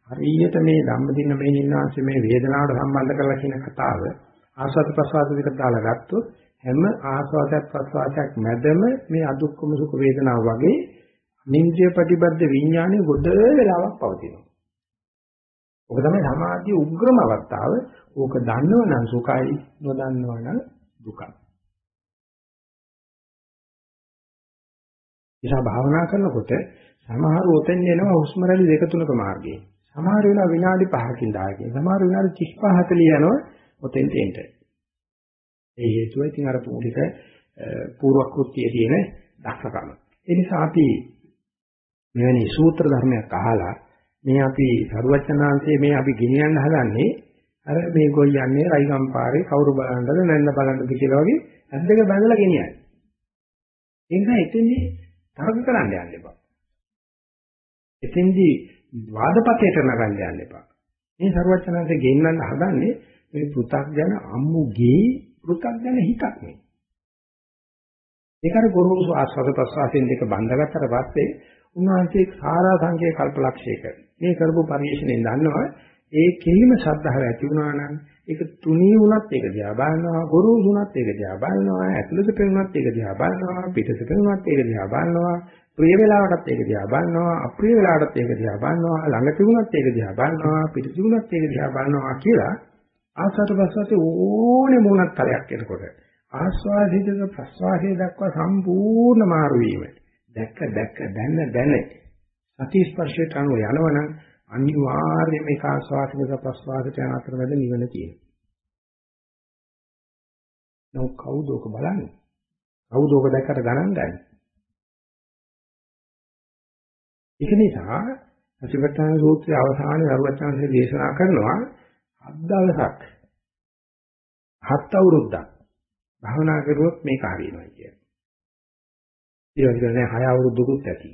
හරියට මේ ධම්මදින්න මේ නින්නාංශ මේ වේදනාවට සම්බන්ධ කරලා කියන කතාව ආස්වාද ප්‍රසවාස දෙක දාලා ගත්තොත් හැම ආස්වාදයක් ප්‍රසවාසයක් මැදම මේ අදුක්කම සුඛ වේදනාව වගේ නින්ද්‍රිය ප්‍රතිබද්ධ විඥානයේ ගොඩ වෙලාවක් පවතිනවා. ඔක තමයි සමාධියේ උග්‍රම අවස්ථාව. ඕක දන්නවනම් සුඛයි, නොදන්නවනම් දුකයි. ඒසා භාවනා කරනකොට සමහර උතෙන් එනවා හුස්ම රැලි දෙක තුනක මාර්ගයේ. සමහර වෙලාව විනාඩි 5කින් 10කින්, සමහර විනාඩි 35 40 යනවා උතෙන් තෙන්ට. ඒ හේතුව ඉතින් අර පොඩික පූර්ව කෘත්‍යයේ තියෙන දක්ෂකම. ඒ නිසා අපි මෙවැනි සූත්‍ර ධර්මයක් අහලා මේ අපි සරුවචනාංශයේ මේ අපි ගෙනියන්න හදන්නේ අර මේ ගොයියන්නේ රයිගම් පාරේ කවුරු බලන්නද නැන්න බලන්නද කියලා වගේ ඇද්දක බඳලා ගෙනියන්නේ. ඒ නිසා එතෙන්දී තරක කරන්න යන්න එපා. එතෙන්දී වාදපතේට නගන්න යන්න එපා. මේ සරුවචනාංශයේ ගෙන්නන්න හදන්නේ මේ පෘථග්ජන අම්මුගේ පෘථග්ජන හිතක් නේ. ඒකට ගොරෝසු ආස්වාද ප්‍රසආසෙන් දෙක බඳගත්තට පස්සේ උන්වහන්සේ සාරා සංකේ කල්පලක්ෂයක මේ කරපු පරිශ්‍රණයෙන් දන්නවා ඒ කෙලිම ශ්‍රද්ධාව ඇති වුණා නම් ඒක තුනී වුණත් ඒක දිහා බලනවා ගුරුසු වුණත් ඒක දිහා බලනවා ඇතුළත පෙනුනත් ඒක දිහා බලනවා පිටත පෙනුනත් ඒක දිහා බලනවා ප්‍රිය වේලාවටත් ඒක දිහා බලනවා අප්‍රිය වේලාවටත් ඒක දිහා බලනවා ළඟ තිබුණත් ඒක දිහා බලනවා පිට තිබුණත් ඒක දිහා බලනවා කියලා ආසත ප්‍රසවාසයේ ඕනේ මොනක් තරයක් එනකොට ආස්වාදිතක ප්‍රස්වාසයේ දක්වා සම්පූර්ණ මාරු වීම දැක්ක දැක්ක දැන දැන සති ස්පර්ශයට අනුව යනවනම් අනිවාර්යයෙන්ම ඒක ආස්වාසික ප්‍රස්වාසයට යන අතරමැද නිවන තියෙනවා. නෝ කවුද ඔක බලන්නේ? කවුද ඔක දැක්කට ගණන් ගන්නේ? ඒක නිසා සතිපට්ඨාන සූත්‍රයේ අවසානයේ අරුවචාන්සේ දේශනා කරනවා හත් දවසක් හත් අවුරුද්දක් භවනා කරුවොත් මේක හරියනවා කියන්නේ. ඊට පස්සේ නෑ 6 අවුරුද්දකුත් ඇති.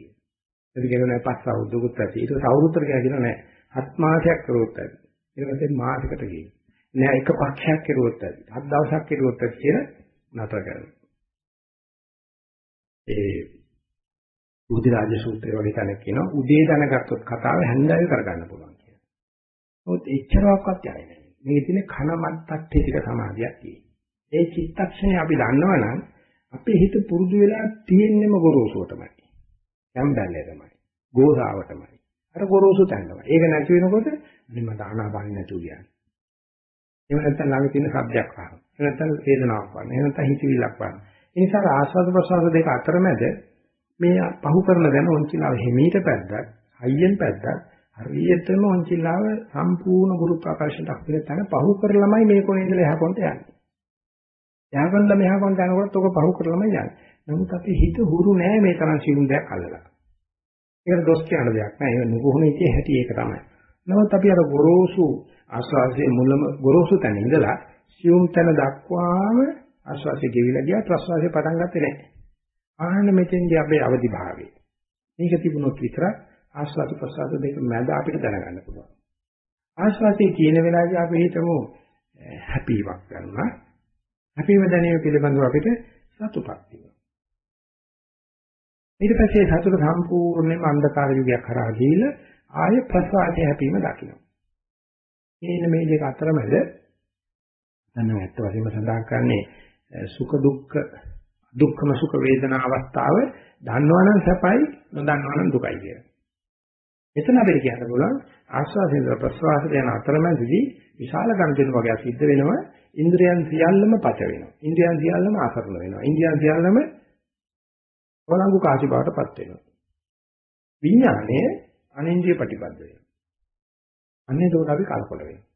ඒක කියනවා නෑ 5 අවුරුද්දකුත් ඇති. ඊට පස්සේ අවුරුද්දකට කියනවා නෑ 7 මාසයක් කරුවොත් ඇති. ඊට පස්සේ මාසයකට කියනවා. නෑ එක පක්ෂයක් කරුවොත් ඇති. 7 දවසක් කරුවොත් ඇති කියලා නතර කරනවා. ඒ බුද්ධ රාජ සූත්‍රය වගේ තැනක් කියනවා උදේ දැනගත්තොත් කතාව හැන්දෑවේ කරගන්න පුළුවන් කියලා. මොකද එච්චරවක්වත් යන්නේ නෑ. මේ තියෙන කන මත්තට්ටේ ටික සමාධියක් තියෙනවා. ඒ චිත්තක්ෂණය අපි දන්නවනම් අපේ හිත පුරුදු වෙලා තියෙන්නෙම ගොරෝසුවටමයි. යම්බැලේටමයි. ගෝසාවටමයි. අර ගොරෝසු තැනමයි. ඒක නැති වෙනකොට අනේ මට ආනාපාන නැතුව කියන්නේ. එහෙම නැත්නම් ළඟ තියෙන සබ්ජෙක්ට් වහන. එහෙම නැත්නම් වේදනාවක් වහන. එහෙම නැත්නම් හිතවිල්ලක් වහන. ඒ නිසා ආස්වාද ප්‍රසවාස දෙක අතරමැද මේ පහු කරන දැන ඔන්චිලාව හිමීට පැද්දක්, හයියෙන් පැද්දක් හරියටම ඔන්චිලාව සම්පූර්ණ ගුරුත්වාකර්ෂණයට අක්ෂර තන පහු කරලමයි මේ කොනේ ඉඳලා එහා කොන්ට යන්නේ. එහා කොන්ද මෙහා කොන්ට යනකොට ඔක පහු කරලමයි යන්නේ. නමුත් අපේ හිත හුරු නෑ මේ තරම් සිවුම් දෙයක් අල්ලලා. ඒකට දොස් කියන දෙයක් නෑ. ඒක නුගුහුනේ ඉතියේ හැටි ඒක තමයි. නමුත් අපි අර ගොරෝසු ආස්වාදයේ මුලම ගොරෝසු තැන ඉඳලා සිවුම් තැන දක්වාම ආස්වාදයේ ගෙවිලා ගියා ප්‍රස්වාදයේ පටන් ගත්තේ නෑ. ආහන්න මෙතෙන්දී අපේ අවදි භාවය. මේක තිබුණොත් විතරක් ආස්වාද ප්‍රසආද දෙක මැද අපිට දැනගන්න පුළුවන්. ආස්වාදයේ තියෙන වෙලාවදී අපි හිතමු හැපිවක් ගන්නවා. හැපිව දැනීම පිළිබඳව අපිට සතුටක් තියෙනවා. ඊට පස්සේ සතුට සම්පූර්ණයෙන්ම අන්ධකාර යුගයක් කරා ගිහිල්ලා ආයේ ප්‍රසආදයේ හැපීම දකිනවා. මේන මේ දෙක අතරමැද දැන් ඇත්ත වශයෙන්ම සඳහන් කරන්නේ සුඛ දුක්ඛ දුක්ඛම සුඛ වේදනා අවස්ථාව දන්නවනම් සැපයි නොදන්නවනම් දුකයි කියලා. එතන අපිට කියන්න පුළුවන් ආස්වාදයෙන් ප්‍රස්වාසයට යන අතරමැදදී විශාල ගණන් වගේ සිද්ධ වෙනවා ඉන්ද්‍රියන් සියල්ලම පච වෙනවා. ඉන්ද්‍රියන් සියල්ලම ආසරණ වෙනවා. ඉන්ද්‍රියන් සියල්ලම වළංගු කාසි බවටපත් වෙනවා. විඥානයේ අනින්ද්‍රිය ප්‍රතිපද වෙනවා. අන්නේ ඒකට අපි කලකොල වෙනවා.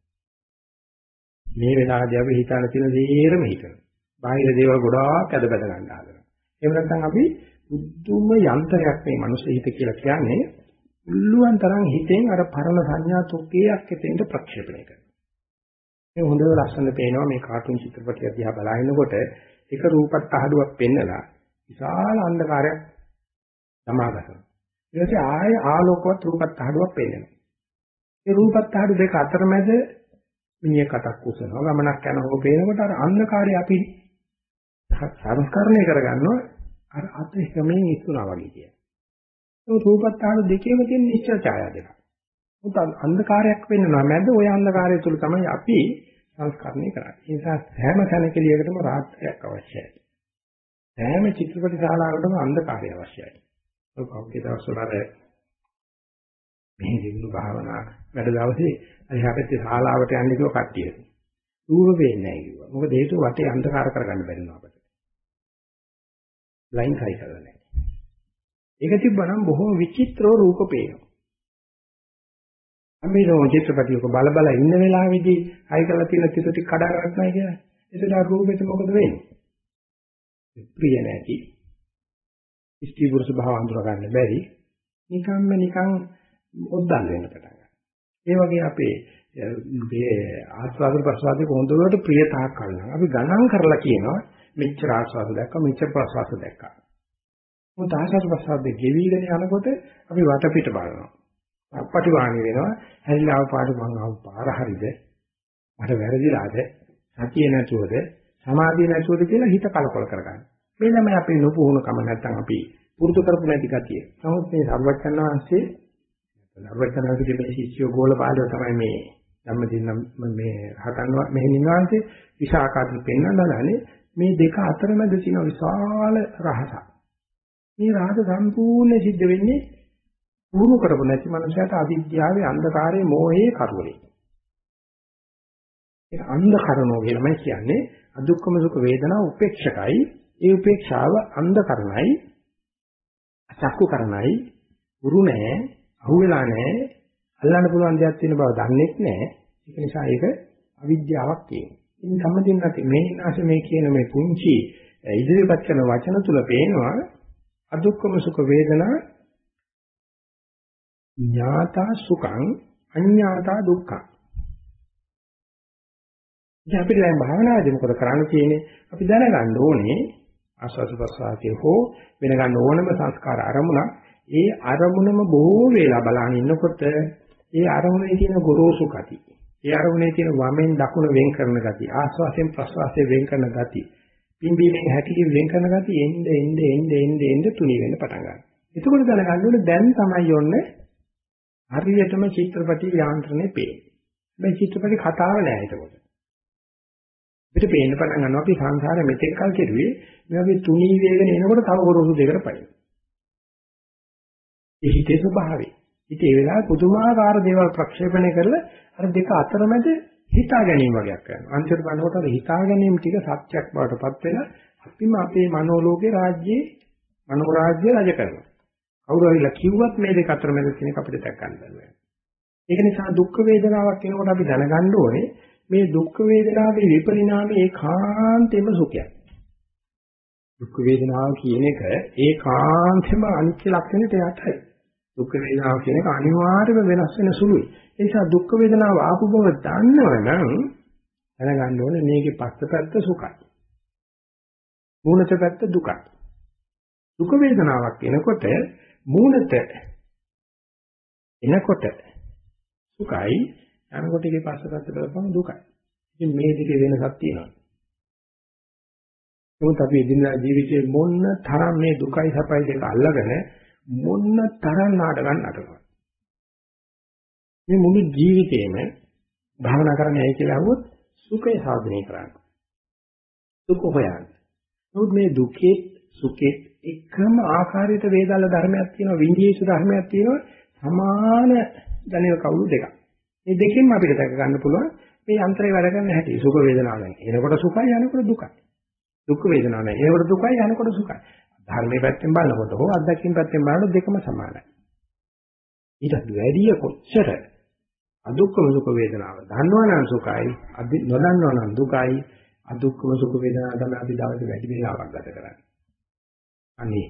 මේ වෙලාවදී අපි හිතන තියෙන දේරම හිතනවා. බාහිර දේවල් ගොඩාක් ඇද බැද ගන්න හදනවා. එහෙම නැත්නම් අපි බුද්ධුම යන්ත්‍රයක් මේ මනුස්ස හිත කියලා කියන්නේ උල්ලුවන් තරම් හිතෙන් අර පරණ සංඥා තොකේයක් එතෙන්ට ප්‍රක්ෂේපණය කරනවා. මේ හොඳ ලස්සන පේනවා මේ කාටුන් චිත්‍රපටය දිහා බලනකොට එක රූපත් අහඩුවක් පෙන්නලා විශාල අන්ධකාරයක් සමාගතනවා. ඊට පස්සේ ආයේ ආලෝකවත් රූපත් අහඩුවක් පෙන්නනවා. මේ රූපත් අහඩු දෙක අතරමැද මිනිහ කටක් උසනවා ගමනක් යන හො පේනකොට අර අන්ධකාරය අපි සංස්කරණය කරගන්නවා අර අත එකමෙන් ඉස්සුනා වගේ කියන. ඒ රූපත්තාන දෙකේම තියෙන නිශ්චල ඡායා දෙක. උත් අන්ධකාරයක් වෙන්නවා මැද ওই අන්ධකාරය තුල තමයි අපි සංස්කරණය කරන්නේ. ඒ නිසා හැම තැනකලියකටම රාත්‍රියක් අවශ්‍යයි. හැම චිත්‍රපට ශාලාවකටම අන්ධකාරය අවශ්‍යයි. ඔය කවුගේ දවස්වල අර මේ දිනු භාවනා වැඩ දවසේ අරිහාපැත්තේ ශාලාවට යන්න කිව්ව කට්ටිය. රූප වෙන්නේ නැහැ කිව්වා. මොකද හේතුව වටේ අන්ධකාර කරගන්න බැරි නෝ අපිට. ලයින් හයි කරලා නැහැ. ඒක තිබ්බනම් බොහොම විචිත්‍රව රූප පේනවා. අපි නෝ චිත්‍රපටියක බල බල ඉන්න වෙලාවේදී හයි කරලා තියෙන තිත ටික කඩා ගන්නයි කියන්නේ. එතන රූපෙට මොකද වෙන්නේ? ප්‍රිය නැති. ඉස්ති පුරුෂ භාව අඳුර ගන්න බැරි. නිකම්ම නිකන් ඔද්දල් වෙන්න පටන් ගන්නවා. ඒ වගේ අපේ මේ ආස්වාද ප්‍රසවාදයේ කොහොඳට ප්‍රියතාවක් කරනවා. අපි ගණන් කරලා කියනවා මෙච්චර ආස්වාද දැක්කා මෙච්චර ප්‍රසවාස දැක්කා. මොකද ආස්වාද ප්‍රසවාදයේ ගෙවිගෙන යනකොට අපි වටපිට බලනවා. අපපටි වාණි වෙනවා. හැරිලා ආව පාට මං ආව පාර හරිද? මට වැරදිලාද? සතිය නැතුවද? සමාධිය නැතුවද කියලා හිත කලකොල කරගන්න. මේ තමයි අපේ නොපුහුණුකම නැත්තම් අපි පුරුදු කරපු නැති ගතිය. නමුත් මේ සර්වඥාන් වහන්සේ සර්වඥාන්ගේ මේ ශිෂ්‍ය ගෝල පාඩුව තමයි මේ ධම්මදින මේ හතන් මෙහෙණින් වහන්සේ විශාකාදී පෙන්වන්න හදනේ මේ දෙක අතරමැද තියෙන විශාල රහසක්. මේ රහස සම්පූර්ණ සිද්ධ වෙන්නේ පුහුණු කරපො නැති මනුස්සයට අවිද්‍යාවේ අන්ධකාරයේ මෝහයේ කරුවලේ. ඒක අන්ධකරණෝ කියලාමයි කියන්නේ අදුක්කම සුඛ වේදනා උපේක්ෂකයි. ඒ උපේක්ෂාව අන්ධකරණයි අචක්කු කරණයි උරු නැහැ අහුවෙලා නැහැ අල්ලන්න පුළුවන් දෙයක් තියෙන බව දන්නේ නැහැ. ඒක නිසා ඒක අවිද්‍යාවක් කියනවා. ඉතින් සම්මතින් නැති මේ නැස මේ කියන මේ පුංචි ඉදිරිපත් කරන වචන තුල පේනවා අදුක්කම සුඛ වේදනා ඥාතා සුඛං අඤ්ඤාතා දුක්ඛං. ඉතින් අපිට දැන් භාවනාවේදී මොකද කරන්න තියෙන්නේ? අපි දැනගන්න ඕනේ ආස්වාද ප්‍රසආතේ හෝ වෙන ගන්න ඕනම සංස්කාර අරමුණක් ඒ අරමුණම බොහෝ වේලා බලන ඉන්නකොට ඒ අරමුණේ තියෙන ගොරෝසු ගති ඒ අරමුණේ තියෙන වමෙන් දකුණ වෙන් කරන ගති ආස්වාසයෙන් ප්‍රසවාසයෙන් වෙන් කරන ගති පිම්බීමෙන් හැකිලි වෙන් කරන ගති එnde එnde එnde එnde එnde තුනී වෙන්න පටන් ගන්නවා එතකොට දැනගන්න ඕනේ දැන් තමයි යන්නේ හරියටම චිත්‍රපටි යාන්ත්‍රණය පේන්නේ. මේ චිත්‍රපටි කතාව නෑ එතකොට. අපිට පේන්න පටන් ගන්නවා අපි සංසාරෙ මෙතෙක් කල් කෙරුවේ මේ වගේ තුනී වේගන එනකොට තව ගොරෝසු දෙකට පයින්. ඒ හිතේ ස්වභාවය. ඉතින් ඒ වෙලාවේ පුදුමාකාර දේවල් ප්‍රක්ෂේපණය කරලා අර දෙක අතරමැද හිතා ගැනීම වගේක් කරනවා. අන්තිමට බලනකොට අර හිතා ගැනීම ටික සත්‍යක් බවට පත් වෙලා අපිම අපේ මනෝලෝකේ රාජ්‍යයේ මනෝ රාජ්‍ය රජ කරනවා. කවුරු හරි කිව්වත් මේ දෙක අතරමැද තියෙනක අපිට දැක් ගන්න බැහැ. ඒක නිසා දුක් වේදනාවක් එනකොට අපි දැනගන්න ඕනේ මේ දුක් වේදනාවේ විපරිණාමය ඒකාන්තෙම සුඛයක්. දුක් වේදනාව කියන එක ඒකාන්තෙම අනිත්‍ය ලක්ෂණයට යටයි. දුක් වේදනාව කියන එක අනිවාර්යයෙන්ම වෙනස් වෙන සුළුයි. ඒ නිසා දුක් වේදනාව ආපු බව දන්නවනම් දැනගන්න ඕනේ මේකේ පස්සපැත්ත සුඛයි. මූණට පැත්ත දුකයි. දුක වේදනාවක් එනකොට මූණට එනකොට සුඛයි යනකොට ඒකේ පස්සට බලපම දුකයි. ඉතින් මේ දෙකේ වෙනසක් තියෙනවා. නමුත් අපි එදිනදා ජීවිතේ මොන්න තරම් මේ දුකයි සපයි දෙක අල්ලගෙන මොන්න තරම් නාටකම් නටනවා. මේ මුළු ජීවිතේම භාවනා කරන්නේ ඇයි කියලා අහුවොත් සුඛය සාධනය කරන්න. දුක හොයන්න. නමුත් මේ දුකේ සුඛේ එකම ආකාරයට වේදාල ධර්මයක් තියෙනවා විඤ්ඤේසු ධර්මයක් තියෙනවා සමාන ජනේව කවුළු දෙකක්. මේ දෙකෙන්ම අපිට දැක ගන්න පුළුවන් මේ යන්ත්‍රය වැඩ කරන හැටි. සුඛ වේදනාව නැහැ. එනකොට සුඛයි යනකොට දුකයි. දුක් වේදනාව නැහැ. එනකොට දුකයි යනකොට සුඛයි. ධර්මයේ පැත්තෙන් බලනකොට හෝ අත්දැකීම් පැත්තෙන් බලනකොට දෙකම සමානයි. ඊට වැඩිය කොච්චර අදුක්කම සුඛ වේදනාව දන්නවනම් සුඛයි අදි නොදන්නවනම් දුකයි අදුක්කම සුඛ වේදනාව තමයි අපි දවසේ වැඩි වෙලාවක් ගත කරන්නේ. අනේ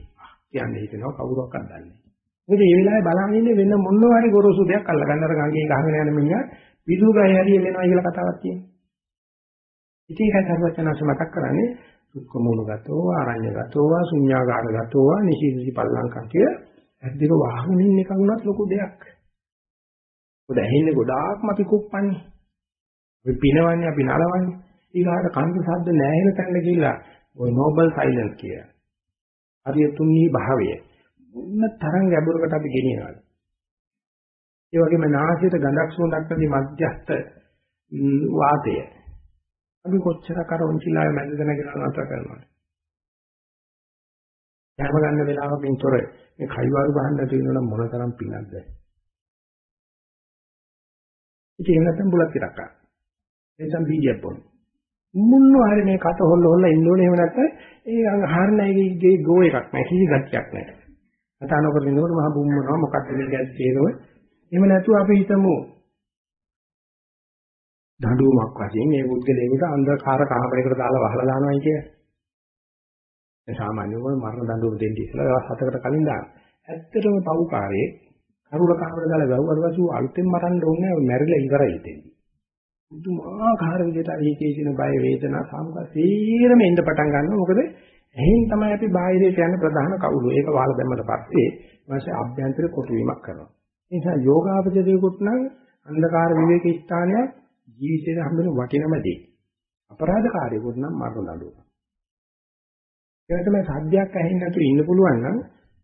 කියන්නේ හිතනවා කවුරක්වත් දන්නේ නැහැ. මොකද මේ වෙලාවේ බලන් ඉන්නේ වෙන මොනවා හරි ගොරෝසු දෙයක් අල්ලගන්න අර ගංගේ ගහගෙන යන මිනිහා විදුගය හරි එල්ලෙනවා කියලා කතාවක් තියෙනවා. ඉතින් ඒකයි සර්වචනස මතක් කරන්නේ දුක්ඛ මූලගතෝ ආරඤ්‍යගතෝ ශුඤ්ඤාගාරගතෝ නිශීදසි පල්ලංකම් කිය ඇද්දික වාහනින් එකක් උනත් ලොකු දෙයක්. මොකද ඇහෙන්නේ ගොඩාක්ම අපි කුප්පන්නේ. අපි පිනවන්නේ අපි නලවන්නේ. ඊගාට කන්ද ශබ්ද නැහැ වෙන තැනට ගිහිල්ලා ඔය නෝබල් සයිලන්ස් කිය. හරිය තුන්හි භාවය මොන තරම් ගැඹුරකට අපි ගෙනියනවද ඒ වගේම නාසයට ගඳක් සුවඳක් නැති මධ්‍යස්ත වාතය අපි කොච්චර කරොන්චිලාවේ මැදගෙන ගෙන නතර කරනවද ධර්ම ගන්න වෙලාවකින් තොර මේ කයිවාරු ගහන්න නැති වෙනවනම් මොන තරම් පිනක්ද? ඉතින් එහෙම නැත්නම් බුලත් ටිකක් ගන්න. එතන බීජයක් බොන්න. මුන්නෝ හරි මේ කට හොල්ල හොල්ල ඉන්න ඕනේ. එහෙම නැත්නම් ඒ හරණයිගේ ගෝ එකක් නැහැ කිසි ගැටියක් නැහැ. අතනකොට ඉන්නකොට මහ බුම්මනවා. මොකක්ද මේ ගැස් තේරෙව. එහෙම නැතුව අපි හිතමු දඬුවමක් වශයෙන් මේ පුද්ගලයාට අන්ධකාර කාමරයකට දාලා වහලා දානවායි කියලා. ඒ සාමාන්‍යව මරණ දඬුවම දෙන්න ඉස්සලා දවස් 7කට කලින් දාන. ඇත්තටම පව්කාරයේ කරුණ කාමර දාලා වැව්වට පසු අලුතෙන් මරන්න ඕනේ මැරිලා ඉවරයි ඉතින්. පුදුමාකාර විදිහට ඒකේ තියෙන බය වේදනා සාමුක සීරම එන්න පටන් ගන්නවා මොකද එහෙන් තමයි අපි බාහිරයට යන ප්‍රධාන කවුරු ඒක වාල දැම්මට පස්සේ වාසේ අභ්‍යන්තර කොටු වීමක් කරනවා ඒ නිසා යෝගාවචරයේකුත් නම් අන්ධකාර විවේක ස්ථානයක් ජීවිතේ හම්බෙන වටිනම දේ අපරාධකාරයෙකුට නම් මරණ දඬුවම ඒ තමයි සාධ්‍යයක් ඇහෙන්නේ නැතුව ඉන්න පුළුවන් නම්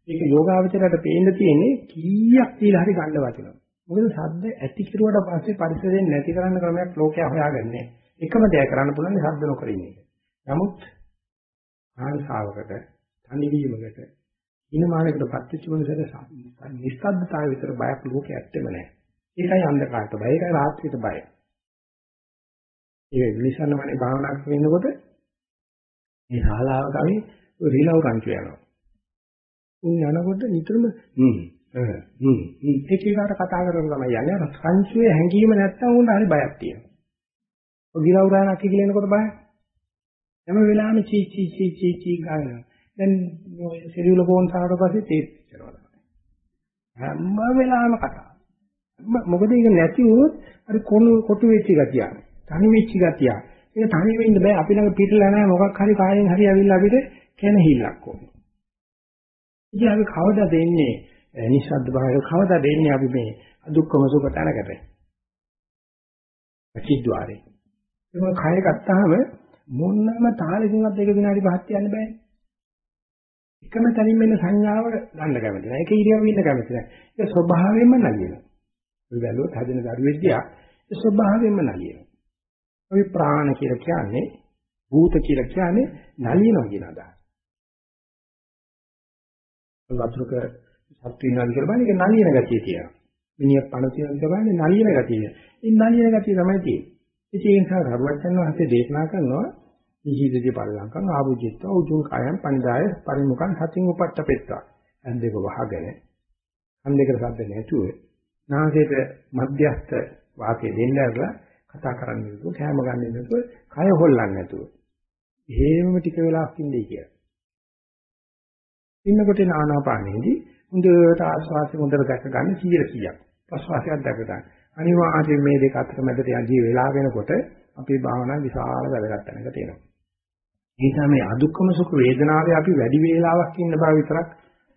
ඒක යෝගාවචරයට පේන්න තියෙන්නේ කීයක් කියලා හරි ගන්න වටිනවා මොකද ශබ්ද ඇති කිරුවට පස්සේ පරිසරයෙන් නැති කරන්න ක්‍රමයක් ලෝකයා හොයාගන්නේ. එකම දේ කරන්න පුළුවන් ශබ්ද නොකර ඉන්න එක. නමුත් ආංශාවකට, තනිවීමකට, ඉනමානකට පත්‍ච්ච මොනසද නිස්සද්දතාවය විතර බයක් ලෝකේ ඇත්තෙම නැහැ. ඒකයි අන්ධකාරට බය, ඒකයි රාත්‍රියට බය. ඒ විලිසන්නමනේ භාවනා කරනකොට මේ ශාලාවක අපි රිලව් රංචු යනවා. උන් යනකොට නිතරම හ්ම් හ්ම් එක එකට කතා කරගෙන තමයි යන්නේ. අර සංචුවේ හැංගීම නැත්තම් උන්ට හරි බයක් තියෙනවා. ඔය ගිරවුරාණක් කියනකොට බය. හැම වෙලාවෙම චී චී චී චී චී ගන්නවා. දැන් ඔය සෙරියුල ෆෝන් සාවට පස්සේ තේත් කරනවා. හැම වෙලාවෙම කතා. මොකද ඒක නැති වුණොත් අර කොණු කොටු වෙච්ච ගතිය. තනි වෙච්ච ගතිය. ඒක තනි වෙන්න බෑ. අපි ළඟ පිටලා නැහැ මොකක් හරි කායෙන් හරි ඇවිල්ලා අපිට කෙනහිල්ලක් ඕනේ. ඉතින් අපි කවදා දෙන්නේ නිස්සද්ද භාවය කවදා දෙන්නේ අපි මේ දුක්ඛම සුඛ තැනකට? ප්‍රතිද්වාරේ. ඒක කය ගත්තාම මොන්නම තාලෙකින්වත් ඒක විනාඩි 5ක් තියන්න බෑනේ. එකම තැනින් වෙන සංඥාව ගන්න කැමති නැහැ. ඒක ඉරියව්ව ඉන්න කැමති නැහැ. ඒක ස්වභාවයෙන්ම නලියනවා. ඔය බැලුවොත් හදින දරුවෙක්දියා ඒ ස්වභාවයෙන්ම නලියනවා. ඔය ප්‍රාණ කියලා කියන්නේ භූත කියලා කියන්නේ නලියනවා කියන අදහස. වතුරක සත්තු වෙනවා කියලා බලන්නේ ඒක නලියන ගතිය තියෙනවා. මිනිහ පණ තියෙනවා කියලා බලන්නේ නලියන ගතිය. ඒ නලියන ගතිය තමයි තියෙන්නේ. ඒ නිසා රරුවචන් වහන්සේ දේශනා කරනවා නිහිතදී පරිලංකම් ආභුජිත්ව උතුම් කයම් පණිදාය පරිමුඛං හතින් උපට්ඨපෙත්තා. ඇන් දෙක වහගෙන අන් දෙකට සද්ද නැතුව නාසයට මධ්‍යස්ත වාතය දෙන්න ඇරලා කතා කරන්නේ නැතුව කෑම ගන්න නැතුව කය හොල්ලන්නේ නැතුව. එහෙමම ටික වෙලාවක් ඉඳී කියලා. ඉන්නකොට නානාපානෙදී හොඳට ආස්වාසිය හොඳට දැක ගන්න 100 100ක්. ප්‍රස්වාසයක් දැක ගන්න. අනිවාර්යයෙන් මේ දෙක අතර මැදට යදී වෙලා වෙනකොට අපේ භාවනාව විශාල වැදගත් තැනක තියෙනවා. ඒ නිසා මේ අදුක්කම සුඛ වේදනාවේ අපි වැඩි වේලාවක් ඉන්න බව විතරක්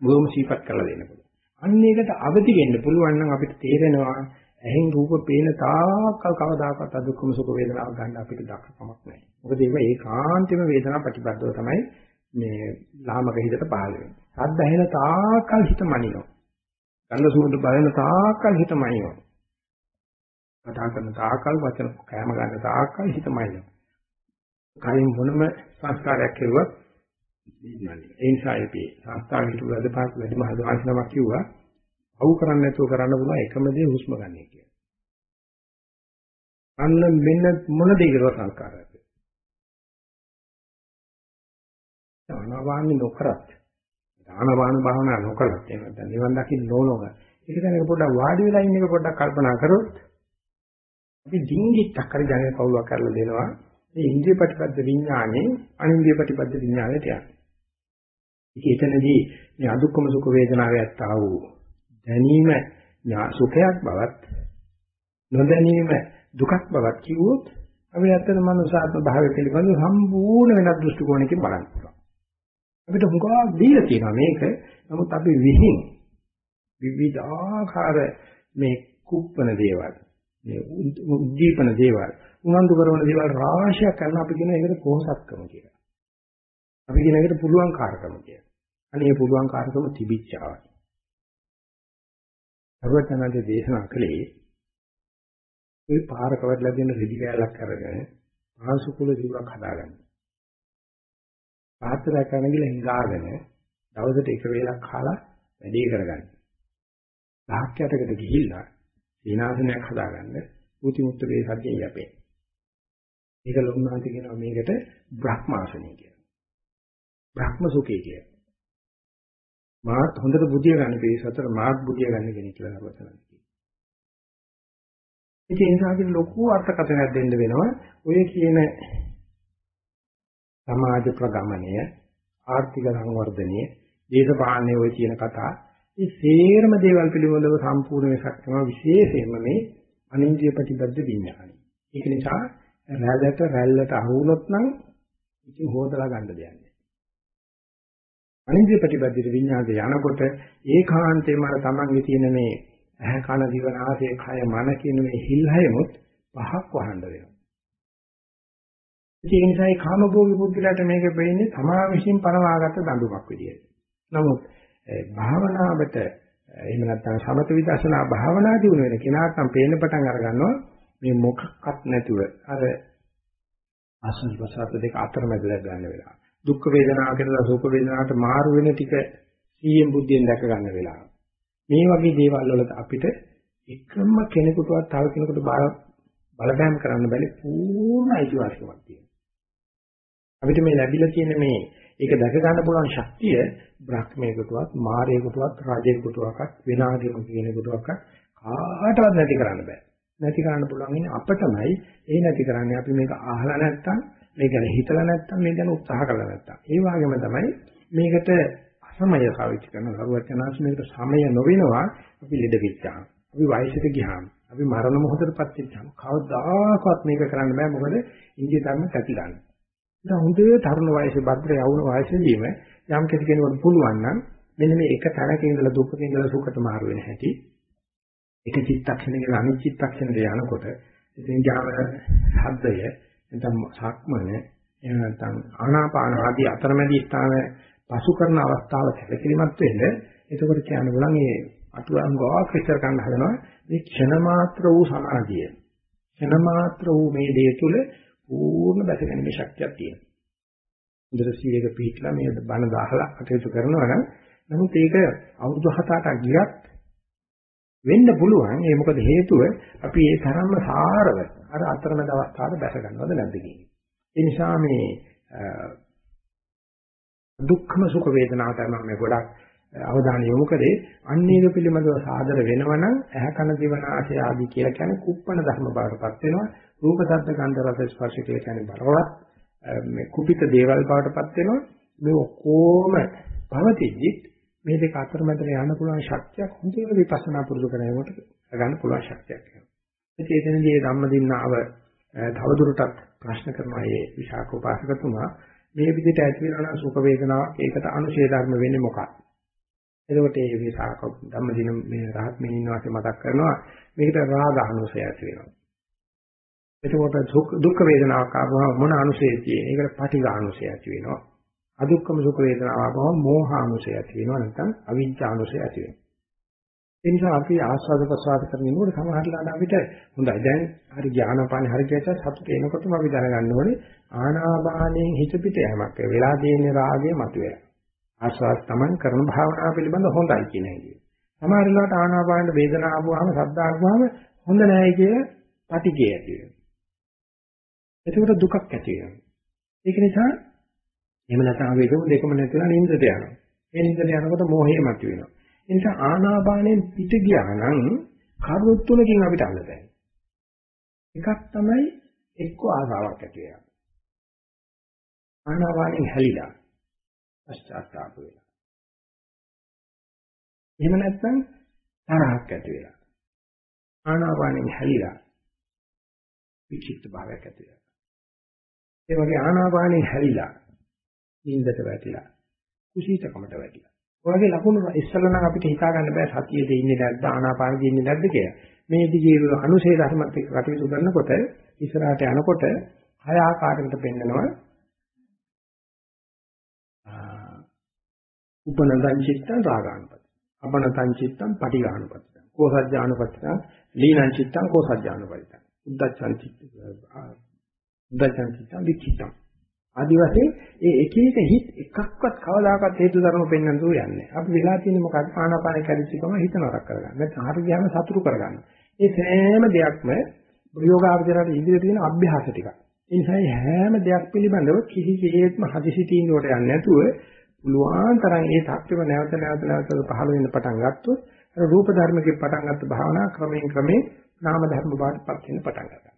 බොහොම සීපත් කරලා දෙන්න පුළුවන්. අන්න ඒකට අවදි වෙන්න පුළුවන් නම් අපිට තේරෙනවා ඇහෙන් රූප පේන තාක්කල් කවදාකවත් අදුක්කම සුඛ වේදනාවක් ගන්න අපිට දක්කමක් නැහැ. මොකද ඒක ඒකාන්තම වේදනා ප්‍රතිබද්ධව තමයි මේ ලාමක හිතට පහළ වෙන්නේ. සද්ද ඇහෙන තාක්කල් හිත මනිනවා. ගන්ධ සුවඳ බලන තාක්කල් හිත මනිනවා. කතා කරන තාක්කල් වචන කෑම ගන්න තාක්කල් හිත මනිනවා. කලින් මොනම සංස්කාරයක් කෙරුවත් ඒ නිසා අපි සංස්කාරයට වැඩපාත වැඩිම හදවතක් කිව්වා අවු කරන්නේ නැතුව කරන්න පුළුවන් එකම දේ හුස්ම ගන්න එක කියලා. අන්න මෙන්න මොන දෙයකට සංස්කාරයක්ද? ආනාපානෙ නොකරත් ආනාපාන භාවනා නොකරත් එහෙම නැත්නම් නිවන් දකින්න නොනොක ඒක දැනක පොඩ්ඩක් වාඩි වෙලා ඉන්න එක පොඩ්ඩක් කල්පනා කරොත් අපි ඩිංගිත්තක් හරි දැනෙන කවුලක් කරලා දෙනවා මේ ඉන්ද්‍රිය ප්‍රතිපද විඥානේ අනින්ද්‍රිය ප්‍රතිපද විඥානයට යනවා. ඒක එතනදී මේ අදුක්කම සුඛ වේදනාවට ආ වූ දැනීම සුඛයක් බවත් නොදැනීම දුකක් බවත් කිව්වොත් අපි ඇත්තට මනුසාත්ම භාවය පිළිබඳව සම්පූර්ණ වෙනත් දෘෂ්ටි කෝණයකින් බලන්න පුළුවන්. අපිට හුඟක් දීලා තියෙනවා මේක. නමුත් අපි විහිං විවිධාකාර මේ කුප්පන දේවල් මේ උද්දීපන දේවල් උනන්දු කරන දේවල් රාශියක් කරන අපි කියන එකට කොහොසත්කම කියලා. අපි කියන එකට පුළුවන් කාර්කම කියලා. අනේ පුළුවන් කාර්කම තිබිච්චාවයි. සර්වඥාන්සේ දේශනා කළේ මේ පාරක වඩලා දෙන රෙදි කෑල්ලක් අරගෙන ආසුකුල දිවුරක් හදාගන්න. පාත්‍රය කරන ගිල හිඟාගෙන දවසට එක වේලක් කාලා වැඩේ කරගන්න. දහක් යටකට ගිහිල්ලා සීනාසනයක් හදාගන්න උති මුත්ත වේ සත්‍යය යපේ. ඒක ලොකුනාති කියනවා මේකට බ්‍රහ්මාසනය කියලා. බ්‍රහ්ම සුඛය කියලා. මාත් හොඳට බුදිය ගන්න පිළිස අතර මාත් බුදිය ගන්න කෙනෙක් කියලා හරවතන. ඉතින් ඒ නිසා කියන ලොකු අර්ථකථනයක් දෙන්න වෙනවා. ඔය කියන සමාජ ප්‍රගමණය, ආර්ථික සංවර්ධනය, දේශපාලනය ඔය කියන කතා මේ සේරම දේවල් පිළිබඳව සම්පූර්ණ වෙසක් තමයි විශේෂයෙන්ම මේ අනින්ද්‍රිය ප්‍රතිබද්ධ විඥානයි. ඒක නිසා රැළට රැල්ලට අහු වුණොත් නම් ඉතින් හොදලා ගන්න දෙයක් නෑ. අනින්ද්‍රිය ප්‍රතිබද්ධ විඥානයේ යනකොට ඒකාන්තයෙන්ම අර තමන්ගේ තියෙන මේ ඇහ කන දිව නාසය කය මන කියන මේ හිල්හයමුත් පහක් වහන්න වෙනවා. ඒ නිසායි කාමභෝගී පුද්ගලයාට මේක වෙන්නේ තමා විශ්ින් පනවාගත්ත දඬුවමක් විදියට. නමුත් භාවනාවට එහෙම නැත්නම් සමත විදර්ශනා භාවනා දිනු වෙන කෙනාට නම් පේන්න පටන් අර ගන්නවා මේ මොකක්වත් නැතුව අර ආසන ප්‍රසාර දෙක අතරමැදලා ගන්න වෙලාව. දුක් වේදනාව කියලා සුඛ වේදනාවට මාරු වෙන ටික සීයෙන් බුද්ධියෙන් දැක ගන්න වෙලාව. මේ වගේ දේවල් වල අපිට එකම කෙනෙකුටවත් තව කෙනෙකුට බලපෑම් කරන්න බැරි පූර්ණ අයිතිවාසිකමක් තියෙනවා. අපිට මේ ලැබිලා තියෙන මේ ඒක දැක ගන්න පුළුවන් ශක්තිය බ්‍රහ්මයකටවත් මාරයකටවත් රාජයෙකුටවත් විනාගයක කෙනෙකුටවත් කාටවත් නැති කරන්න බෑ. නැති කරන්න පුළුවන් ඉන්නේ අපටමයි. ඒ නැති කරන්නේ අපි මේක අහලා නැත්තම් මේ ගැන හිතලා නැත්තම් මේ ගැන උත්සාහ කරලා නැත්තම්. ඒ වගේම තමයි මේකට අසමය කවිච්ච කරන ලරුවචනාංශ මේකට සමය නොවෙනවා අපි ලෙඩ වෙච්චාම. අපි වයසට ගියාම. අපි මරණ මොහොතටපත් වෙච්චාම කවදාකවත් මේක කරන්න බෑ මොකද ඉන්දිය ධර්ම කැපිලානේ. දැන් හොඳේ තරුණ වයසේ භද්‍ර යවුන වයසේදීම යම් කිසි කෙනෙකුට පුළුවන් නම් මෙන්න මේ එක තැනක ඉඳලා දුකක ඉඳලා සුඛට මාරු වෙන හැටි එක චිත්තක්ෂණයක අනිත් චිත්තක්ෂණයට යනකොට ඉතින් ජාම ශබ්දය නැත්නම් සක්මන එහෙම නැත්නම් ආනාපාන ආදී අතරමැදි ස්ථාන පසු කරන අවස්ථාව සැලකිලිමත් වෙන්න එතකොට කියන්න බලන් මේ අතුරුන් ගාක් විස්තර කරන්න හදනවා මේ ක්ෂණ මාත්‍ර වූ සමාධිය ක්ෂණ මාත්‍ර වූ මේ දේ තුල පූර්ණ බැසගැනීමේ ශක්තියක් තියෙනවා. හොඳට සීලයක පිළිట్లా මේ බණ දාහලා කටයුතු කරනවා නම් නමුත් ඒක අවුරුදු 7-8ක් ගියත් වෙන්න පුළුවන්. ඒ මොකද හේතුව අපි ඒ තරම්ම සාරව අර අතරමැද අවස්ථාවට බැස ගන්නවද නැද්ද කියන්නේ. ඒ නිසා මේ දුක්ඛම සුඛ වේදනා කරන මේ ගොඩක් අවධානය යොමු කරේ අන්නේක පිළිබඳව සාදර වෙනවනම් ඇහ කන දිව නාසය ආදී කියලා කියන්නේ කුප්පණ ධර්ම බවටපත් වෙනවා රූප ශබ්ද ගන්ධ රස ස්පර්ශ කියලා කියන්නේ බලවත් මේ කුපිත දේවල් බවටපත් වෙනවා මේ ඔක්කොම පවතිද්දි මේ දෙක අතර මැද යන්න පුළුවන් ශක්තියක් හොඳට විපස්සනා පුරුදු කරනකොට ගන්න පුළුවන් ශක්තියක් වෙනවා. ඉතින් එතනදී ධම්මදින්නාව තවදුරටත් ප්‍රශ්න කරනවා මේ විශාඛ උපාසකතුමා මේ විදිහට ඇති වෙනවා සුඛ වේදනාවක් ඒකට අනුශේධ ධර්ම වෙන්නේ මොකක්ද? එතකොට මේ විශාඛ ධම්මදින මේ රහත් මෙනින් වාසේ මතක් කරනවා මේකට රාග අනුශය ඇති වෙනවා. එතකොට දුක් වේදනාවක් ආවම මොන අනුශේධ තියෙන්නේ? ඒකට පටිඝ අනුශය ඇති වෙනවා. අදුක්කම සුඛ වේදනාව ආවම මෝහානුසය ඇති වෙනවා නැත්නම් අවිජ්ජානුසය ඇති වෙනවා. ඒ නිසා අපි ආස්වාද ප්‍රසවාස කරන ඉන්නකොට සමහරట్లాට අපිට හොඳයි දැන් හරි ඥානපාන හරි කියලා සතුට එනකොටම අපි දැනගන්න ඕනේ ආනාපානයෙන් හිත පිට යamak වෙලා තියෙන රාගය මතුවේ. ආස්වාද තමන් කරන භාවනාව පිළිබඳ හොඳයි කියන එක. සමහරట్లాට ආනාපානයේ වේදනාව ආවම සද්දා ආවම හොඳ නැහැ කිය පැටිකේ ඇති වෙනවා. එතකොට දුකක් ඇති වෙනවා. ඒක නිසා එහෙම නැත්නම් වේදම දෙකම නැතිලා නින්දට යනවා. ඒ නින්දට යනකොට මෝහය මතුවෙනවා. ඒ නිසා ආනාපානෙන් පිට ගියා නම් කරුණු තුනකින් අපිට අල්ල බෑ. එකක් තමයි එක්ක ආසාවක් ඇති වෙනවා. ආනාපානෙන් හැලිලා පශ්චාත්තාප වෙලා. එහෙම නැත්නම් තරහක් ඇති වෙලා. ආනාපානෙන් හැලිලා විචිත්ත භාවයක් ඇති වෙනවා. ඒ වගේ ආනාපානෙන් හැලිලා නින්දට වැටිලා කුසීතකමට වැටිලා. ඔයගේ ලකුණු ඉස්සෙල්ලා නම් අපිට හිතා ගන්න බෑ සතියේද ඉන්නේ නැද්ද ආනාපානෙද ඉන්නේ නැද්ද කියලා. මේ දිගේ අනුශේ ධර්මත් එක්ක කටයුතු කරනකොට ඉස්සරහට යනකොට හය ආකාරයකට පෙන්නනවා. උපනන්දං චිත්තං රාගානුපති. අපනතං චිත්තං පටිඝානුපති. කෝසජ්ජානුපති. ලීනං චිත්තං කෝසජ්ජානුපති. උද්දච්චං චිත්තං උද්දච්චං චිත්තං විචිත්තං ආදි වශයෙන් ඒ එක එක හිත් එකක්වත් කවදාකවත් හේතු ධර්ම පෙන්වන්න දු යන්නේ. අපි වෙලා තියෙන්නේ මොකක්ද? ආනාපාන කැරිච්ච ගම හිත නරක කරගන්න. නැත්නම් හරි ගියාම සතුරු කරගන්න. මේ සෑම දෙයක්ම ප්‍රයෝගාවචරයට ඉදිරියට තියෙන අභ්‍යාස ටිකක්. ඒ නිසා හැම දෙයක් පිළිබඳව කිසිසේත්ම හදිසි තීන්දුවට යන්නේ නැතුව පුළුවන් තරම් ඒ ත්‍ක්කව නැවත නැවත නැවත පහළ වෙන්න පටන් ගත්තොත් අර රූප ධර්මකේ පටන් ගත්ත භාවනා ක්‍රමයෙන් ක්‍රමයෙන් නාම ධර්ම බාටපත් වෙන්න පටන් ගන්නවා.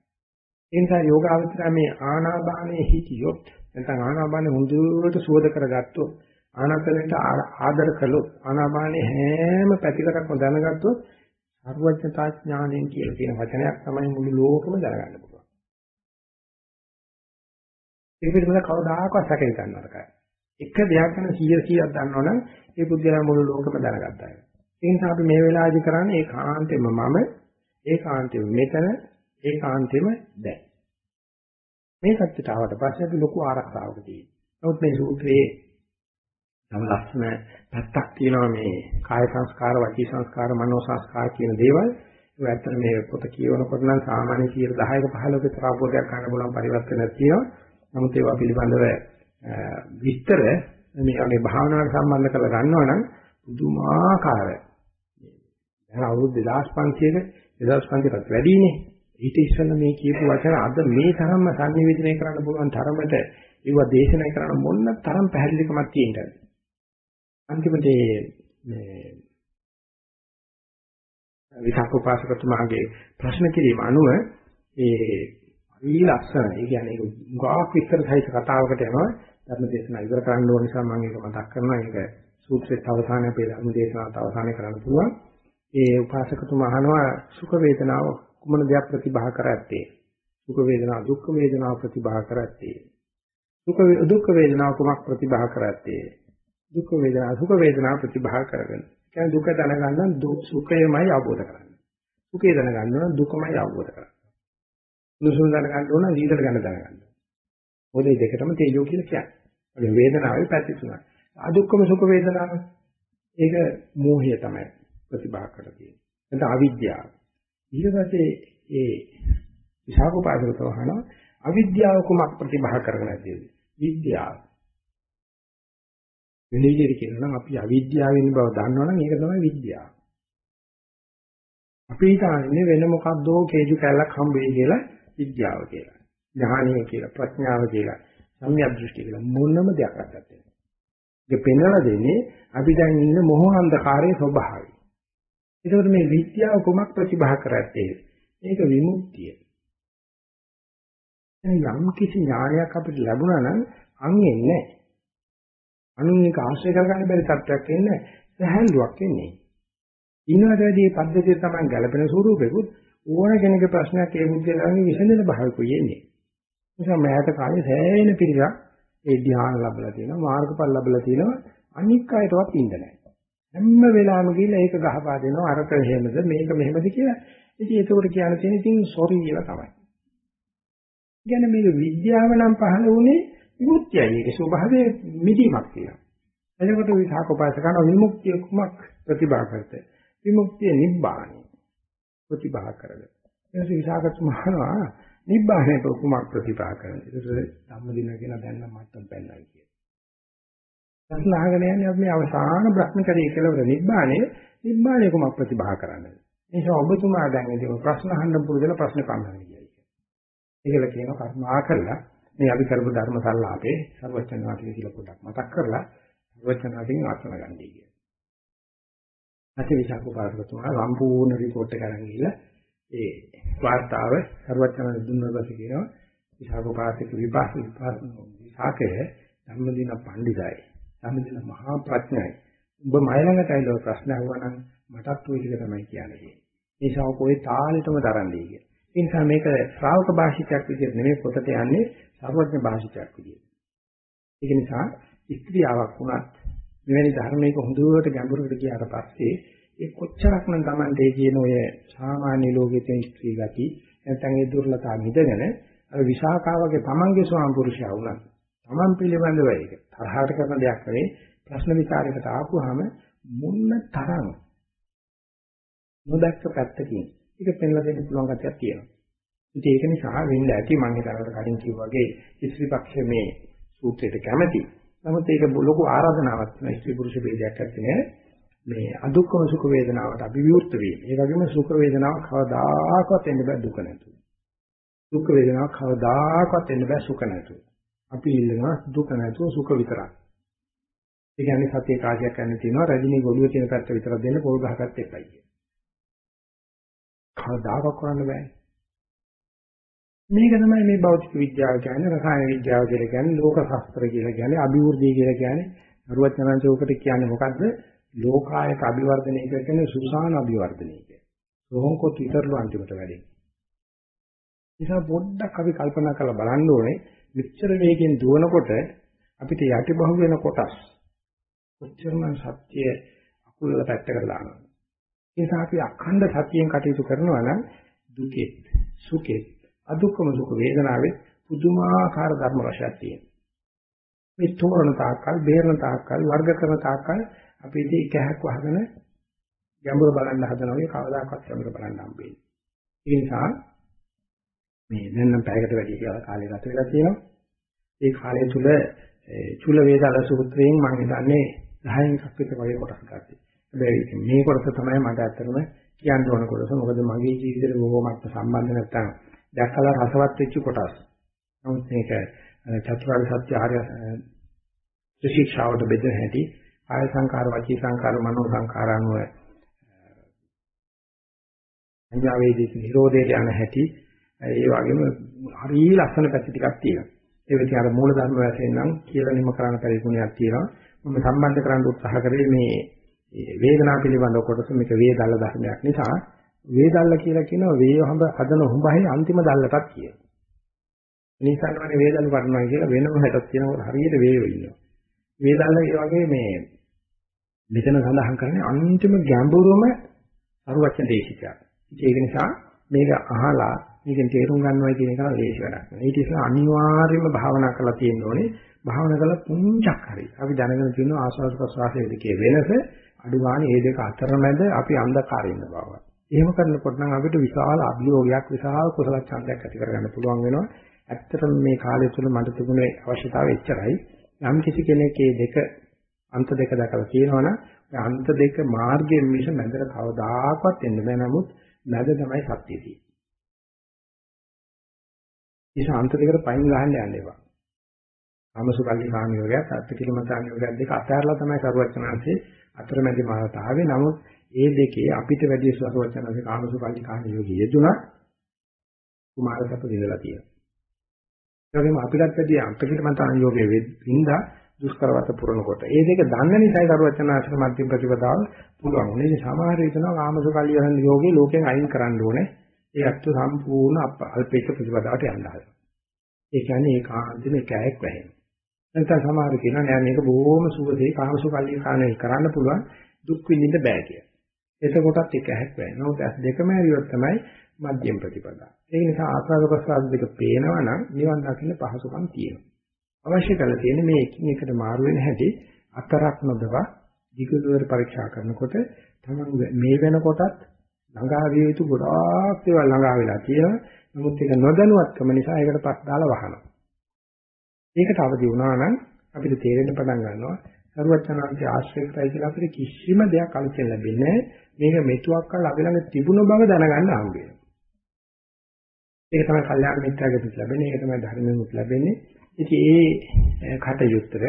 ඒ නිසා යෝගාවචරය මේ ආනාපානයේ හිතියොත් නැත්නම් ආනාපානෙ හොඳට සුවද කරගත්තොත් ආනාපානෙට ආදර කළොත් ආනාපානේ හැම පැතිකඩක්ම දැනගත්තොත් සර්වඥතා ඥාණයෙන් කියලා කියන වචනයක් තමයි මුළු ලෝකෙම දැනගන්න පුළුවන්. ඒක පිළිබඳව කවදාකවත් සැකේ ගන්න නරකයි. එක දෙයක් ගැන 100 100ක් දන්නවනම් ඒ පුද්ගලයා මුළු ලෝකෙම දැනගත්තා. ඒ නිසා අපි මේ වෙලාවේදී කරන්නේ ඒකාන්තෙම මම ඒකාන්තෙම මෙතන ඒකාන්තෙම දැන්. මේ සත්‍යයට ආවට පස්සේ අපි ලොකු ආරක්ෂාවක තියෙනවා. නමුත් මේ සූත්‍රයේ තම ලක්ෂණ පැත්තක් තියෙනවා මේ කාය සංස්කාර, වචී සංස්කාර, මනෝ සංස්කාර කියන දේවල්. ඒ ඇත්තට මේ පොත කියවනකොට නම් සාමාන්‍ය 10ක 15ක විතර අවබෝධයක් ගන්න පුළුවන් පරිවර්තනයක් තියෙනවා. නමුත් ඒවා පිළිබඳව විස්තර මේ වගේ භාවනාවට සම්බන්ධ කරලා ගන්නවා නම් පුදුමාකාර දැන් අවුරුදු 2500ක 2500කට වැඩිනේ ඊට ඉස්සෙල්ලා මේ කියපු වචන අද මේ තරම්ම සංනිවේදනය කරන්න පුළුවන් තරමට ඒව දේශනා කරන මොන්න තරම් පැහැදිලිකමක් තියෙනවද අන්තිමට මේ විසක් උපාසකතුමාගේ ප්‍රශ්න කිරීම අනුව ඒ ඊ ලක්ෂණ ඒ කියන්නේ ගාක් විස්තර සහිත කතාවකට යනවා. ධර්ම දේශනා ඉවර කරන්න ඕන නිසා මම ඒක මතක් කරනවා. ඒක සූත්‍රයේ අවසානයේ අපේ ධර්ම දේශනාවත් අවසානයේ කරන්න පුළුවන්. ඒ උපාසකතුමා අහනවා සුඛ වේදනාව කුමන දෙයක් ප්‍රතිභා කරත්තේ සුඛ වේදනා දුක්ඛ වේදනා ප්‍රතිභා කරත්තේ දුක දුක් වේදනාව කුමක් ප්‍රතිභා කරත්තේ දුක් වේදනා සුඛ වේදනා ප්‍රතිභා කරගෙන. කියන්නේ දුක දැනගන්න සුඛයමයි අවබෝධ කරගන්න. සුඛය දැනගන්න ඕන දුකමයි අවබෝධ කරගන්න. නුසුන් දැනගන්න ඕන සීතල ගන්න දැනගන්න. ඕන මේ දෙකටම තේජෝ කියලා කියන්නේ. ඒ වේදනාවේ පැති තුනයි අදුක්කම සුඛ වේදනාව. ඒක මෝහය තමයි ප්‍රතිභා කරලා තියෙන්නේ. එතන අවිද්‍යාව. ඊට පස්සේ ඒ විසාකෝපාදක තවහන අවිද්‍යාව කුමක් ප්‍රතිභා කරගෙන නැද්ද විද්‍යාව. වෙන විදිහට කියනවා නම් අපි අවිද්‍යාවෙන් බව දන්නවනම් ඒක තමයි විද්‍යාව. අපි හිතන්නේ වෙන මොකක්දෝ කේජු කැලක් හම්බෙයි කියලා විද්‍යාව කියලා. ඥානීය කියලා ප්‍රඥාව කියලා සම්‍යක් දෘෂ්ටි කියලා මොනම දෙයක් අත්දැකේ. ඒක පෙන්වලා දෙන්නේ අපි දැන් ඉන්න මොහ අන්ධකාරයේ ස්වභාවය. ඒකෝට මේ විද්‍යාව කොමක් ප්‍රතිභා කරත්තේ? ඒක විමුක්තිය. යම් කිසි ඥානයක් අපිට ලැබුණා නම් අන් එන්නේ නැහැ. අනුන් එක ආශ්‍රය කරගන්න බැරි තත්ත්වයක් එන්නේ සහැල්ලුවක් එන්නේ. ඉන්නවට වැඩි මේ පද්ධතිය තමයි ගැළපෙන ස්වරූපෙකුත් ඕන කෙනෙකුගේ ප්‍රශ්නයක් ඒ මුද්දලාගේ විසඳන භාවිකුයි එන්නේ. නිසා මෑත කාලේ සෑහෙන පිළිගක් ඒ ධ්‍යාන ලැබලා තියෙනවා මාර්ගඵල ලැබලා තියෙනවා අනික් අයටවත් ඉන්න නැහැ. හැම වෙලාවෙම ගිහලා ඒක ගහපා දෙනවා අරක එහෙමද මේක මෙහෙමද කියලා. ඉතින් ඒකට කියන්න තියෙන ඉතින් සෝරි කියලා තමයි. කියන්නේ මේක විද්‍යාව නම් පහළ වුණේ විමුක්තියයි. ඒක ස්වභාවයේ මිදීමක් තියෙනවා. එතකොට විසාකෝපාස කරන විමුක්තිය කුමක් ප්‍රතිභා කරත? විමුක්තිය නිබ්බාණය ප්‍රතිභා කරගන්න. ඊට විසාකත් මහනවා නිබ්බාණය කුමක් ප්‍රතිභා කරන්නේ? ඊට ධම්මදින කියන දැන් නම් මත්තම් පැන්නයි කියන. ප්‍රශ්න අහගෙන යන්නේ අපි අවසාන බ්‍රහ්මචර්යය කියලා වල නිබ්බාණය නිබ්බාණය කුමක් ප්‍රතිභා කරන්නේ? නිසා ඔබතුමා දැන් ඉතින් ප්‍රශ්න අහන්න පුරුදුලා ප්‍රශ්න කන්නයි. ඒකල කියනවා කර්මා කරලා මේ අපි කරපු ධර්ම සංලාපේ සර්වචන් වාටික කියලා පොඩ්ඩක් මතක් කරලා සර්වචන් වාටිකෙන් අත්න ගන්නයි කියන්නේ. නැති විසක් උපාසකතුමා සම්පූර්ණ රිපෝට් එක අරන් ගිහලා ඒ වාර්තාව සර්වචන් දුන්නා පස්සේ කියනවා විසක් උපාසක විපාක විපාකය ධම්මදින පඬිසයි. ධම්මදින මහා ප්‍රඥයි. ඔබ මයි ළඟට ඇවිල්ලා ප්‍රශ්න අහුවනම් මටත් ওই ටික තමයි කියන්නේ. ඒ ශාව කොයි තාලෙටම දරන්නේ කියලා. ඒ නිසා මේක ශ්‍රාවක භාෂිතයක් විදිහට නෙමෙයි පොතට යන්නේ සර්වඥ භාෂිතයක් විදිහට. ඒක නිසා ස්ත්‍රියාවක් වුණත් මෙවැනි ධර්මයක හොඳට ගැඹුරට ගියාට පස්සේ ඒ කොච්චරක් නම් Tamante කියන ඔය සාමාන්‍ය ලෝකයේ තියෙන ස්ත්‍රී ගති නැත්නම් ඒ දුර්ලභතා නිදගෙන අර විශාකාවගේ තමන්ගේ ස්වාම පුරුෂයා වුණත් තමන් පිළිබඳව ඒක තරහට කරන දෙයක් නෙවෙයි ප්‍රශ්න විචාරයකට ආපුවාම මොන්න තරම් නොදැක්ක පැත්තකින් ඒක පෙන්ලා දෙන්න පුළුවන් ගැටයක් තියෙනවා. ඉතින් ඒක නිසා වෙන්න ඇති මම හිතනකට කලින් කිව්වා වගේ ස්ත්‍රී පක්ෂ මේ සූත්‍රයට කැමැති. නමුත් ඒක ලොකු ආරාධනාවක් තියෙනවා ස්ත්‍රී පුරුෂ ભેදයක් ඇත්තේ මේ අදුක්කම සුඛ වේදනාවට අභිවෘත් වීම. ඒ වගේම සුඛ වේදනාව කවදාකවත් එන්න බෑ දුක නැතුව. දුක් වේදනාව කවදාකවත් එන්න බෑ සුඛ නැතුව. අපි ඉල්ලනවා දුක නැතුව සුඛ විතරක්. ඒ කියන්නේ සත්‍ය කාර්යයක් කරන්න තියෙනවා රජිනී ගොළුව තියෙන පැත්ත විතරක් දෙන්න පොල් ගහකට එපයි කිය. කවදාකවත් කරන්න බෑ. මේක තමයි මේ භෞතික විද්‍යාව කියන්නේ රසායන විද්‍යාව කියලා කියන්නේ ලෝක ශාස්ත්‍ර කියලා කියන්නේ අභිවෘද්ධිය කියලා කියන්නේ අරුවචනංශෝකට කියන්නේ මොකද්ද? ලෝකායක අභිවර්ධනය කියන්නේ සුසාන අභිවර්ධනය කියන්නේ. රෝහොන්කොත් විතරලු අන්තිමට වැඩේ. නිසා පොඩ්ඩක් අපි කල්පනා කරලා බලන්න ඕනේ මෙච්චර වේගෙන් දුවනකොට අපිට යටිබහුව වෙන කොටස් කොච්චරම සත්‍ය අකුලල පැත්තකට දානවා. ඒ නිසා අපි අඛණ්ඩ සතියෙන් කටයුතු කරනවා නම් දුකෙත් සුඛෙත් අදුක්කම සුඛ වේදනාවේ පුදුමාකාර ධර්ම රසයක් තියෙනවා. මේ තෝරන තාක්කල්, බේරන තාක්කල්, වර්ග කරන තාක්කල් අපි ඉතින් එකහක් වහගෙන ගැඹුර බලන්න හදනවා වගේ කවදාකවත් ගැඹුර බලන්න හම්බෙන්නේ. ඒ නිසා මේ දැන් නම් පැයකට වැඩි කියලා කාලය ගත වෙලා තියෙනවා. ඒ කාලය තුල චුල වේදාල සූත්‍රයෙන් මම හිතන්නේ 10න් එකක් විතර වගේ කොටස් ගත්තා. හැබැයි මේ කොටස තමයි මට අත්‍තරම කියන්න ඕන කොටස. මොකද මගේ ජීවිතේ බොහොමත්ම සම්බන්ධ නැත්තම් දැක්කලා රසවත් වෙච්ච කොටස්. නමුත් මේක චතුරාර්ය සත්‍ය ආර්ය ශික්ෂාවට බෙදෙන හැටි ආය සංකාර වචී සංකාර මනෝ සංකාර අනුව අඤ්ඤා වේදිත නිරෝධයට යන හැටි ඒ වගේම හරිය ලස්සන පැති ටිකක් තියෙනවා. ඒ වෙති අර මූල ධර්ම වශයෙන් නම් කියලා නිම කරන්න පරිගුණයක් තියෙනවා. මම සම්බන්ධ කරන්න උත්සාහ කරේ මේ වේදනාව පිළිබඳව කොටස මේක වේදල්ල ධර්මයක් නිසා වේදල්ල කියලා කියනවා වේ හොඳ හදන හොඹහේ අන්තිම දැල්ලටත් කියනවා. නිසන්වනේ වේදල් වඩනවා කියලා වෙනම හැටක් තියෙනකොට හරියට වේයෝ ඉන්නවා. වේදල් ඒ වගේ මේ මෙතන සඳහන් කරන්නේ අන්තිම ගැඹුරම අරුවචන දේශිකයක්. ඒක නිසා මේක අහලා මේකෙන් තේරුම් ගන්නවා කියන එක නම් ලේසි වැඩක් නෙවෙයි. ඊට ඉස්සෙල්ලා අනිවාර්යයෙන්ම භාවනා කරලා තියෙන්න ඕනේ. භාවනා කළා පුංචක් හරි. අපි දැනගෙන තියෙන ආස්වාද ප්‍රසවාසයේ දෙකේ වෙනස අඩුවානේ මේ දෙක අතරමැද අපි අන්ධකාරේ ඉන්න බව. එහෙම කරනකොට නම් අපිට විශාල අභියෝගයක් විශාල කුසල ඡන්දයක් ඇති කරගන්න පුළුවන් වෙනවා. ඇත්තටම මේ කාලය තුල මට තිබුණේ අවශ්‍යතාවය එච්චරයි. යම් කිසි කෙනෙක් මේ දෙක අන්ත දෙක දැකලා තියෙනවනම් අන්ත දෙක මාර්ගයෙන් මිස මැදට කවදාකවත් එන්න බෑ. නමුත් මැද තමයි සත්‍ය තියෙන්නේ. ඒ ශාන්ත දෙකට පයින් ගහන්න යන්න එපා. ආමසුකල්ලි කාමියෝගයත් අත්තිකිලමතානියෝගයත් දෙක අතහැරලා තමයි සරුවචනාංශේ අතරමැදි මානත ආවේ. නමුත් ඒ දෙකේ අපිට වැඩි සරුවචනාංශේ කාමසුකල්ලි කාමියෝගය යෙදුණා කුමාරසප්ප දෙදලා තියෙනවා. ඒ වගේම අපිටත් වැඩි අත්තිකිලමතානියෝගයේ වෙද්දා දුෂ්කරවත පුරනකොට. ඒ දෙක දන්න නිසායි සරුවචනාංශේ මධ්‍යම ප්‍රතිපදාව පුළුවන්. උනේ සමහර විටනවා කාමසුකල්ලි යන යෝගේ ලෝකෙන් අයින් කරන්න ඕනේ. ඒ අත්තු සම්පූර්ණ අල්පේක ප්‍රතිපදාවට යන්න හදනවා. ඒ කියන්නේ ඒකාන්තෙම කෑයක් වැහෙන. නැත්නම් සමහර කියනවා නෑ මේක බොහොම සුවසේ කාමසුකල්ලි කාණේ කරන්න පුළුවන් දුක් විඳින්න බෑ කියලා. එතකොටත් ඒක ඇහැක් වැහෙනවා. නමුත් ඇස් දෙකම ඇරියොත් තමයි මධ්‍යම ප්‍රතිපදා. ඒ නිසා ආස්වාද ප්‍රසආද දෙක පේනවා නම් නිවන් දකින්න පහසුකම් තියෙනවා. අවශ්‍ය කරලා තියෙන්නේ මේ එකින් එකට මාරු වෙන හැටි අතරක් නොදව දිගුවර පරීක්ෂා කරනකොට තමයි මේ වෙනකොටත් ළඟා විය යුතු ගොඩාක් ඒවා ළඟා වෙලා තියෙනවා. නමුත් ඒක නොදැනුවත්කම නිසා ඒකට පස් දාලා වහනවා. ඒකට අවදි වුණා නම් අපිට තේරෙන්න පටන් ගන්නවා සරුවචනාන්තයේ ආශ්‍රය කරයි කියලා අපිට කිසිම දෙයක් අලුතෙන් ලැබෙන්නේ මේක මෙතුවක් කල් අපි ළඟ තිබුණ බව දැනගන්න හම්බ වෙනවා. ඒක තමයි කල්යාණ මිත්‍යාගෙත් ලැබෙන්නේ. ඒක තමයි ධර්මයෙන්ත් ලැබෙන්නේ. ඉතින් ඒ කටයුත්තර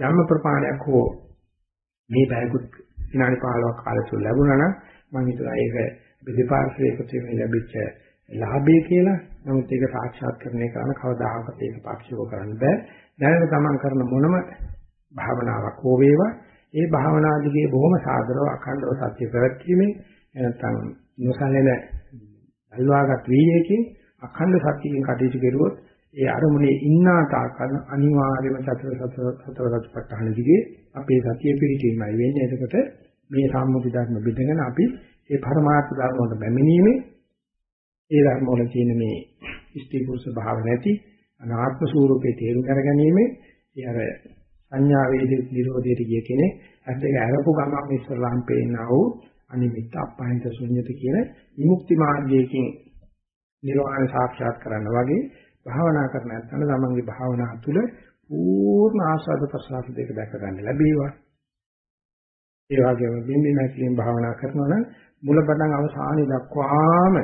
යම් ප්‍රපාණයක් හෝ මේ බයකුත් විනාඩි 15ක් කාලය තුල ලැබුණා නම් මම හිතුවා ඒක දෙපාර්ශ්වයේ එකතු වෙමින් ලැබිච්ච ලාභය කියලා. නමුත් ඒක සාක්ෂාත්කරණය කරන කවදාහකට ඒක පාක්ෂිකව කරන්න බෑ. දැනට තමන් කරන මොනම භාවනාවක් හෝ වේවා ඒ භාවනාදිගේ බොහොම සාදරව අඛණ්ඩව සත්‍ය ප්‍රවැත්ීමේ නැත්නම් නොසලෙන අල්වාගත් වීර්යයෙන් අඛණ්ඩ සත්‍යයෙන් කටයුතු කරුවොත් ඒ අරමුණේ ඉන්නා තාකන අනිවාර්යයෙන්ම සතර සතර සතර රත්පත්හන දිගේ අපේ සතිය පිළිටීමයි වෙන්නේ. එතකොට මේ සම්මුති ධර්ම බෙදගෙන අපි ඒ පරමාර්ථ ධර්ම වලට බැමිණීමේ ඒ ධර්ම වල තියෙන මේ ඉස්ති පුරුෂ භාව නැති අනාත්ම ස්වરૂපේ තේරුම් කරගැනීමේ ඒ අර සංඥා වේදිත නිරෝධයට ගිය කෙනෙක් අද්දක අරපු ගමන් ඉස්සරලාම් පේනා වූ අනිමිත්ත අපහිත ශුන්්‍යත කියන විමුක්ති මාර්ගයකින් නිර්වාණය සාක්ෂාත් කරන්න වගේ භාවනා කරන නැත්නම් තමන්ගේ භාවනා තුළ පූර්ණ ආස්වාද ප්‍රසආස දෙක දැක ගන්න ලැබේවා. ඒ වගේම බින්දින හැකලින් භාවනා කරනවා නම් මුලපටන් අවසානයේ දක්වාම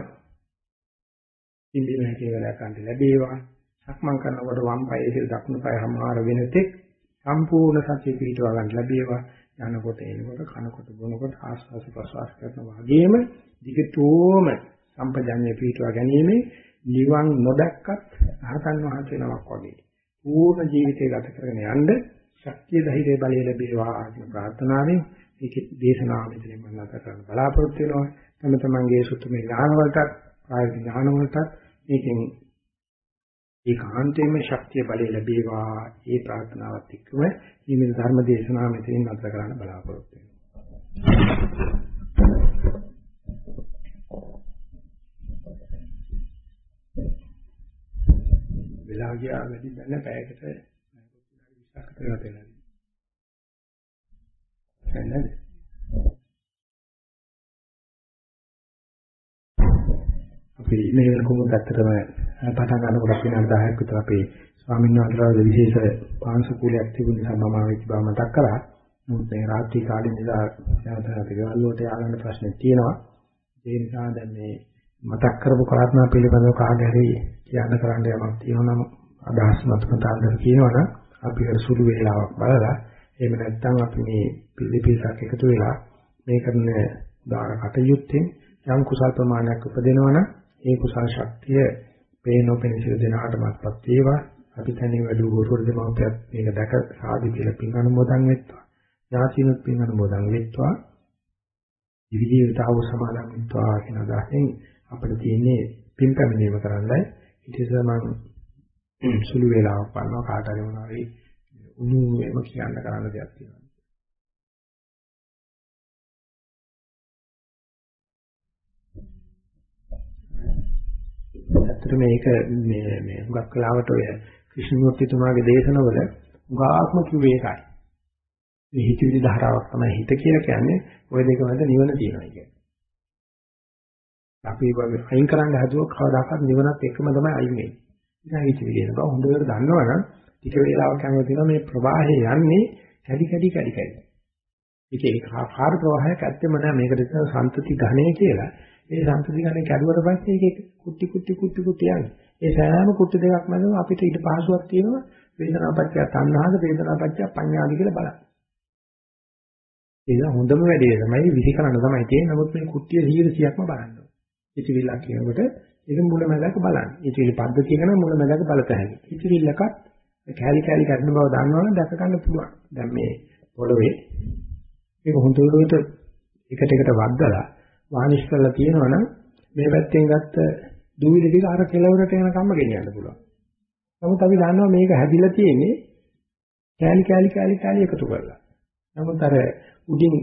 බින්දින හැකේ වෙලා ගන්න ලැබේවා. සක්මන් කරනකොට වම් පායේ සිට දකුණු පාය හමාර වෙන තෙක් සම්පූර්ණ සතිය පිටවා ගන්න ලැබේවා. යනකොට එනකොට කනකොට බොනකොට ආස්වාස ප්‍රසවාස කරනවා වගේම දිගටම සම්පජන්‍ය පිටවා ගැනීම නිවන් නොදැක්කත් රහතන් වහන්සේ නමක් වගේ පූර්ණ ජීවිතය ගත කරගෙන යන්න ශක්තිය ධෛර්ය බලය ලැබේවා කියන ප්‍රාර්ථනාවෙන් මේකේ දේශනාව මෙතනින් මම නැවත කරන්න බලාපොරොත්තු වෙනවා. තම තමන්ගේ සුතුමේ ඥාන වලටත් ප්‍රායෝගික ඥාන වලටත් මේකෙන් ඒකාන්තයෙන්ම ශක්තිය බලය ලැබේවා. ඒ ප්‍රාර්ථනාවත් එක්කම මේ ධර්ම දේශනාව මෙතනින් නැවත කරන්න බලාපොරොත්තු වෙනවා. වෙලා ගියා වැඩි දැන පැයකට 20ක් විතර ගත නේද? අපි මේ වෙනකොට ඇත්තටම පටන් ගන්නකොට විනාඩි 10ක් විතර අපේ ස්වාමීන් වහන්සේලාගේ විශේෂ පාංශ කුලයක් තිබුණ නිසා මම ආවෙච්ච බව මතක් කරා. නමුත් මේ රාත්‍රී කාලේ නිසා නැවත නැවත ගෙවල් වලට යාගන්න ප්‍රශ්න තියෙනවා. ඒ නිසා දැන් මේ මතක් කරපු කාරණා පිළිබඳව කාගේ හරි කියන්න කරන්න යමක් තියෙනවා නම් අදහස් මතකතාවකට කියනවනම් අපි අර සුළු වේලාවක් බලලා එහෙම නැත්නම් අපි මේ පිළිපිසක් එකතු වෙලා මේ කරන දාන කටයුත්තෙන් යම් කුසල් ප්‍රමාණයක් උපදිනවා නම් ඒ කුසල් ශක්තිය පේනොපෙන සිය දෙනාටමත්පත් වේවා. අපි තනිය වැඩි ගුරුවරු දෙමව්පියත් මේක දැක සාදි කියලා පින් අනුමෝදන් වෙත්වා. ඥාතිනුත් පින් අනුමෝදන් වෙත්වා. විවිධතාව සමාදන් වෙත්වා කියන අදහසෙන් අපිට තියෙන්නේ පින් පැමිණීම කරන්නයි. ඊට ඉස්සෙල්ලා මම සුළු වේලාවක් බලනවා කාට හරි මොනවා හරි උණු එම කියන්න කරන්න දෙයක් තියෙනවා. ඇත්තට මේක මේ මේ හුඟක් වෙලාවට ඔය ක්‍රිෂ්ණමූර්තිතුමාගේ දේශනවල උගාත්ම කිව්වේ ඒකයි. මේ හිතවිලි ධාරාවක් තමයි හිත කියලා කියන්නේ ওই දෙක මැද නිවන තියෙනවා කියන්නේ. අපි වගේ අයින් කරන්න හදුවොත් කවදාකවත් නිවනත් එක්කම තමයි අයින් වෙන්නේ. ඉතින් හිතවිලි එන බව හොඳට දන්නවනම් ටික වේලාවක් යනකොට තියෙනවා මේ ප්‍රවාහය යන්නේ කැඩි කැඩි කැඩි කැඩි. ඒක ඒක ආකාර ප්‍රවාහයක් ඇත්තෙම නෑ මේකට කියන සම්තති ඝණය කියලා. ඒ සම්තති ඝණය කැඩුවට පස්සේ ඒක කුටි කුටි කුටි කුටි යන්නේ. ඒ සෑම කුටි දෙකක් මැදම අපිට ඊට පහසුවක් තියෙනවා වේදනාපච්චය තණ්හාද වේදනාපච්චය පඤ්ඤාද කියලා බලන්න. ඒක හොඳම වැඩේ තමයි විසිකරන්න තමයි තියෙන්නේ. නමුත් මේ කුට්ටිය 100%ක්ම බලන්න ඕනේ. ඉතිවිල්ලක් කියනකොට ඒක මුල මැදක බලන්න. ඉතිවිලි පද්ධතිය කරන මුල මැදක බලතැයි. ඉතිවිල්ලකත් කැලි කැලි කඩන බව දන්නවනම් දැක ගන්න පුළුවන්. දැන් මේ පොළවේ මේක හොඳට එකට එකට වද්දලා වානිෂ් කරලා තියෙනවනම් මේ පැත්තෙන් ගත්ත දූවිලි ටික අර කෙලවරට යනකම්ම ගෙනියන්න පුළුවන්. නමුත් අපි දන්නවා මේක හැදිලා තියෙන්නේ කැලි කැලි කැලි කැලි එකතු කරලා. නමුත් අර උඩින්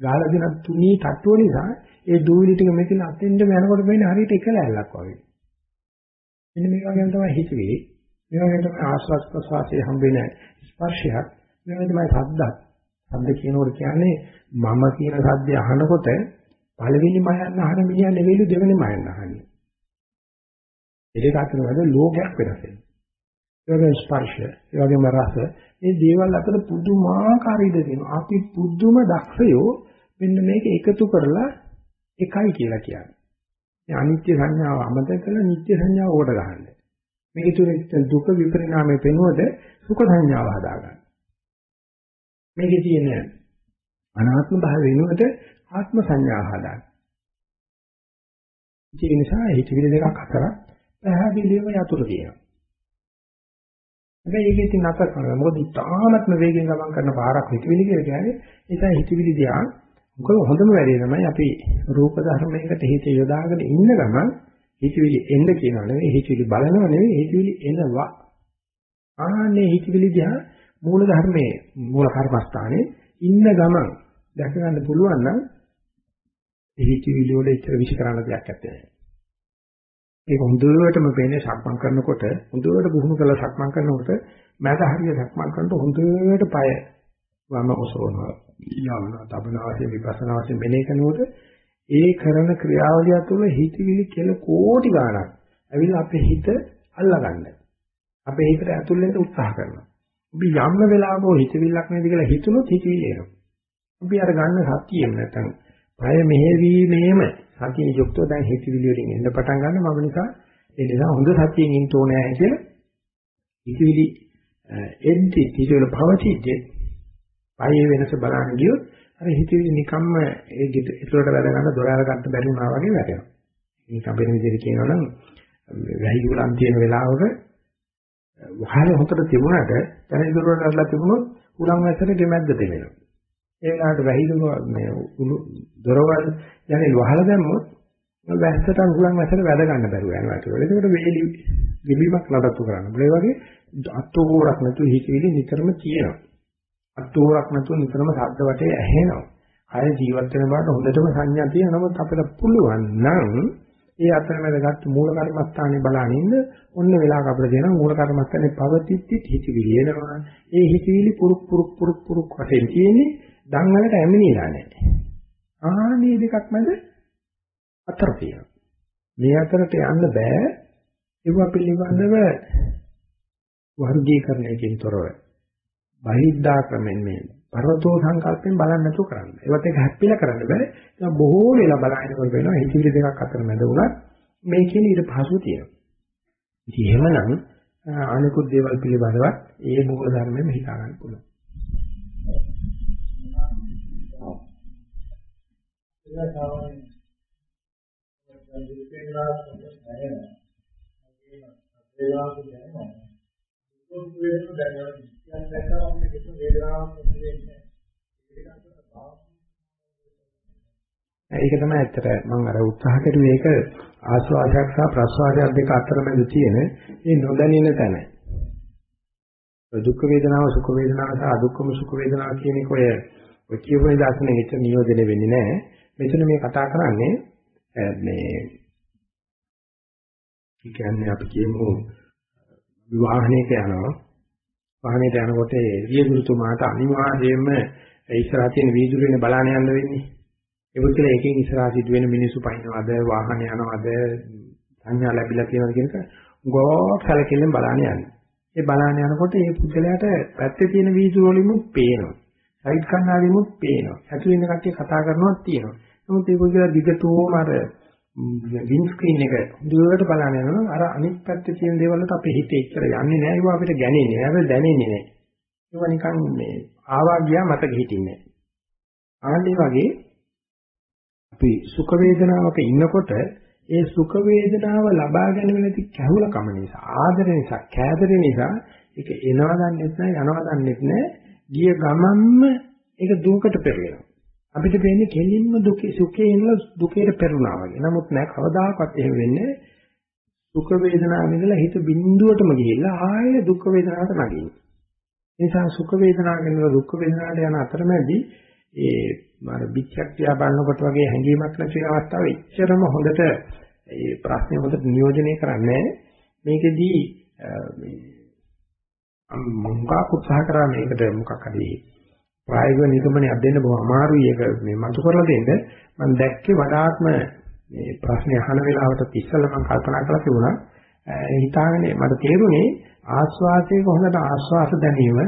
ගාලා දෙන තුනී තට්ටුව නිසා ඒ දූවිලි ටික මෙතන අතෙන්ද යනකොට වෙන්නේ හරියට එක ලෑල්ලක් වගේ. මෙන්න මේ වගේම තමයි හිතවිලි. මේ වගේම තමයි ආස්වාස් ප්‍රසවාසයේ හම්බ වෙන ස්පර්ශයක්. මේ වගේම තමයි ශබ්දත්. ශබ්ද කියනකොට කියන්නේ මම කියන ශබ්දය අහනකොට පළවෙනි මයන්න අහන මිනිහා නෙවෙයි දෙවෙනි මයන්න අහන්නේ. ඒක අතර වැඩ ලෝකයක් වෙනස් වෙනවා. ඒ වගේම ස්පර්ශය, ඒ වගේම රස, මේ දේවල් අතර පුදුමාකාර ඉඩ තියෙනවා. අපි පුදුම දක්ෂයෝ මෙන්න මේක එකතු කරලා එකයි කියලා කියන්නේ. මේ අනිත්‍ය සංඥාව අමතක කරලා නිත්‍ය සංඥාව උඩ ගන්න. මේක තුනේ දුක විපරිණාමය වෙනවද සුඛ සංඥාව හදාගන්න. මේකේ තියෙන අනාත්ම භාවය වෙනුවට ආත්ම සංඥාව හදාගන්න. ඒ නිසා හිතවිලි දෙකක් අතර පැහැදිලිවම යතුරු තියෙනවා. හැබැයි ඒකෙත් නතර කරනවා. මොකද ඉතාමත්ම වේගෙන් ගමන් කරන පාරක් හිතවිලි කියලා කියන්නේ ඒසයි හිතවිලි දිහා මොකද හොඳම වැඩේ තමයි අපි රූප ධර්මයකට හිත යොදාගෙන ඉන්න ගමන් හිතවිලි එන්න කියනවා නෙවෙයි හිතවිලි බලනවා නෙවෙයි හිතවිලි එනවා. ආන්නේ හිතවිලි දිහා මූල ධර්මයේ මූල කර්මස්ථානයේ ඉන්න ගමන් දැක ගන්න පුළුවන් නම් හිතවිලි වල ඉතර විශ් කරන්න දෙයක් නැහැ. ඒක හොඳටම පේන්නේ සක්මන් කරනකොට හොඳට බුහුණු කරලා සක්මන් කරනකොට මට හරිය සක්මන් කරනකොට හොඳට පය වම ඔසවනවා යවනවා තබනවා වශයෙන් විපස්සනා වශයෙන් මෙනේ කරනකොට ඒ කරන ක්‍රියාවලිය තුළ හිතවිලි කෙල කෝටි ගාණක් ඇවිල්ලා අපේ හිත අල්ලගන්න. අපේ හිතට ඇතුල් වෙන්න උත්සාහ කරනවා. අපි යම්ම වෙලාවක හිතවිල්ලක් නැති කියලා හිතුනොත් හිතවිලි එනවා. අපි අර ගන්න සතියෙම නැත්නම් පය මෙහෙවීමේම සතිය යුක්තව දැන් හිතවිලි වලින් එන්න පටන් ගන්න මම නිසා ඒ නිසා හොඳ සතියෙන් ඉන්න ඕනේ කියලා හිතවිලි එද්දි හිතවිලි පවතිද්දී පයේ වෙනස බලන්න ගියොත් අර හිතවිලි නිකම්ම ඒ ඒතරට වැඩ ගන්න දොර අරගන්න බැරි වුණා වගේ වැටෙනවා. මේක අපේ විදිහට කියනවා නම් වැහි ගුලන් තියෙන වෙලාවක වහල හොතට තිබුණාට දැන් දොරට අරලා තිබුණොත් උලන් වැසට ගෙමැද්ද දෙවෙනවා. ඒ වෙලාවට වැහිදුම මේ දොරවල් යන්නේ වහලා දැම්මොත් වැස්සට අඟුලන් වැස්සට වැඩ ගන්න බැරුව යනවා ඒක. ඒකට වේලි ගෙබීමක් නඩත්තු කරන්න. ඒ වගේ අත්ෝරක් නැතුව හිතවිලි නිතරම තියෙනවා. අත්ෝරක් නැතුව නිතරම ශබ්ද වටේ ඇහෙනවා. අය ජීවත් වෙන බාට හොඳටම සංඥා තියෙනවා. නමුත් අපිට පුළුවන් නම් ඒ අතරමැද ගත්ත මූල කර්මස්ථානේ බලන ඉන්න ඔන්න වෙලාවක අපිට දෙනවා මූල කර්මස්ථානේ පවතිද්දි හිතවිලි එනවා. ඒ හිතවිලි පුරුක් පුරුක් පුරුක් පුරුක් වශයෙන් තියෙන්නේ දන් වලට ඇමිනිලා නැහැ. ආනේ දෙකක් මැද අතර තියෙනවා. මේ අතරට යන්න බෑ. ඒව පිළිබඳව වර්ගීකරණයකින් තොරව බහිද්ධා ක්‍රමෙන් මේ පරතෝ සංකල්පෙන් බලන්න නැතුව කරන්න. ඒවත් එක හැප්පිලා කරන්න බෑ. ඒක බොහෝ වෙලා බලහිනකොට වෙනවා හිතවිලි දෙකක් අතර මැද උනත් මේ කියන ඊට පහසුව තියෙනවා. ඉතින් එහෙමනම් අනිකුත් දේවල් පිළිබඳව ඒ මූල ධර්මයෙන් හිතා ගන්න පුළුවන්. ඒක සාමාන්‍යයෙන් දැන් දෙකේලා නැහැ. වේලාවක් දැනෙනවා. ඒක වෙන දැනගන්න. දැන් දැක්කම අපිට කිසිම වේදනාවක් නෙවෙයි. ඒක තමයි ඇත්තට මම අර උත්සාහ කරුවේ ඒක ආස්වාදයක් සහ ප්‍රස්වාදයක් දෙක අතර මැද තියෙන මේ නොදැනෙන තැන. දුක් වේදනාව සුඛ වේදනාව සහ අදුක්කම සුඛ වේදනාව කියන එක ඔය ඔය කියපු නිදර්ශනේ හිත නියෝජනය වෙන්නේ නැහැ. මෙතන මේ කතා කරන්නේ මේ කියන්නේ අපි කියමු විවාහණයක යනවා. වාහනේට යනකොට රියදුරුතුමාට අනිවාර්යයෙන්ම ඉස්සරහ තියෙන වීදුරුවෙන් බලන්න යන්න වෙන්නේ. ඒක කියලා එකෙන් ඉස්සරහ සිදුවෙන මිනිස්සු පයින්නවද වාහන යනවද සංඥා ලැබිලා තියෙනවද කියන එක ගොඩක් සැලකිල්ලෙන් බලන්න යන්නේ. ඒ බලන්න යනකොට මේ පුද්ගලයාට පැත්තේ තියෙන වීදුරු වලිමුත් පේනවා. සයිඩ් කන්නාඩිමුත් පේනවා. ඇතුළේ ඉන්න කට්ටිය කතා කරනවත් තියෙනවා. නමුත් මේ පුද්ගලයා දිගටම අර වින් ස්ක්‍රීන් එක දුරට බලන යනවා අර අනිත් පැත්තේ තියෙන දේවල් වලට අපේ හිතේ ඉච්චර යන්නේ නැහැ ඒවා අපිට ගැනෙන්නේ නැහැ අපිට දැනෙන්නේ නැහැ ඒවා නිකන් මේ ආවා ගියා මතක හිටින්නේ නැහැ වගේ අපි සුඛ වේදනාවක ඉන්නකොට ඒ සුඛ වේදනාව ලබා ගැනීම නැති කැහුලකම නිසා ආදර නිසා කෑදර නිසා ඒක එනවා දන්නෙත් නැහැ යනවා දන්නෙත් නැහැ ගිය ගමන්ම ඒක දුකට පෙරලෙනවා අපිට වෙන්නේ කෙලින්ම දුකේ සුඛේ ඉඳලා දුකේට පෙරුණා වගේ. නමුත් නෑ කවදාකවත් එහෙම වෙන්නේ සුඛ වේදනාවෙ ඉඳලා හිත බිඳුවටම ගිහිල්ලා ආයෙ දුක් වේදනාවට නගින්නේ. ඒ නිසා සුඛ වේදනාවෙන් ඉඳලා දුක් වේදනාවට යන අතරමැදි ඒ මාර පිටක් තියා බලනකොට වගේ හැඟීමක් නැති වෙන අවස්ථාව එච්චරම හොඳට ඒ ප්‍රශ්නේ හොඳට නියෝජනය කරන්නේ මේකෙදී මේ මම මොකක් උත්සාහ කරා මේකට මොකක් හරි ප්‍රායෝගික නිගමනයක් දෙන්න බොහොම අමාරුයි. ඒක මේ මතු කරලා දෙන්න. මම දැක්කේ වඩාත්ම මේ ප්‍රශ්නේ අහන වෙලාවට ඉස්සෙල්ලා මම කල්පනා කරලා තිබුණා. හිතාගෙන මට තේරුනේ ආස්වාසයක හොඳට ආස්වාස දැනීම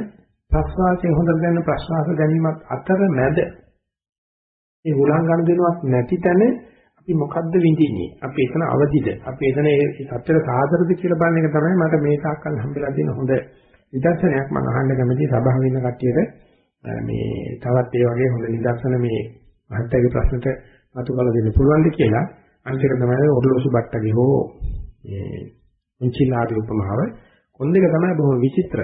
ප්‍රස්වාසයේ හොඳට දැනෙන ප්‍රස්වාස දැනීමත් අතර මැද මේ උලංඝන දෙනවක් නැති තැන අපි මොකද්ද විඳින්නේ? අපි එතන අවදිද? අපි එතන ඒ සත්‍යර සාදරද කියලා බලන එක තමයි මට මේ තාක්කල් හම්බෙලා තියෙන හොඳ විදර්ශනයක් මම අහන්න කැමති සභාවේ ඉන්න කට්ටියට. මේ තවත් ඒ වගේ හොඳ නිදර්ශන මේ මහත්තයාගේ ප්‍රශ්නට අතු කළ දෙන්න පුළුවන්ද කියලා අන්තික තමයි ඔරලෝසු බට්ටගේ හෝ මේ උන්චිලාගේ උපමාව කොන් දෙක තමයි බොහොම විචිත්‍ර.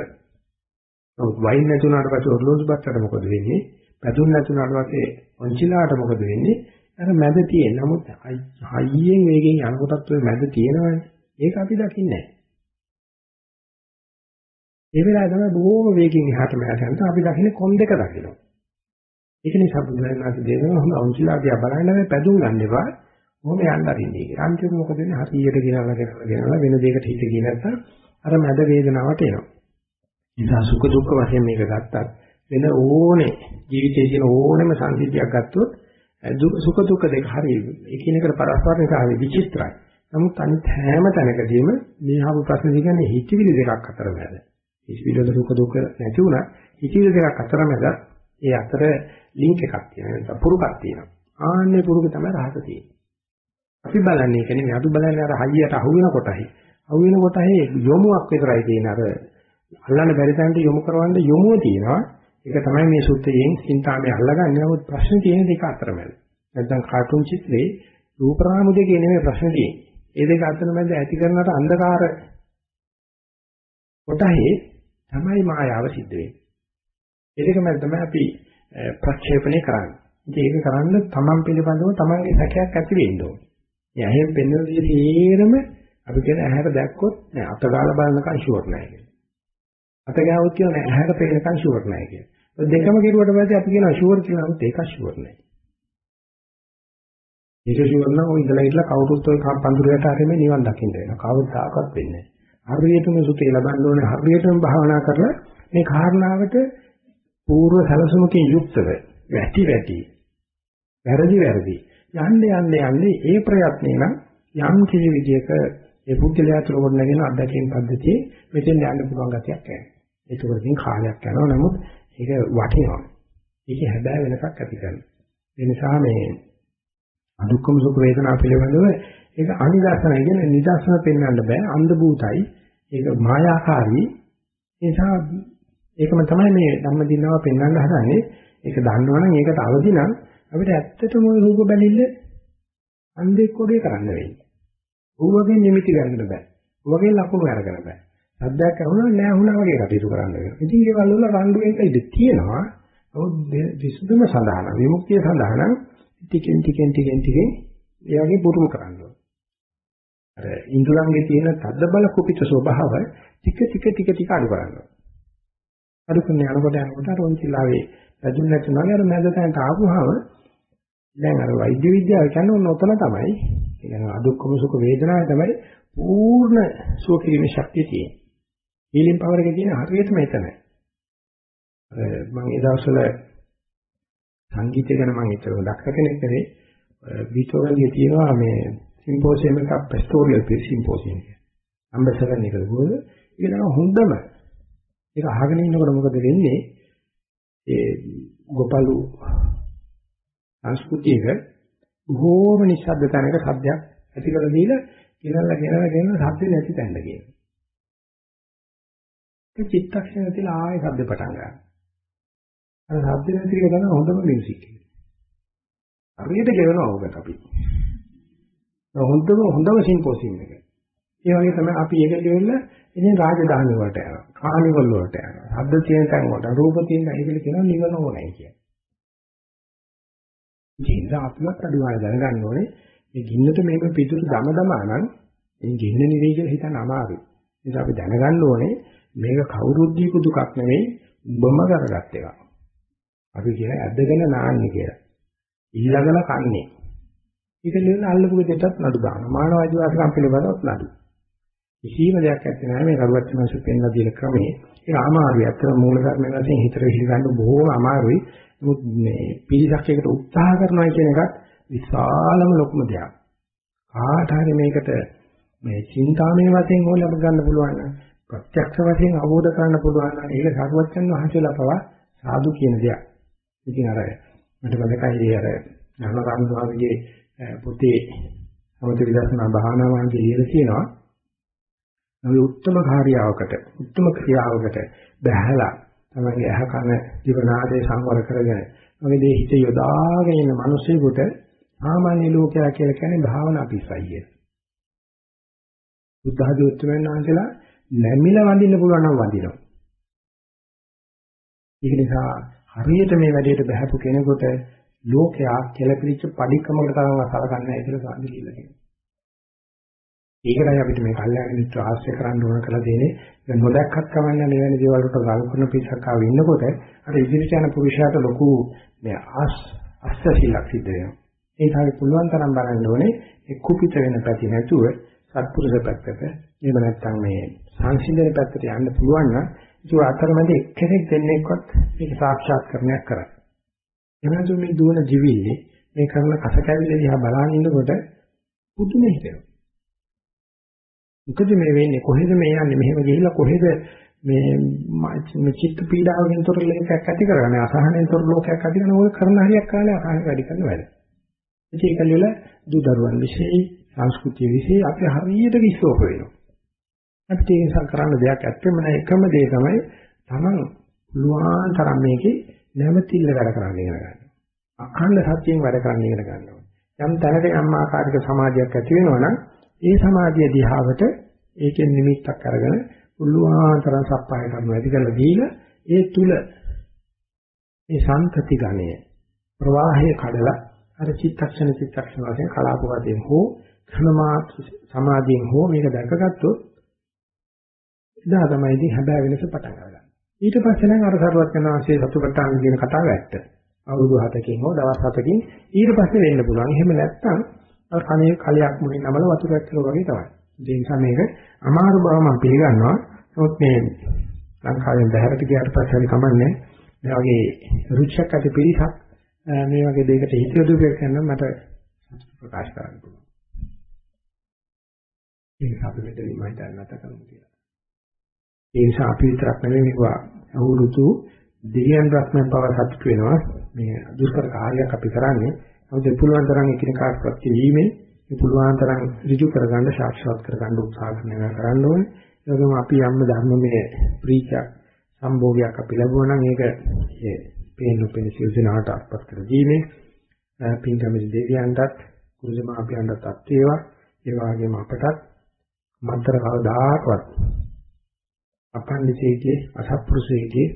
නමුත් වයින් නැතුණාට පස්සේ ඔරලෝසු බට්ටට මොකද වෙන්නේ? පැතුම් නැතුණාට පස්සේ උන්චිලාට මොකද වෙන්නේ? අර මැද තියෙන. නමුත් හයියෙන් වේගෙන් යනකොටත් ඔය මැද තියෙනවනේ. ඒක අපි දකින්නේ නැහැ. ඒ වෙලාවේ තමයි බොහෝම වේගෙන් එහාට මෙහාට යනවා අපි දකින්නේ කොන් දෙක දකිනවා. ඒක නිසා බුදුරජාණන් දෙනවා හොඳ අවුචිලාදියා බලන්න මේ පැදුම් ගන්න එපා. මොහොම යන්න අරින්නේ කියලා. අන්තිමට මොකද වෙන්නේ? හරියට ගෙනල්ලා ගෙනල්ලා ගෙනල්ලා වෙන දෙයකට හිත ගියේ නැත්නම් අර මැද වේදනාවට එනවා. නිසා සුඛ දුක්ඛ වශයෙන් මේක ගත්තත් වෙන ඕනේ ජීවිතයේ තියෙන ඕනෙම සංසිද්ධියක් ගත්තොත් සුඛ දුක්ඛ දෙක හරිය එකිනෙකට පරස්පර නිසා විචිත්‍රයි. නමුත් අනිත් හැම තැනකදීම මේ ආපු ප්‍රශ්න දිගන්නේ හිතවිලි දෙකක් අතර මැද. හිතවිලි වල දුක දුක නැති වුණා හිතවිලි දෙකක් අතර මැද ඒ අතර ලින්ක් එකක් තියෙනවා. නැත්නම් පුරුකක් තියෙනවා. ආන්නේ පුරුක තමයි රහස තියෙන්නේ. අපි බලන්නේ කියන්නේ මේ අපි බලන්නේ අර හයියට අහු වෙන කොටයි අහු වෙන කොටයි යොමුක් විතරයි තියෙන අර අල්ලන්න බැරි තැනට යොමු කරවන්න යොමුව තියෙනවා. ඒක තමයි මේ සූත්‍රයෙන් සිතාමේ අල්ලගන්නේ. නමුත් ප්‍රශ්න තියෙන දෙක අතරමැද. නැත්නම් කාටුන් චිත්‍රේ රූප රාමු දෙකේ නෙමෙයි ප්‍රශ්න තියෙන්නේ. ඒ දෙක අතරමැද ඇති කරනට අන්ධකාර කොටහේ තමයි මායාව සිද්ධ වෙන්නේ. ඒකම තමයි අපි ප්‍රක්ෂේපණය කරන්නේ. ඉතින් ඒක කරන්න තමන් පිළිබඳව තමන්ගේ සැකයක් ඇති වෙන්න ඕනේ. මේ ඇහෙන් පෙන්වන දේ තේරම අපි කියන ඇහැට දැක්කොත් නෑ අත ගාලා බලනකන් ෂුවර් නෑ කියලා. අත ගාවොත් කියන ඇහැට පේනකන් ෂුවර් නෑ කියලා. ඔය දෙකම කෙරුවට පස්සේ අපි කියනවා ෂුවර් කියලා නමුත් ඒක ෂුවර් නෑ. ඒක ෂුවර් නම් ඔය ඉඳලා ඉట్లా කවුරුත් ඔය පඳුරයට ආරෙම නිවන් දකින්න වෙනවා. කවදාකවත් වෙන්නේ නෑ. හරියටම සුතේ ලබන්න ඕනේ හරියටම භාවනා කරලා මේ කාරණාවට పూర్ව සැලසුමකින් යුක්තව වැටි වැටි වැරදි වැරදි යන්න යන්න යන්නේ ඒ ප්‍රයත්නේ නම් යම් කිසි විදියක ඒ පුද්ගලයා තුළ වඩනගෙන අත්දැකීම් පද්ධතියේ මෙතෙන් යන්න පුළුවන් ගතියක් එනවා. ඒකවලින් කාලයක් යනවා නමුත් ඒක වටිනවා. ඒක හැබැයි වෙනසක් ඇති කරනවා. ඒ නිසා මේ අදුක්කම සුඛ වේදනා පිළිබඳව ඒක අනිදර්ශනයි කියන්නේ නිදර්ශන පෙන්වන්න බෑ අන්ධ භූතයි ඒක මායාකාරී ඒ නිසා ඒකම තමයි මේ ධම්මදිනාව පෙන්වන්න හදන්නේ ඒක දන්නවනම් ඒකට අවදි නම් අපිට ඇත්තටම රූප බැලිල්ල අන්ධෙක් වගේ කරන්න වෙන්නේ. ඌවගේ නිමිති ගන්න බෑ. ඌවගේ ලකුණු අරගෙන බෑ. සද්දයක් ඇහුණා නෑ වුණා වගේ කටයුතු කරන්න වෙනවා. ඉතින් ඒවල් වල රණ්ඩු වෙන්න ඉඩ තියෙනවා. නමුත් විසුදුම සඳහන විමුක්තිය සඳහන ටිකෙන් ටිකෙන් ටිකෙන් ටිකෙන් ඒ වගේ පුරුදු කරන්න ඕනේ. අර ඉන්ද්‍රයන්ගේ තියෙන තද්ද බල කුපිත ස්වභාව ටික ටික ටික ටික අඩු කරනවා. අඩු කරන යනකොට යනකොට අර ඔන්චිලාවේ වැදුන් නැතුනගේ අර මැද තැනට ආපුවාම දැන් අර වෛද්‍ය විද්‍යාව කියන්නේ ඔන්න ඔතන තමයි. ඒ කියන්නේ අදුක්කම සුඛ වේදනාව තමයි පූර්ණ සුව කිරීමේ ශක්තිය තියෙන්නේ. හීලින් පවර් එකේ තියෙන හරියටම එතනයි. මම ඒ දවස්වල සංගීතය ගැන මම ඒතර දක්ෂ කෙනෙක් නෙවෙයි. බීතෝවන්ගේ තියෙනවා මේ සිම්පෝසියම් එකක් පැස්ටෝරියල් පේ සිම්පෝසියම් එක. අම්බසරන් එක ගොඩ ඒක තමයි හොඳම. ඒක අහගෙන ඉන්නකොට මොකද වෙන්නේ? ඒ ගෝපලු සංස්කෘතියක බොහෝම නිශ්ශබ්ද තැනක සද්දයක් ඇති කරලා දීලා ගෙනල්ලා ගෙනල්ලා ගෙනල්ලා සද්ද නැති තැනට ගියා. ඒ චිත්තක්ෂණ තියලා ආයෙ සද්ද පටන් ගන්නවා. අර සද්ද නැති එක තමයි හොඳම මියුසික් එක. හරියට ගෙවනවා ඔකට අපි. හොඳම හොඳම සිම්පෝසියම් එක. ඒ වගේ තමයි අපි ඒක ගෙවෙන්න ඉතින් රාජධානි වලට යනවා. කානිවල් වලට යනවා. ශබ්ද තියෙන තැන් වලට, රූප තියෙන තැන් ඒකල කියනවා නිවන ඕනයි කියන්නේ. ඉතින් අපිවත් අඩුවාය දැනගන්න ඕනේ මේ ගින්නට මේක පිටුරු දම දමා නම් මේ ගින්න නිවේ කියලා හිතන්න අමාරුයි. ඒ නිසා අපි දැනගන්න ඕනේ මේක කවුරුත් දීපු දුකක් නෙවෙයි උඹම කරගත් එකක්. අපි කියන ඇදගෙන නාන්නේ කියලා. ඊළඟල කන්නේ. ඒක නෙවෙයි අල්ලපු දෙයටත් නඩු දානවා. මානව අධිවාසකම් පිළිබඳවත් නඩු. කිසිම දෙයක් ඇත්තේ නැහැ මේ කරුවත් මාසු පෙන්ලා දෙන ක්‍රමේ. ඒක අමාරුයි. අතන මූල ධර්ම වශයෙන් හිතර හිලගන්න බොහෝම අමාරුයි. නමුත් මේ පිළිසක් එකට උත්සාහ කරනවා කියන එකත් විශාලම ලොකුම දෙයක්. කාට හරි මේකට මේ චින්තාමය වශයෙන් හොල ලබ ගන්න පුළුවන් නම් ප්‍රත්‍යක්ෂ වශයෙන් අවබෝධ කරගන්න පුළුවන් නම් ඒක සරුවච්චන් වහන්සේලා පවා සාදු කියන දෙයක්. ඉතින් අර මට මතකයි අර ධර්මකාම ස්වාමීගේ පොතේ සමථ විදර්ශනා භාවනා වන්ගේ ලියලා තියෙනවා. මේ උත්තරම කාර්යාවකට, උත්තරම ක්‍රියාවකට බැහැලා තමයි ඇහ කන දිවනාදේ සංවර කරගෙන වගේ දේ හිත යොදාගෙන ඉන්න මිනිසෙකුට සාමාන්‍ය ලෝකයා කියලා කියන්නේ භාවනා පිස්සයිය. බුද්ධ ආදී උත්තරමයන් වහන්සේලා නැමිලා වඳින්න පුළුවන් නම් වඳිනවා. ඒක නිසා හරියට මේ වැඩේට බහැපු කෙනෙකුට ලෝකයා කෙලපිරිච්ච padikkaමකට තරම් අසලකන්නේ නැහැ කියලා සාදු කියලා කියනවා. ඒකයි අපිට මේ කල්යාණ මිත්‍ර ආශ්‍රය කරන්න ඕන කියලා දෙන්නේ. දැන් නොදැක්කත් කමන්නේ නෙවෙයි දේවල් වලට ගල් කරන පිටසක් ආව ඉන්නකොට අර ඉදිරියට යන පුරුෂයාට ලොකු මේ ආස් අස්සසිලක් සිද්ධ වෙනවා. ඒ තමයි පුළුවන් තරම් බලන්න ඕනේ ඒ කුපිත වෙන පැති නැතුව සත්පුරුෂ පැත්තට එහෙම නැත්නම් මේ සංසිඳන පැත්තට යන්න පුළුවන් නම් ඒක අතරමැද එක්කෙනෙක් දෙන්නෙක්වත් මේක සාක්ෂාත් කරණයක් කරයි. එනසු මේ දුවන ජීවිලේ මේ කරන කස කැවිලි දිහා බලන ඉන්නකොට පුදුම හිතෙනවා. මොකද මේ වෙන්නේ කොහෙද මේ යන්නේ මෙහෙම ගිහිල්ලා කොහෙද මේ මේ චිත්ත පීඩාවකින් තොර ලෝකයක් ඇති කරගන්නේ අසහනෙන් තොර ලෝකයක් ඇති කරන ඔය කරන හරියක් කාලේ අසහන වැඩි කරන වැඩ. ඉතින් ඒක වල දු දරුවන් විශේෂයි සංස්කෘතිය විශේෂයි අපි හරියට විශ්වාස වෙනවා. අපිට ඒක කරන්න දෙයක් ඇත්තම නැහැ එකම දේ තමයි තමන් පුළුවන් තරම් මේකේ නැවතිල්ල වැඩ කරන්න ඉගෙන ගන්න. අඛණ්ඩ සත්‍යයෙන් වැඩ කරන්න ඉගෙන ගන්නවා. යම් තැනක යම් ආකාරයක සමාජයක් ඇති වෙනවා නම් ඒ සමාධිය දිහාවට ඒකෙන් නිමිත්තක් අරගෙන පුළුවන් තරම් සප්පාය කරනවා ඇති කරලා දීලා ඒ තුල මේ සම්පති ගණය ප්‍රවාහය කඩලා අර චිත්තක්ෂණ චිත්තක්ෂණ වශයෙන් කලාපවතෙන් හෝ ක්‍රමමා සමාධියෙන් හෝ මේක දැකගත්තොත් එදා තමයි ඉතින් හැබෑ වෙනස පටන් ගන්න. ඊට පස්සේ නම් අර සරුවත් යන ආශේ සතුටටාන් කියන කතාව ඇත්ත. අවුරුදු 7කින් හෝ දවස් 7කින් ඊට පස්සේ වෙන්න පුළුවන්. එහෙම නැත්නම් අර කණේ කලයක් මුලින් නමල වතුර ඇතුළේ වගේ තමයි. ඒ නිසා මේක අමාරු බව මම පිළිගන්නවා. නමුත් මේ ලංකාවෙන් බැහැරට ගියාට පස්සේ හරි කමන්නේ. මේ වගේ රුචියක් ඇති පිරිසක් මේ වගේ දෙයකට හිත යොදවුවේ කරන මට ප්‍රකාශ කරන්න පුළුවන්. ඒක අපි මෙතනින් මම හිතන්නේ නැත කරමු කියලා. ඒ නිසා අපි විතරක් නෙමෙයි මේවා අවුරුදු දෙවියන් රත්නන් පව සතුට වෙනවා. මේ දුෂ්කර කාර්යයක් අපි කරන්නේ මොකද පුළුවන් තරම් එකිනෙකාට ප්‍රත්‍ය වීමෙන් මේ පුළුවන් තරම් ඍජු කරගන්න සාක්ෂාත් කරගන්න උත්සාහ කරන්න ඕනේ. ඒ වගේම අපි යම් ධර්මමය ප්‍රීතියක් සම්භෝගයක් අපි ලැබුවා නම් ඒක ඒ පේන උපෙන සියුසනාට අත්පත් කර දීමේ පින්කමේ දෙවියන්ටත් කුරුසමාපියන්ටත් අත්වේවා ඒ වගේම අපටත් මන්තර කවදාකවත් අපන්දිතේගේ අසත්පුරුෂයේගේ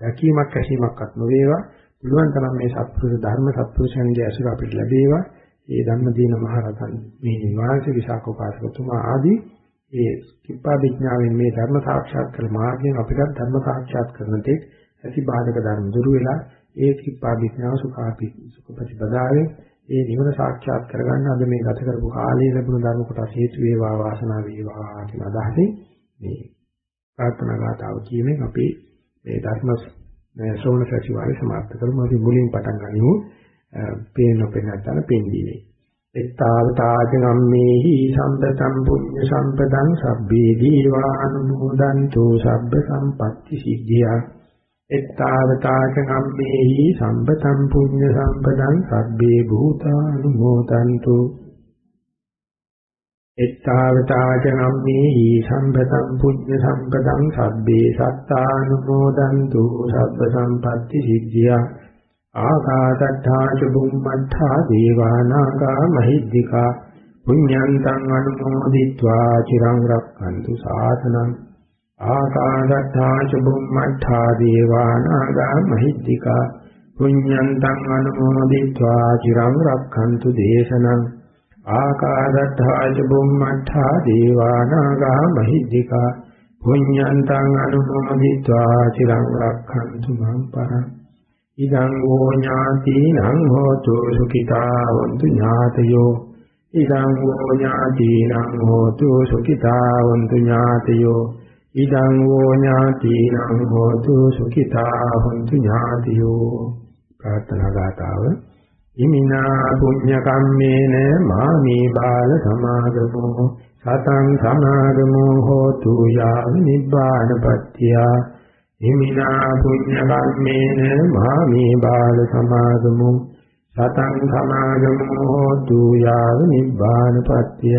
දැකීමක් ඇසීමක්වත් නොවේවා පුළුවන් තරම් මේ සත්පුරුෂ ධර්ම සත්පුරුෂයන්ගේ ඇසුර අපිට ලැබේවා. ඒ ධම්මදීන මහරහතන් මේ නිවාස විසාකෝපාසකතුමා ආදී ඒ කිප්පා විඥාවෙන් මේ ධර්ම සාක්ෂාත් කර මාර්ගයෙන් අපිට ධර්ම සාක්ෂාත් කරන තෙක් ඇති බාධක ධර්ම දුරු වෙලා ඒ කිප්පා විඥාව සුඛාපි සුඛපටිපදාවේ ඒ නිවන සාක්ෂාත් කරගන්න අද මේ ගත කරපු කාලයේ ලැබුණු ධර්ම කොටස් හේතු වේවා වාසනාව වේවා කියන අදහසින් මේ ප්‍රාර්ථනා ගාතාව කියමින් අපි මේ ධර්ම ශ්‍රවණ සතිවාරය සමාප්ත කරමු. අපි මුලින් පටන් ගනිමු. පේන පෙන්නතන පෙන්දීමේ. එත්තාවතාච ගම්මේහි සම්පතම් පුඤ්ඤ සම්පතං සබ්බේ දීවානුමෝදන්තු සබ්බ සම්පatti සිද්ධියා. එත්තාවතාච කම්මේහි සම්පතම් පුඤ්ඤ සම්පදං සබ්බේ භූතානුමෝදන්තු. එත්තාවතාච කම්මේහි සම්පතම් පුඤ්ඤ සම්පදං සබ්බේ සත්තානුමෝදන්තු. සබ්බ සම්පatti සිද්ධියා. ආකාශට්ඨාච බුම්මට්ඨා දේවානාගා මහිද්దికා. පුඤ්ඤන්තං අනුමෝදිत्वा චිරං රක්ඛන්තු සාසනං. ආකාදත්තා ච බුම්මත්තා දේවානාගා මහිද්దికා පුඤ්ඤන්තං අනුමෝදිत्वा চিරං රක්ඛන්තු දේශනං ආකාදත්තා ච බුම්මත්තා දේවානාගා මහිද්దికා පුඤ්ඤන්තං අනුමෝදිत्वा চিරං රක්ඛන්තු මං පරං ඉදං ගෝ ඥාතිනං හෝතු සුඛිතා වന്തു ඥාතයෝ ඉදං ගෝ ඥාතිනං හෝතු සුඛිතා වന്തു ඥාතයෝ ඉදං ෝ ඥාතිනං හෝතු සුඛිතා වന്തു ඥාතයෝ ප්‍රාර්ථනා ගාතාව ඉමිනා පුඤ්ඤ කම්මේන මාමේ බාල සමාගමෝ සතං සමාගමෝ හෝතු යාව නිබ්බානපත්ත්‍ය ඉමිනා පුඤ්ඤ කම්මේන මාමේ බාල සමාගමෝ සතං සමාගමෝ හෝතු යාව නිබ්බානපත්ත්‍ය